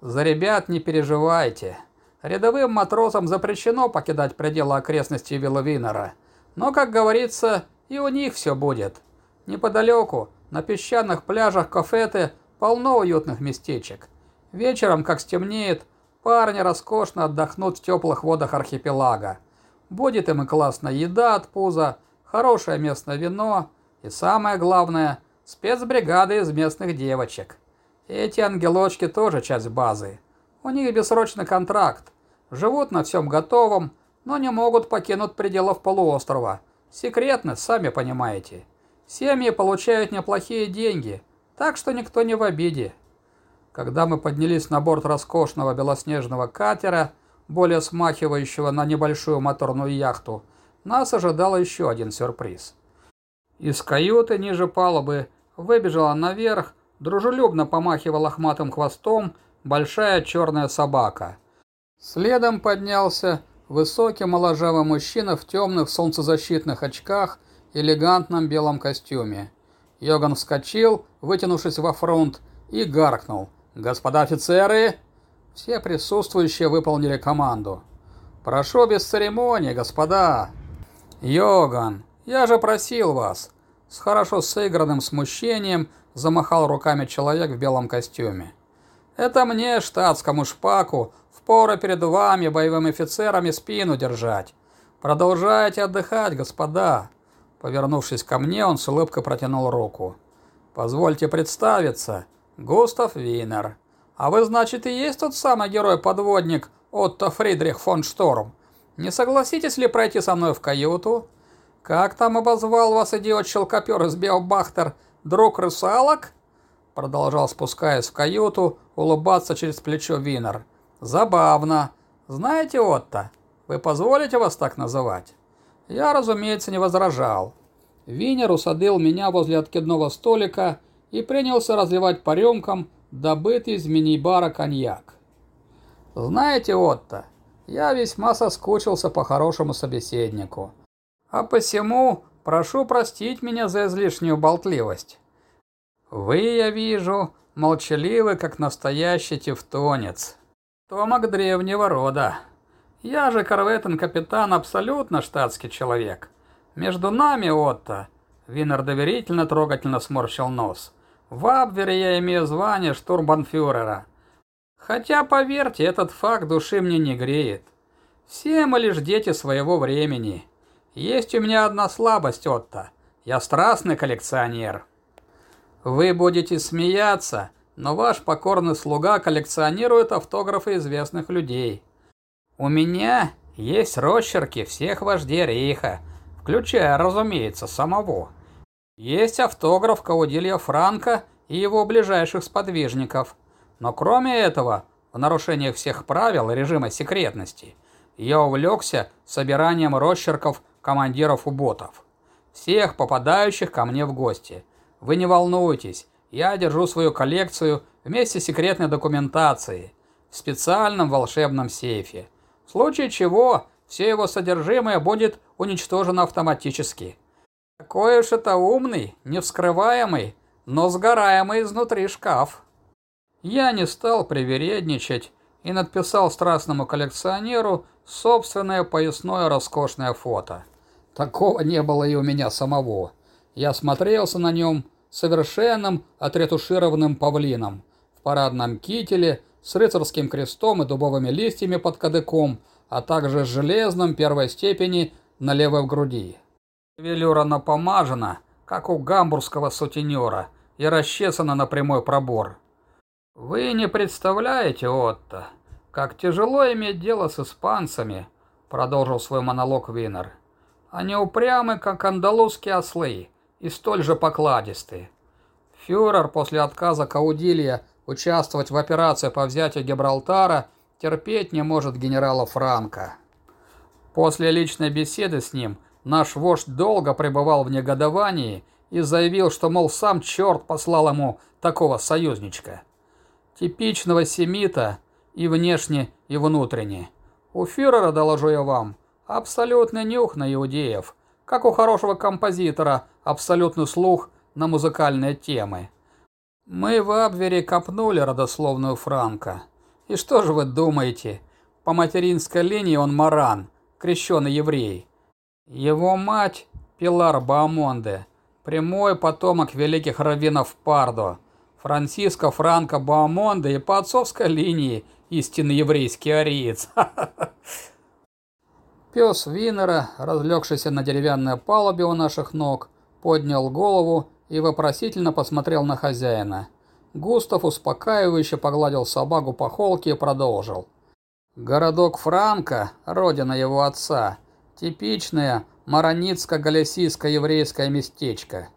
За ребят не переживайте. Рядовым матросам запрещено покидать пределы окрестностей Виловинера, но, как говорится, и у них все будет. Неподалеку, на песчаных пляжах Кофеты, полно уютных местечек. Вечером, как стемнеет, Парни роскошно отдохнут в теплых водах архипелага. Будет им и классная еда от пуза, хорошее местное вино и, самое главное, спецбригады из местных девочек. Эти ангелочки тоже часть базы. У них бессрочный контракт. Живут на всем готовом, но не могут покинуть пределов полуострова. Секретность, сами понимаете. Семьи получают неплохие деньги, так что никто не в обиде. Когда мы поднялись на борт роскошного белоснежного катера, более смахивающего на небольшую моторную яхту, нас ожидал еще один сюрприз. Из каюты ниже палубы выбежала наверх, дружелюбно помахивая лохматым хвостом, большая черная собака. Следом поднялся высокий моложавый мужчина в темных солнцезащитных очках элегантном белом костюме. Йоган вскочил, вытянувшись во фронт, и гаркнул – «Господа офицеры!» Все присутствующие выполнили команду. «Прошу без церемонии, господа!» «Йоган, я же просил вас!» С хорошо сыгранным смущением замахал руками человек в белом костюме. «Это мне, штатскому шпаку, впору перед вами, боевыми офицерами, спину держать. Продолжайте отдыхать, господа!» Повернувшись ко мне, он с улыбкой протянул руку. «Позвольте представиться!» Густав Винер. А вы, значит, и есть тот самый герой-подводник Отто Фридрих фон Шторм? Не согласитесь ли пройти со мной в каюту? Как там обозвал вас идиот-щелкопер из Биобахтер? Друг русалок? Продолжал, спускаясь в каюту, улыбаться через плечо Винер. Забавно. Знаете, Отто, вы позволите вас так называть? Я, разумеется, не возражал. Винер усадил меня возле откидного столика и принялся разливать по рюмкам добытый из мини-бара коньяк. «Знаете, Отто, я весьма соскучился по хорошему собеседнику, а посему прошу простить меня за излишнюю болтливость. Вы, я вижу, молчаливы, как настоящий тевтонец, томок древнего рода. Я же корветен-капитан абсолютно штатский человек. Между нами, Отто, Винер доверительно трогательно сморщил нос – в Абвере я имею звание штурмбанфюрера. Хотя, поверьте, этот факт души мне не греет. Все мы лишь дети своего времени. Есть у меня одна слабость, Отто. Я страстный коллекционер. Вы будете смеяться, но ваш покорный слуга коллекционирует автографы известных людей. У меня есть росчерки всех вождей Рейха, включая, разумеется, самого. Есть автограф Каудилья Франка и его ближайших сподвижников. Но кроме этого, в нарушение всех правил режима секретности, я увлекся собиранием росчерков командиров уботов. Всех попадающих ко мне в гости. Вы не волнуйтесь, я держу свою коллекцию вместе с секретной документацией в специальном волшебном сейфе. В случае чего, все его содержимое будет уничтожено автоматически. Какой уж это умный, невскрываемый, но сгораемый изнутри шкаф. Я не стал привередничать и надписал страстному коллекционеру собственное поясное роскошное фото. Такого не было и у меня самого. Я смотрелся на нем совершенным отретушированным павлином в парадном кителе с рыцарским крестом и дубовыми листьями под кадыком, а также с железным первой степени на левой груди. Велюра напомажена, как у гамбургского сутенера, и расчесана на прямой пробор. «Вы не представляете, Отто, как тяжело иметь дело с испанцами», — продолжил свой монолог Винер. «Они упрямы, как андалузские ослы, и столь же покладистые. Фюрер после отказа Каудилья участвовать в операции по взятию Гибралтара терпеть не может генерала Франка. После личной беседы с ним наш вождь долго пребывал в негодовании и заявил, что, мол, сам черт послал ему такого союзничка. Типичного семита и внешне, и внутренне. У фюрера, доложу я вам, абсолютный нюх на иудеев, как у хорошего композитора абсолютный слух на музыкальные темы. Мы в Абвере копнули родословную Франка. И что же вы думаете? По материнской линии он маран, крещеный еврей. Его мать Пилар Баамонде, прямой потомок великих раввинов Пардо, Франциско Франко Баамонде и по отцовской линии истинный еврейский ариец. Пес Винера, разлегшийся на деревянной палубе у наших ног, поднял голову и вопросительно посмотрел на хозяина. Густав успокаивающе погладил собаку по холке и продолжил. Городок Франка, родина его отца, типичное мароницко-галисийское еврейское местечко.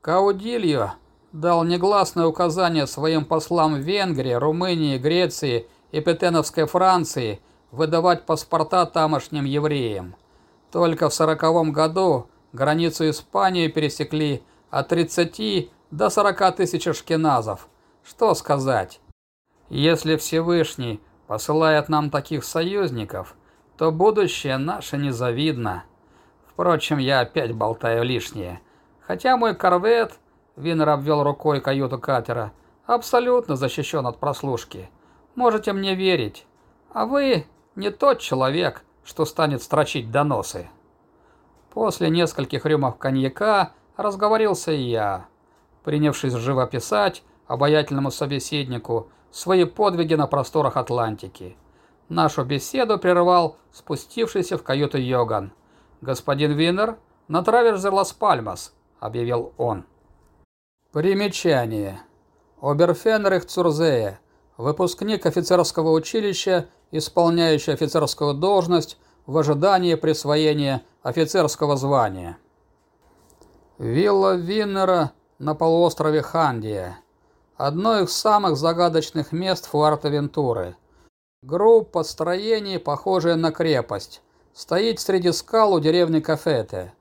Каудильо дал негласное указание своим послам Венгрии, Румынии, Греции и Петеновской Франции выдавать паспорта тамошним евреям. Только в сороковом году границу Испании пересекли от 30 до 40 тысяч ашкеназов. Что сказать? Если Всевышний посылает нам таких союзников, то будущее наше незавидно. Впрочем, я опять болтаю лишнее. Хотя мой корвет, Винер обвел рукой каюту катера, абсолютно защищен от прослушки. Можете мне верить. А вы не тот человек, что станет строчить доносы. После нескольких рюмок коньяка разговорился и я, принявшись живописать обаятельному собеседнику свои подвиги на просторах Атлантики. Нашу беседу прервал спустившийся в каюту Йоган. «Господин Виннер, на траверзе Лас-Пальмас», — объявил он. Примечание. Оберфенрих Цурзея, выпускник офицерского училища, исполняющий офицерскую должность в ожидании присвоения офицерского звания. Вилла Виннера на полуострове Хандия. Одно из самых загадочных мест Фуэртовентуры. Группа строений, похожая на крепость, стоит среди скал у деревни Кафете.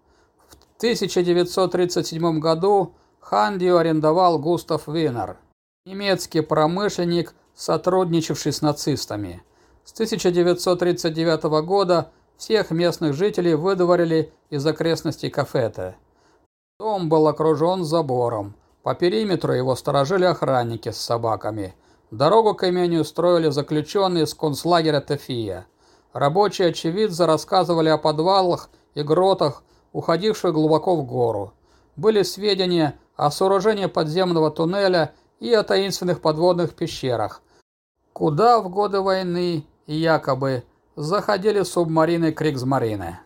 В 1937 году Хандию арендовал Густав Виннер, немецкий промышленник, сотрудничавший с нацистами. С 1939 года всех местных жителей выдворили из окрестностей Кафете. Дом был окружен забором. По периметру его сторожили охранники с собаками. Дорогу к имению строили заключенные из концлагеря Тефия. Рабочие очевидцы рассказывали о подвалах и гротах, уходивших глубоко в гору. Были сведения о сооружении подземного туннеля и о таинственных подводных пещерах, куда в годы войны якобы заходили субмарины Кригсмарины.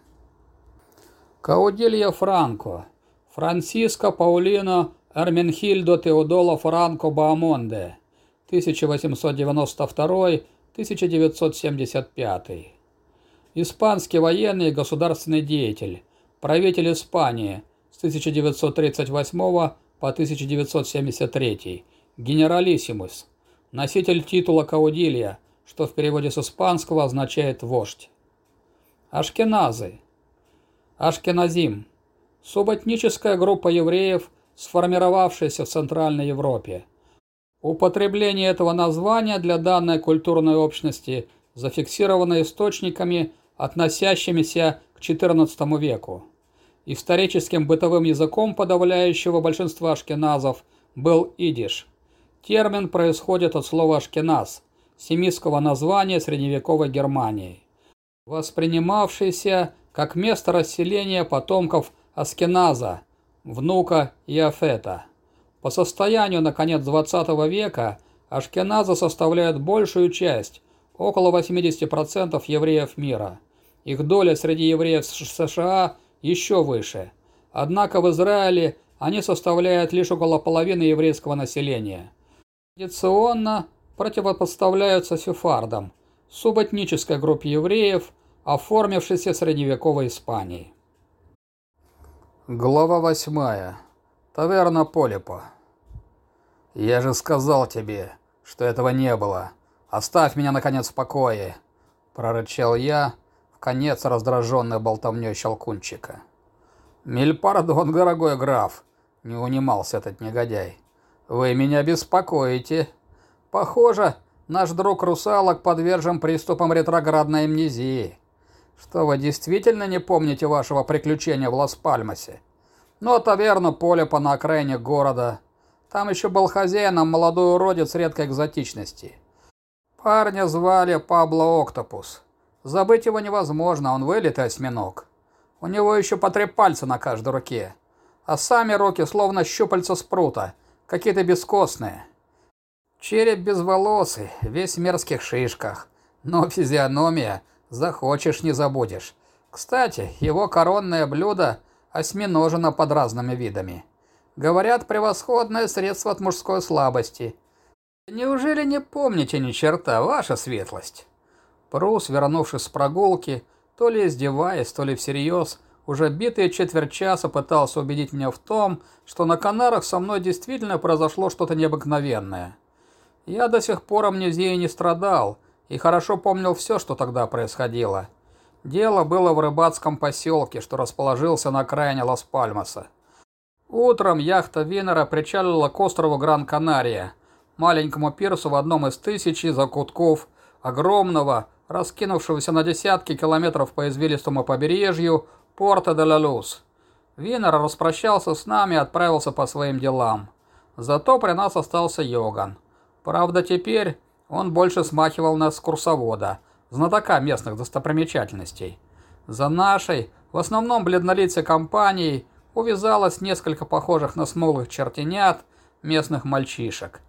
Каудилья Франко Франциско Паулино Эрменхильдо Теодоло Франко Баамонде, 1892-1975. Испанский военный и государственный деятель, правитель Испании с 1938 по 1973, генералиссимус, носитель титула Каудилья, что в переводе с испанского означает «вождь». Ашкеназы. Ашкеназим субэтническая группа евреев, сформировавшаяся в Центральной Европе. Употребление этого названия для данной культурной общности зафиксировано источниками, относящимися к XIV веку. Историческим бытовым языком подавляющего большинства ашкеназов был идиш. Термин происходит от слова «ашкеназ», семитского названия средневековой Германии, воспринимавшийся как место расселения потомков Аскеназа, внука Иофета. По состоянию на конец 20 века Ашкеназы составляют большую часть, около 80% евреев мира. Их доля среди евреев США еще выше. Однако в Израиле они составляют лишь около половины еврейского населения. традиционно противопоставляются сефардам, субэтнической группе евреев, оформившейся средневековой Испании. Глава восьмая. Таверна Полипа. «Я же сказал тебе, что этого не было. Оставь меня, наконец, в покое!» Прорычал я, в конец раздраженной болтовней щелкунчика. «Миль пардон, дорогой граф!» — не унимался этот негодяй. «Вы меня беспокоите. Похоже, наш друг русалок подвержен приступам ретроградной амнезии. Что вы действительно не помните вашего приключения в Лас-Пальмасе? Ну, а таверну Полипа на окраине города. Там еще был хозяином молодой уродец редкой экзотичности. Парня звали Пабло Октопус. Забыть его невозможно, он вылитый осьминог. У него еще по три пальца на каждой руке. А сами руки словно щупальца спрута – какие-то бескостные. Череп безволосый, весь в мерзких шишках, но физиономия захочешь не забудешь. Кстати, его коронное блюдо осьминожено под разными видами. Говорят, превосходное средство от мужской слабости. Неужели не помните ни черта, ваша светлость? Прус, вернувшись с прогулки, то ли издеваясь, то ли всерьез, уже битые четверть часа пытался убедить меня в том, что на Канарах со мной действительно произошло что-то необыкновенное. Я до сих пор амнезией не страдал и хорошо помнил все, что тогда происходило. Дело было в рыбацком поселке, что расположился на окраине Лас-Пальмаса. Утром яхта Винера причалила к острову Гран-Канария, маленькому пирсу в одном из тысячи закутков огромного, раскинувшегося на десятки километров по извилистому побережью порта де ла Луз. Винер распрощался с нами и отправился по своим делам. Зато при нас остался Йоган. Правда, теперь он больше смахивал нас с курсовода, знатока местных достопримечательностей. За нашей, в основном бледнолицей компанией, увязалось несколько похожих на смолых чертенят местных мальчишек.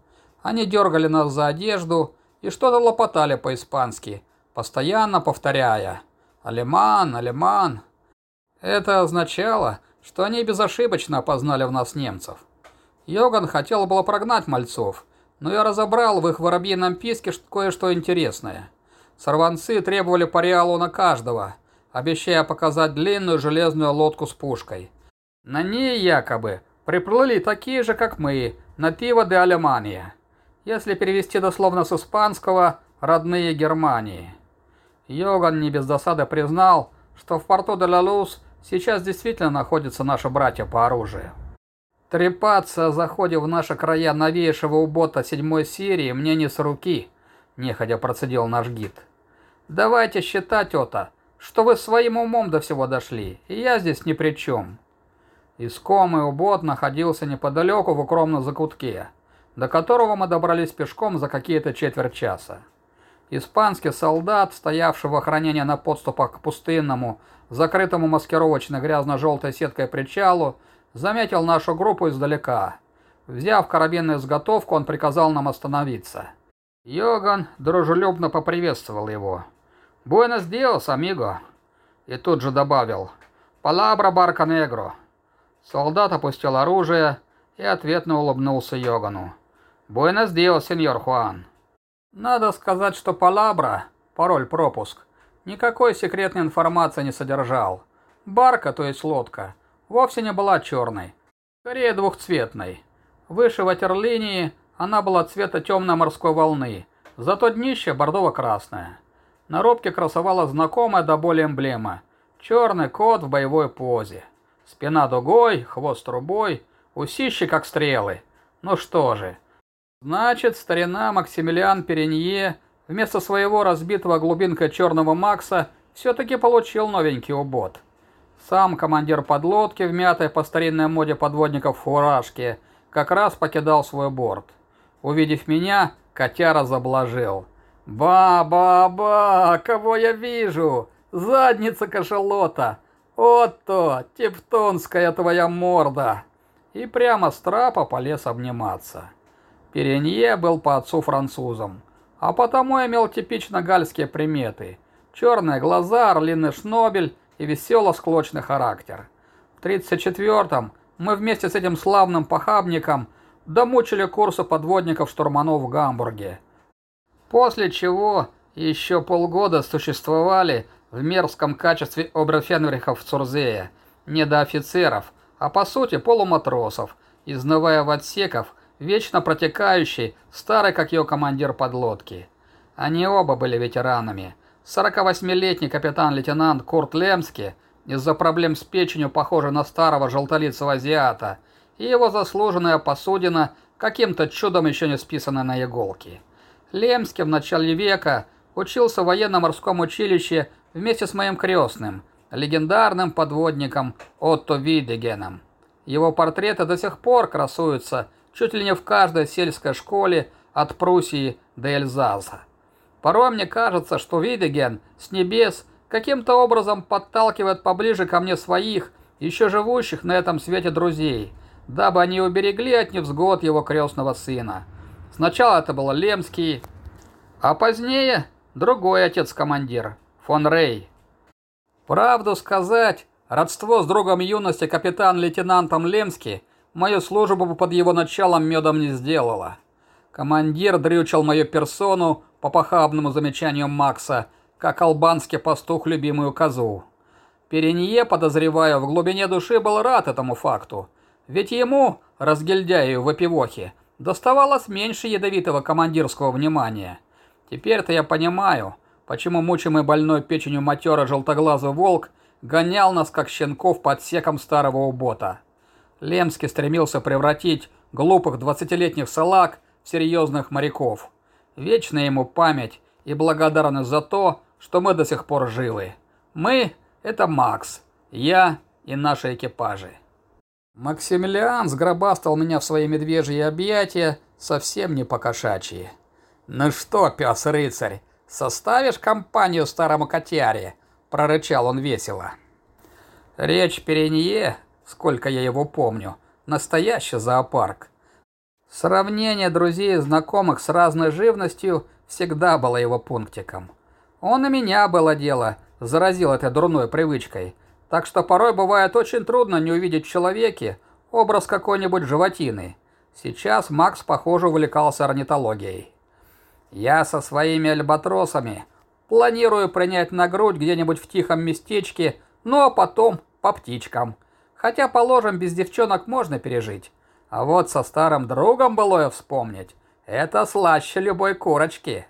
Они дергали нас за одежду и что-то лопотали по-испански, постоянно повторяя «Алеман, алеман». Это означало, что они безошибочно опознали в нас немцев. Йоган хотел было прогнать мальцов, но я разобрал в их воробьином писке кое-что интересное. Сорванцы требовали по реалу на каждого, обещая показать длинную железную лодку с пушкой. На ней якобы приплыли такие же, как мы, на пиво де Алемания. Если перевести дословно с испанского «родные Германии». Йоган не без досады признал, что в порту де ла Луз Сейчас действительно находятся наши братья по оружию. Трепаться о заходе в наши края новейшего убота седьмой серии мне не с руки, неходя процедил наш гид. Давайте считать это, что вы своим умом до всего дошли, и я здесь ни при чем. Искомый убот находился неподалеку в укромном закутке, до которого мы добрались пешком за какие-то четверть часа. Испанский солдат, стоявший в охранении на подступах к пустынному, закрытому маскировочной грязно-желтой сеткой причалу, заметил нашу группу издалека. Взяв карабинную изготовку, он приказал нам остановиться. Йоган дружелюбно поприветствовал его. «Буэнос диос, амиго!» И тут же добавил «Палабра барка негро!» Солдат опустил оружие и ответно улыбнулся Йогану. «Буэнос диос, сеньор Хуан!» Надо сказать, что палабра, пароль-пропуск, никакой секретной информации не содержал. Барка, то есть лодка, вовсе не была черной, скорее двухцветной. Выше ватерлинии она была цвета темной морской волны, зато днище бордово-красное. На робке красовалась знакомая до боли эмблема – черный кот в боевой позе. Спина дугой, хвост трубой, усищи как стрелы. Ну что же, значит старина Максимилиан Перенье Вместо своего разбитого глубинка черного Макса все-таки получил новенький убот. Сам командир подлодки в по старинной моде подводников фуражке как раз покидал свой борт. Увидев меня, котяра заблажил. «Ба-ба-ба! Кого я вижу? Задница кашалота! Вот-то, тевтонская твоя морда!» И прямо с трапа полез обниматься. Перенье был по отцу французом а потому имел типично гальские приметы. Черные глаза, орлиный шнобель и весело-склочный характер. В 34-м мы вместе с этим славным похабником домучили курсы подводников-штурманов в Гамбурге. После чего еще полгода существовали в мерзком качестве оберфенрихов Цурзея, недоофицеров, а по сути полуматросов, изнывая в отсеков, вечно протекающий, старый как ее командир подлодки. Они оба были ветеранами. 48-летний капитан-лейтенант Курт Лемски, из-за проблем с печенью похожий на старого желтолицего азиата, и его заслуженная посудина, каким-то чудом еще не списанная на иголки. Лемский в начале века учился в военно-морском училище вместе с моим крестным, легендарным подводником Отто Видегеном. Его портреты до сих пор красуются чуть ли не в каждой сельской школе от Пруссии до Эльзаса. Порой мне кажется, что Видеген с небес каким-то образом подталкивает поближе ко мне своих, еще живущих на этом свете друзей, дабы они уберегли от невзгод его крестного сына. Сначала это был Лемский, а позднее другой отец-командир, фон Рей. Правду сказать, родство с другом юности капитан-лейтенантом Лемски мою службу под его началом медом не сделало. Командир дрючил мою персону по похабному замечанию Макса, как албанский пастух любимую козу. Перенье, подозреваю, в глубине души был рад этому факту, ведь ему, разгильдяю в опивохе, доставалось меньше ядовитого командирского внимания. Теперь-то я понимаю, почему мучимый больной печенью матера желтоглазый волк гонял нас, как щенков, под секом старого убота. Лемский стремился превратить глупых двадцатилетних салак серьезных моряков. Вечная ему память и благодарность за то, что мы до сих пор живы. Мы — это Макс, я и наши экипажи. Максимилиан сгробастал меня в свои медвежьи объятия, совсем не покошачьи. «Ну что, пес-рыцарь, составишь компанию старому котяре?» — прорычал он весело. Речь Перенье, сколько я его помню, настоящий зоопарк. Сравнение друзей и знакомых с разной живностью всегда было его пунктиком. Он и меня было дело, заразил этой дурной привычкой. Так что порой бывает очень трудно не увидеть в человеке образ какой-нибудь животины. Сейчас Макс, похоже, увлекался орнитологией. Я со своими альбатросами планирую принять на грудь где-нибудь в тихом местечке, ну а потом по птичкам. Хотя, положим, без девчонок можно пережить. А вот со старым другом былое вспомнить, это слаще любой курочки.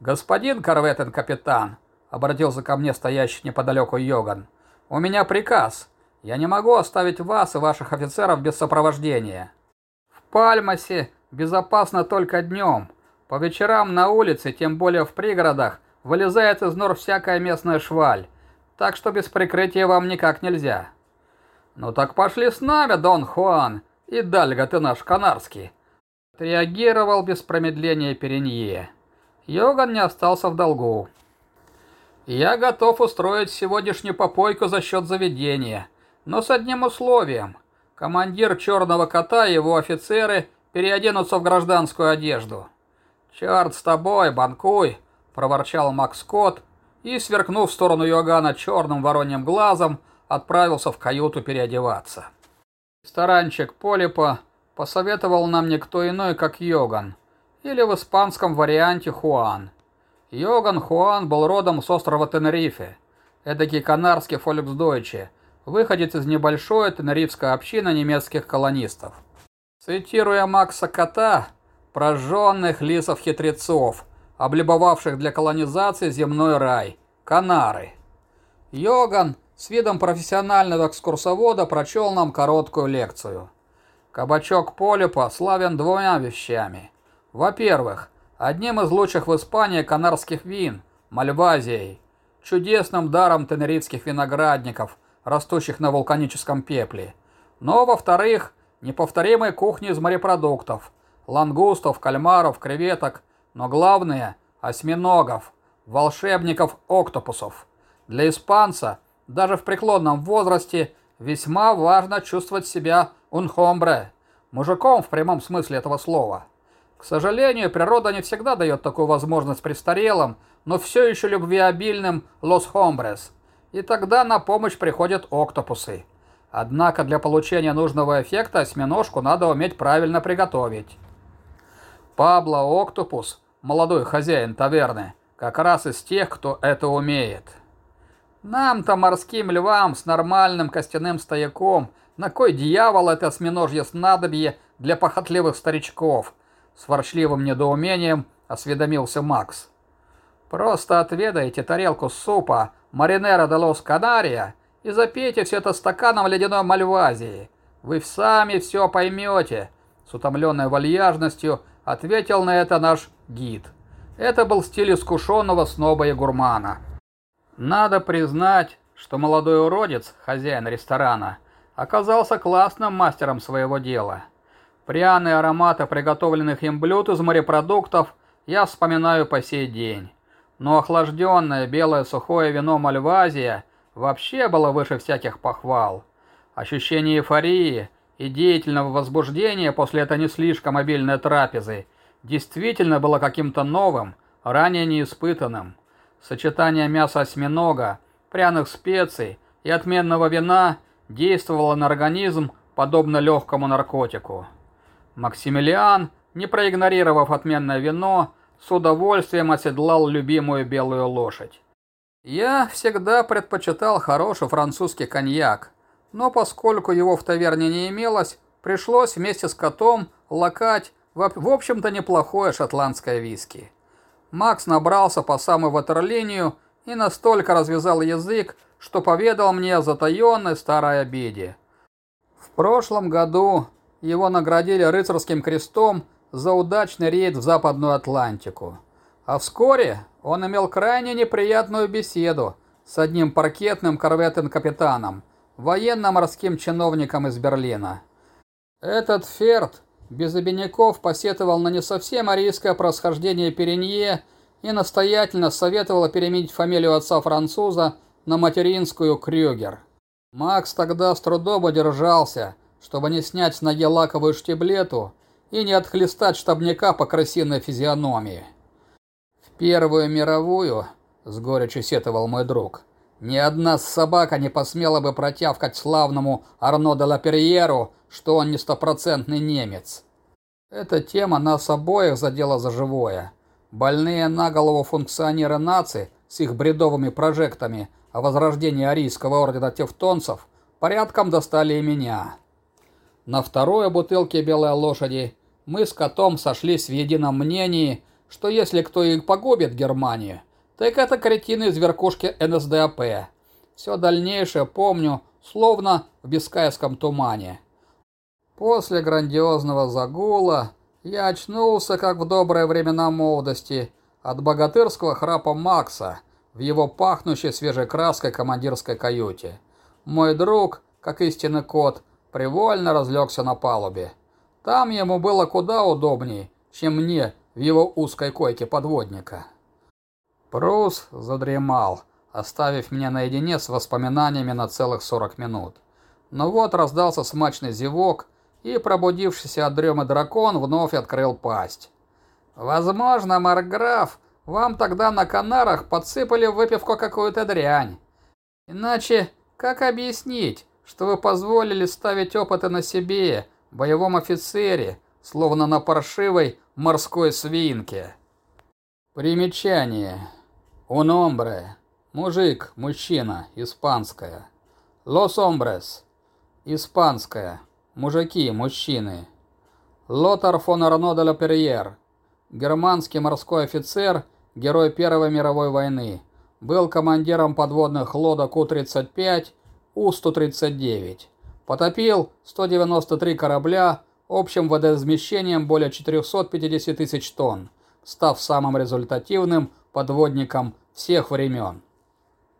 «Господин Корветен-капитан», — обратился ко мне стоящий неподалеку Йоган, — «у меня приказ. Я не могу оставить вас и ваших офицеров без сопровождения. В Пальмасе безопасно только днем». По вечерам на улице, тем более в пригородах, вылезает из нор всякая местная шваль, так что без прикрытия вам никак нельзя. Ну так пошли с нами, Дон Хуан, и Дальга ты наш канарский. Реагировал без промедления Перенье. Йоган не остался в долгу. Я готов устроить сегодняшнюю попойку за счет заведения, но с одним условием. Командир Черного Кота и его офицеры переоденутся в гражданскую одежду. «Черт с тобой, банкуй!» – проворчал Макс Скотт и, сверкнув в сторону Йогана черным вороньим глазом, отправился в каюту переодеваться. Ресторанчик Полипа посоветовал нам никто иной, как Йоган, или в испанском варианте Хуан. Йоган Хуан был родом с острова Тенерифе, эдакий канарский фольксдойче, выходит из небольшой тенерифской общины немецких колонистов. Цитируя Макса Кота, прожженных лисов-хитрецов, облюбовавших для колонизации земной рай, Канары. Йоган с видом профессионального экскурсовода прочел нам короткую лекцию. Кабачок Полипа славен двумя вещами. Во-первых, одним из лучших в Испании канарских вин – Мальвазией, чудесным даром тенерифских виноградников, растущих на вулканическом пепле. Но, во-вторых, неповторимой кухней из морепродуктов – лангустов, кальмаров, креветок, но главное – осьминогов, волшебников-октопусов. Для испанца, даже в преклонном возрасте, весьма важно чувствовать себя унхомбре, мужиком в прямом смысле этого слова. К сожалению, природа не всегда дает такую возможность престарелым, но все еще любвеобильным лос хомбрес. И тогда на помощь приходят октопусы. Однако для получения нужного эффекта осьминожку надо уметь правильно приготовить. Пабло Октопус, молодой хозяин таверны, как раз из тех, кто это умеет. Нам-то морским львам с нормальным костяным стояком, на кой дьявол это осьминожье снадобье для похотливых старичков? С ворчливым недоумением осведомился Макс. Просто отведайте тарелку супа маринера де лос Канария и запейте все это стаканом ледяной мальвазии. Вы сами все поймете, с утомленной вальяжностью ответил на это наш гид. Это был стиль искушенного сноба и гурмана. Надо признать, что молодой уродец, хозяин ресторана, оказался классным мастером своего дела. Пряные ароматы приготовленных им блюд из морепродуктов я вспоминаю по сей день. Но охлажденное белое сухое вино Мальвазия вообще было выше всяких похвал. Ощущение эйфории и деятельного возбуждения после этой не слишком обильной трапезы действительно было каким-то новым, ранее неиспытанным. Сочетание мяса осьминога, пряных специй и отменного вина действовало на организм подобно легкому наркотику. Максимилиан, не проигнорировав отменное вино, с удовольствием оседлал любимую белую лошадь. Я всегда предпочитал хороший французский коньяк, но поскольку его в таверне не имелось, пришлось вместе с котом лакать в общем-то неплохое шотландское виски. Макс набрался по самую ватерлинию и настолько развязал язык, что поведал мне о затаенной старой обиде. В прошлом году его наградили рыцарским крестом за удачный рейд в Западную Атлантику. А вскоре он имел крайне неприятную беседу с одним паркетным корветным капитаном, военно-морским чиновником из Берлина. Этот Ферд без обиняков посетовал на не совсем арийское происхождение Перенье и настоятельно советовал переменить фамилию отца-француза на материнскую Крюгер. Макс тогда с трудом удержался, чтобы не снять с ноги лаковую штиблету и не отхлестать штабника по крысиной физиономии. В Первую мировую, с горечью сетовал мой друг, ни одна собака не посмела бы протявкать славному Арно де Лаперьеру, что он не стопроцентный немец. Эта тема нас обоих задела за живое. Больные на голову функционеры нации с их бредовыми прожектами о возрождении арийского ордена тевтонцев порядком достали и меня. На второй бутылке белой лошади мы с котом сошлись в едином мнении, что если кто и погубит Германию, так это кретины из верхушки НСДАП. Все дальнейшее помню, словно в бискайском тумане. После грандиозного загула я очнулся, как в добрые времена молодости, от богатырского храпа Макса в его пахнущей свежей краской командирской каюте. Мой друг, как истинный кот, привольно разлегся на палубе. Там ему было куда удобнее, чем мне в его узкой койке подводника. Прус задремал, оставив меня наедине с воспоминаниями на целых 40 минут. Но вот раздался смачный зевок, и пробудившийся от дремы дракон вновь открыл пасть. «Возможно, Марграф, вам тогда на Канарах подсыпали в выпивку какую-то дрянь. Иначе как объяснить, что вы позволили ставить опыты на себе, боевом офицере, словно на паршивой морской свинке. Примечание. Un hombre. Мужик, мужчина, испанская. Los hombres. Испанская. Мужики, мужчины. Лотар фон Арно де Перьер. Германский морской офицер, герой Первой мировой войны. Был командиром подводных лодок У-35 У-139. Потопил 193 корабля общим водоизмещением более 450 тысяч тонн, став самым результативным подводником всех времен.